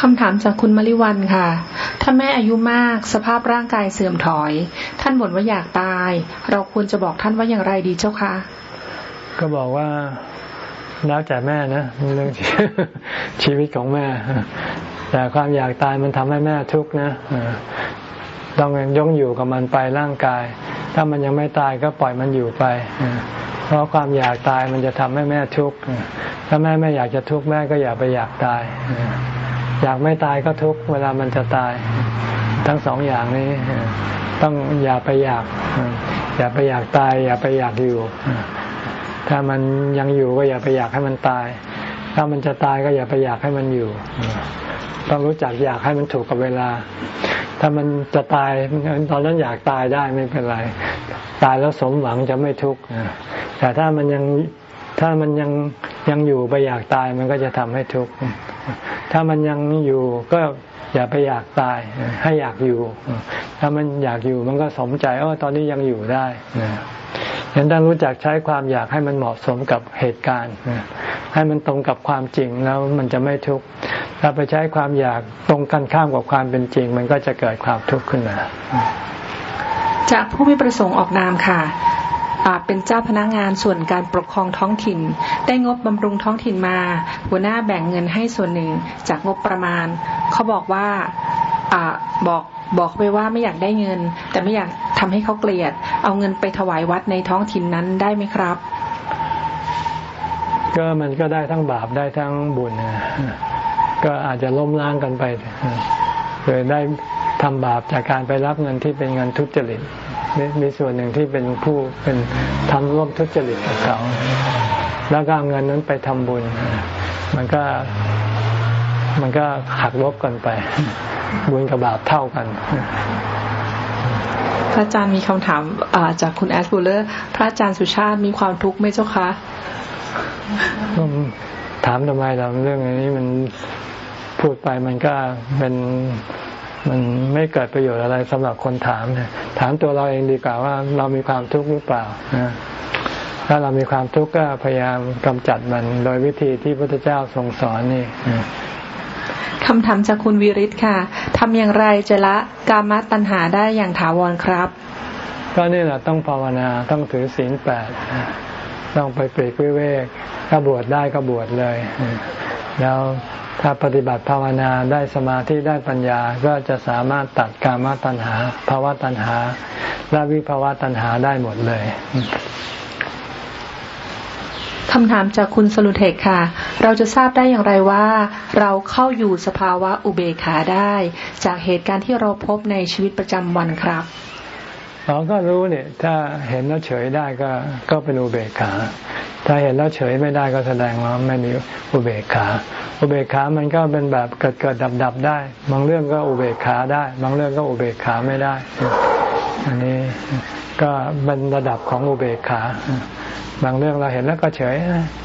B: คำถามจากคุณมริวันค่ะ ถ้าแม่อายุมากสภาพร่างกายเสื่อมถอย ท่านบ่นว่าอยากตาย เราควรจะบอกท่านว่าอย่างไรดีเจ้าคะ
A: ก็บอกว่าแล้วแต่แม่นะเรื่องชีวิตของแม่ แต่ความอยากตายมันทำให้แม่ทุกข์นะต้องย่องอยู่กับมันไปร่างกาย ถ้ามันยังไม่ตายก็ปล่อยมันอยู่ไป เพราะความอยากตายมันจะทำให้แม่ทุกข์ถ้าแม่ไม่อยากจะทุกข์แม่ก็อย่าไปอยากตาย อยากไม่ตายก็ทุกข์เวลามันจะตาย ทั้งสองอย่างนี้ ต้องอย่าไปอยาก อย่าไปอยากตาย อย่าไปอยากอยู่ ถ้ามันยังอยู่ก็อย่าไปอยากให้มันตาย ถ้ามันจะตายก็อย่าไปอยากให้มันอยู่ ต้องรู้จักอยากให้มันถูกกับเวลา ถ้ามันจะตายตอนนั้นอยากตายได้ไม่เป็นไร ตายแล้วสมหวังจะไม่ทุกข์แต่ถ้ามันยังถ้ามันยังยังอยู่ไปอยากตายมันก็จะทำให้ทุกข์ถ้ามันยังอยู่ก็ อย่าไปอยากตายให้อยากอยู่ ถ้ามันอยากอยู่มันก็สมใจเออตอนนี้ยังอยู่ได้นะยันต้องรู้จักใช้ความอยากให้มันเหมาะสมกับเหตุการณ์ ให้มันตรงกับความจริงแล้วมันจะไม่ทุกข์ถ้าไปใช้ความอยากตรงกันข้ามกับความเป็นจริง มันก็จะเกิดความทุกข์ขึ้นมา
B: จากผู้ไม่ประสงค์ออกนามค่ะ เป็นเจ้าพนักงานส่วนการปกครองท้องถิ่น ได้งบบำรุงท้องถิ่นมา หัวหน้าแบ่งเงินให้ส่วนหนึ่งจากงบประมาณ เขาบอกว่าอบอกบอกไปว่าไม่อยากได้เงิน แต่ไม่อยากทำให้เขาเกลียด เอาเงินไปถวายวัดในท้องถิ่นนั้นได้ไหมครับ
A: ก็มันก็ได้ทั้งบาปได้ทั้งบุญก็อาจจะล้มล้างกันไปเลยได้ทำบาปจากการไปรับเงินที่เป็นเงินทุจริต มีส่วนหนึ่งที่เป็นผู้เป็นทำร่วมทุจริตกับเขา แล้วก็เอาเงินนั้นไปทำบุญ มันก็มันก็หักลบกันไป บุญกับบาปเท่ากัน
B: พระอาจารย์มีคำถามจากคุณแอสบูเลอร์ พระอาจารย์สุชาติมีความทุกข์ไหมเจ้าคะ
A: ถามทำไมเราเรื่องนี้มันพูดไปมันก็เป็นมันไม่เกิดประโยชน์อะไรสำหรับคนถามเนี่ย ถามตัวเราเองดีกว่าว่าเรามีความทุกข์หรือเปล่านะถ้าเรามีความทุกข์ก็พยายามกำจัดมัน โดยวิธีที่พระพุทธเจ้าทรงสอนนี่
B: คำถามจากคุณวิริศค่ะทำอย่างไรจะละกามตัณหาได้อย่างถาวรครับ
A: ก็นี่แหละต้องภาวนาต้องถือศีลแปดต้องไปเปรกวิเวกถ้าบวชได้ก็บวชเลย แล้ว ถ้าปฏิบัติภาวนาได้สมาธิได้ปัญญาก็จะสามารถตัดกามตัณหาภาวะตัณหา และวิภาวะตัณหาได้หมดเลย
B: คำถามจากคุณสลุเทคค่ะ เราจะทราบได้อย่างไรว่า เราเข้าอยู่สภาวะอุเบกขาได้ จากเหตุการณ์ที่เราพบในชีวิตประจำวันครับ
A: เราก็รู้เนี่ย ถ้าเห็นแล้วเฉยได้ก็ก็เป็นอุเบกขา ถ้าเห็นแล้วเฉยไม่ได้ก็แสดงว่าไม่มีอุเบกขา อุเบกขามันก็เป็นแบบเกิดเกิดดับดับได้ บางเรื่องก็อุเบกขาได้ บางเรื่องก็อุเบกขาไม่ได้ อันนี้ก็เป็นระดับของอุเบกขา บางเรื่องเราเห็นแล้วก็เฉย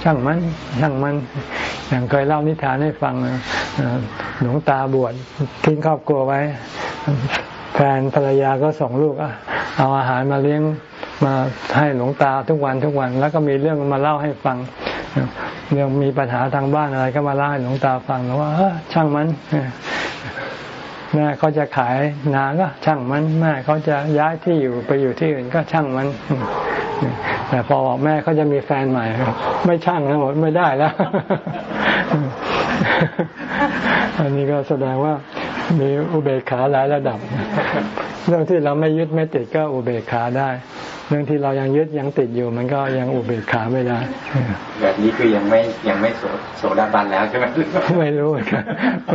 A: ช่างมันช่างมัน อย่างเคยเล่านิทานให้ฟังหลวงตาบวชทิ้งครอบครัวไว้ แฟนภรรยาก็ส่งลูกเอาอาหารมาเลี้ยงมาให้หลวงตาทุกวันทุกวัน แล้วก็มีเรื่องมาเล่าให้ฟังเรื่องมีปัญหาทางบ้านอะไรก็มาเล่าให้หลวงตาฟังแล้วว่าช่างมัน แม่เขาจะขายนาก็ช่างมันแม่เขาจะย้ายที่อยู่ไปอยู่ที่อื่นก็ช่างมัน แต่พอบอกแม่เขาจะมีแฟนใหม่ ไม่ช่างนะหมดไม่ได้แล้ว อันนี้ก็แสดงว่ามีอุเบกขาหลายระดับ เรื่องที่เราไม่ยึดไม่ติดก็อุเบกขาได้ เรื่องที่เรายังยึดยังติดอยู่ มันก็ยังอุเบกขาไม่ได้
C: แบบนี้คือยังไม่ยังไม่โสโสดาบันแล้วใช่ไหม
A: ไม่รู้ครับ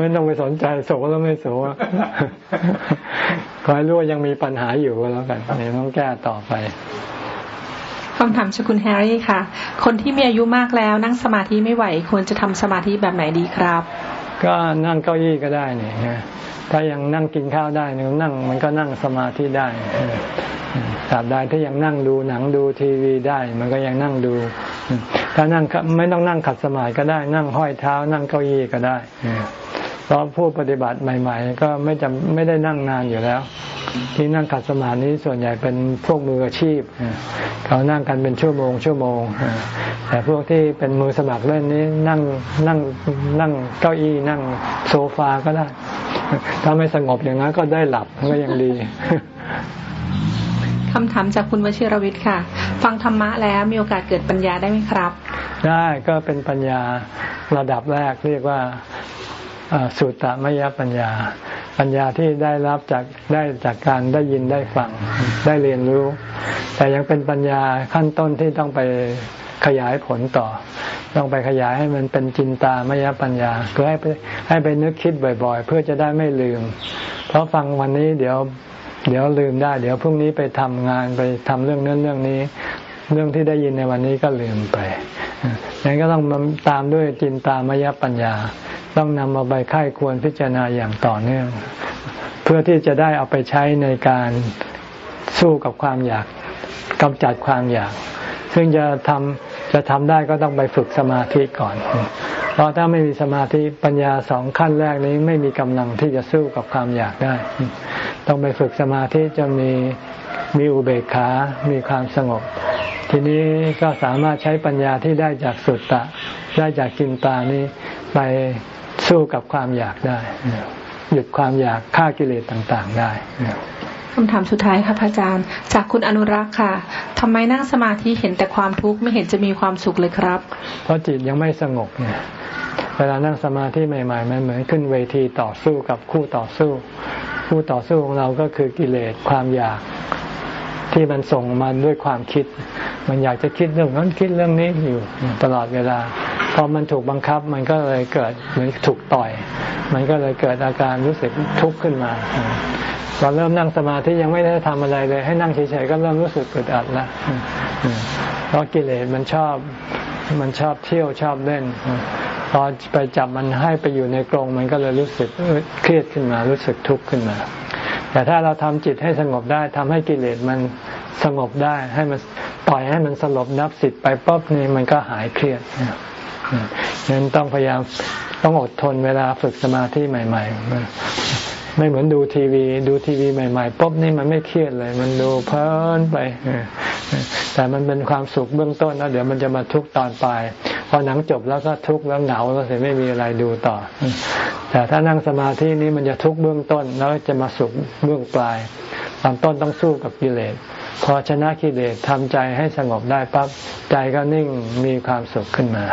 A: ไม่ต้องไปสนใจโสแล้วไม่โสขอให้รู้ว่ายังมีปัญหาอยู่ก็แล้วกันนี่ต้องแก้ต่อไป
B: คำถามชคุณแฮร์รี่ค่ะ คนที่มีอายุมากแล้วนั่งสมาธิไม่ไหว ควรจะทำสมาธิแบบไหนดีครับ
A: ก็นั่งเก้าอี้ก็ได้เนี่ยถ้ายังนั่งกินข้าวได้เนี่ยนั่งมันก็นั่งสมาธิได้ ตราบใดถ้ายังนั่งดูหนังดูทีวีได้ มันก็ยังนั่งดู ถ้านั่งไม่ต้องนั่งขัดสมาธิก็ได้ นั่งห้อยเท้า นั่งเก้าอี้ก็ได้เพราะผู้ปฏิบัติใหม่ ๆ ก็ไม่จำไม่ได้นั่งนานอยู่แล้ว ที่นั่งขัดสมาธินี้ส่วนใหญ่เป็นพวกมืออาชีพเขานั่งกันเป็นชั่วโมง ชั่วโมงแต่พวกที่เป็นมือสมัครเล่นนี้นั่งนั่งนั่งเก้าอี้นั่งโซฟาก็ได้ ถ้าไม่สงบอย่างนั้นก็ได้หลับก็ยังดี
B: คำถามจากคุณวชิรวิทย์ค่ะ ฟังธรรมะแล้วมีโอกาสเกิดปัญญาได้ไหมครับ
A: ได้ก็เป็นปัญญาระดับแรกเรียกว่าสุตตมยปัญญา ปัญญาที่ได้รับจากได้จากการได้ยินได้ฟังได้เรียนรู้ แต่ยังเป็นปัญญาขั้นต้นที่ต้องไปขยายผลต่อ ต้องไปขยายให้มันเป็นจินตามยปัญญาคือให้ไปให้ไปนึกคิดบ่อย ๆ เพื่อจะได้ไม่ลืม เพราะฟังวันนี้เดี๋ยว เดี๋ยวลืมได้ เดี๋ยวพรุ่งนี้ไปทำงานไปทำเรื่องนั้นเรื่องนี้ เรื่องที่ได้ยินในวันนี้ก็ลืมไปนั้นก็ต้องตามด้วยจินตามยปัญญา ต้องนำมาใบค่ายควรพิจารณาอย่างต่อเนื่อง เพื่อที่จะได้เอาไปใช้ในการสู้กับความอยากกำจัดความอยาก ซึ่งจะทำ จะทำได้ก็ต้องไปฝึกสมาธิก่อน เพราะถ้าไม่มีสมาธิปัญญาสองขั้นแรกนี้ไม่มีกำลังที่จะสู้กับความอยากได้ ต้องไปฝึกสมาธิจนมีมีอุเบกขา มีความสงบ ทีนี้ก็สามารถใช้ปัญญาที่ได้จากสุตตะ ได้จากกินตานี้ไปสู้กับความอยากได้ หยุดความอยากฆ่ากิเลสต่างๆได้
B: คำถามสุดท้ายค่ะพระอาจารย์ จากคุณอนุรักษ์ค่ะทำไมนั่งสมาธิเห็นแต่ความทุกข์ไม่เห็นจะมีความสุขเลยครับ
A: เพราะจิตยังไม่สงบเนี่ยเวลานั่งสมาธิใหม่ๆมันเหมือนขึ้นเวทีต่อสู้กับคู่ต่อสู้ คู่ต่อสู้ของเราก็คือกิเลสความอยากที่มันส่งมาด้วยความคิด มันอยากจะคิดเรื่องนั้นคิดเรื่องนี้อยู่ตลอดเวลา พอมันถูกบังคับมันก็เลยเกิดเหมือนถูกต่อย มันก็เลยเกิดอาการรู้สึกทุกข์ขึ้นมาตอนเริ่มนั่งสมาธิยังไม่ได้ทำอะไรเลย ให้นั่งเฉยๆก็เริ่มรู้สึกอึดอัดแล้วเพราะกิเลสมันชอบมันชอบเที่ยวชอบเล่นพอไปจับมันให้ไปอยู่ในกรงมันก็เลยรู้สึกเครียดขึ้นมา รู้สึกทุกข์ขึ้นมา แต่ถ้าเราทำจิตให้สงบได้ทำให้กิเลสมันสงบได้ ให้มันปล่อยให้มันสลบนับสิทธิ์ไปปุ๊บนี่มันก็หายเครียด นั้นต้องพยายามต้องอดทนเวลาฝึกสมาธิใหม่ ๆ ไม่เหมือนดูทีวี ดูทีวีใหม่ๆปุ๊บนี่มันไม่เครียดเลย มันดูเพลินไป แต่มันเป็นความสุขเบื้องต้นแล้วเดี๋ยวมันจะมาทุกข์ตอนปลายพอหนังจบแล้วก็ทุกข์แล้วเหงาแล้วเสียไม่มีอะไรดูต่อ แต่ถ้านั่งสมาธินี้มันจะทุกข์เบื้องต้นแล้วจะมาสุขเบื้องปลายตอนต้นต้องสู้กับกิเลส พอชนะกิเลสทำใจให้สงบได้ปั๊บใจก็นิ่งมีความสุขขึ้นมา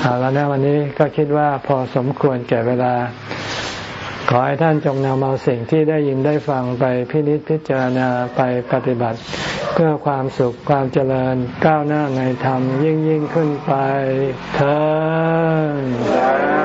A: เอาแล้วนะวันนี้ก็คิดว่าพอสมควรแก่เวลา ขอให้ท่านจงนำเอาสิ่งที่ได้ยินได้ฟังไปพินิจพิจารณาไปปฏิบัติ เพื่อความสุขความเจริญก้าวหน้าในธรรมยิ่งยิ่งขึ้นไปเถิด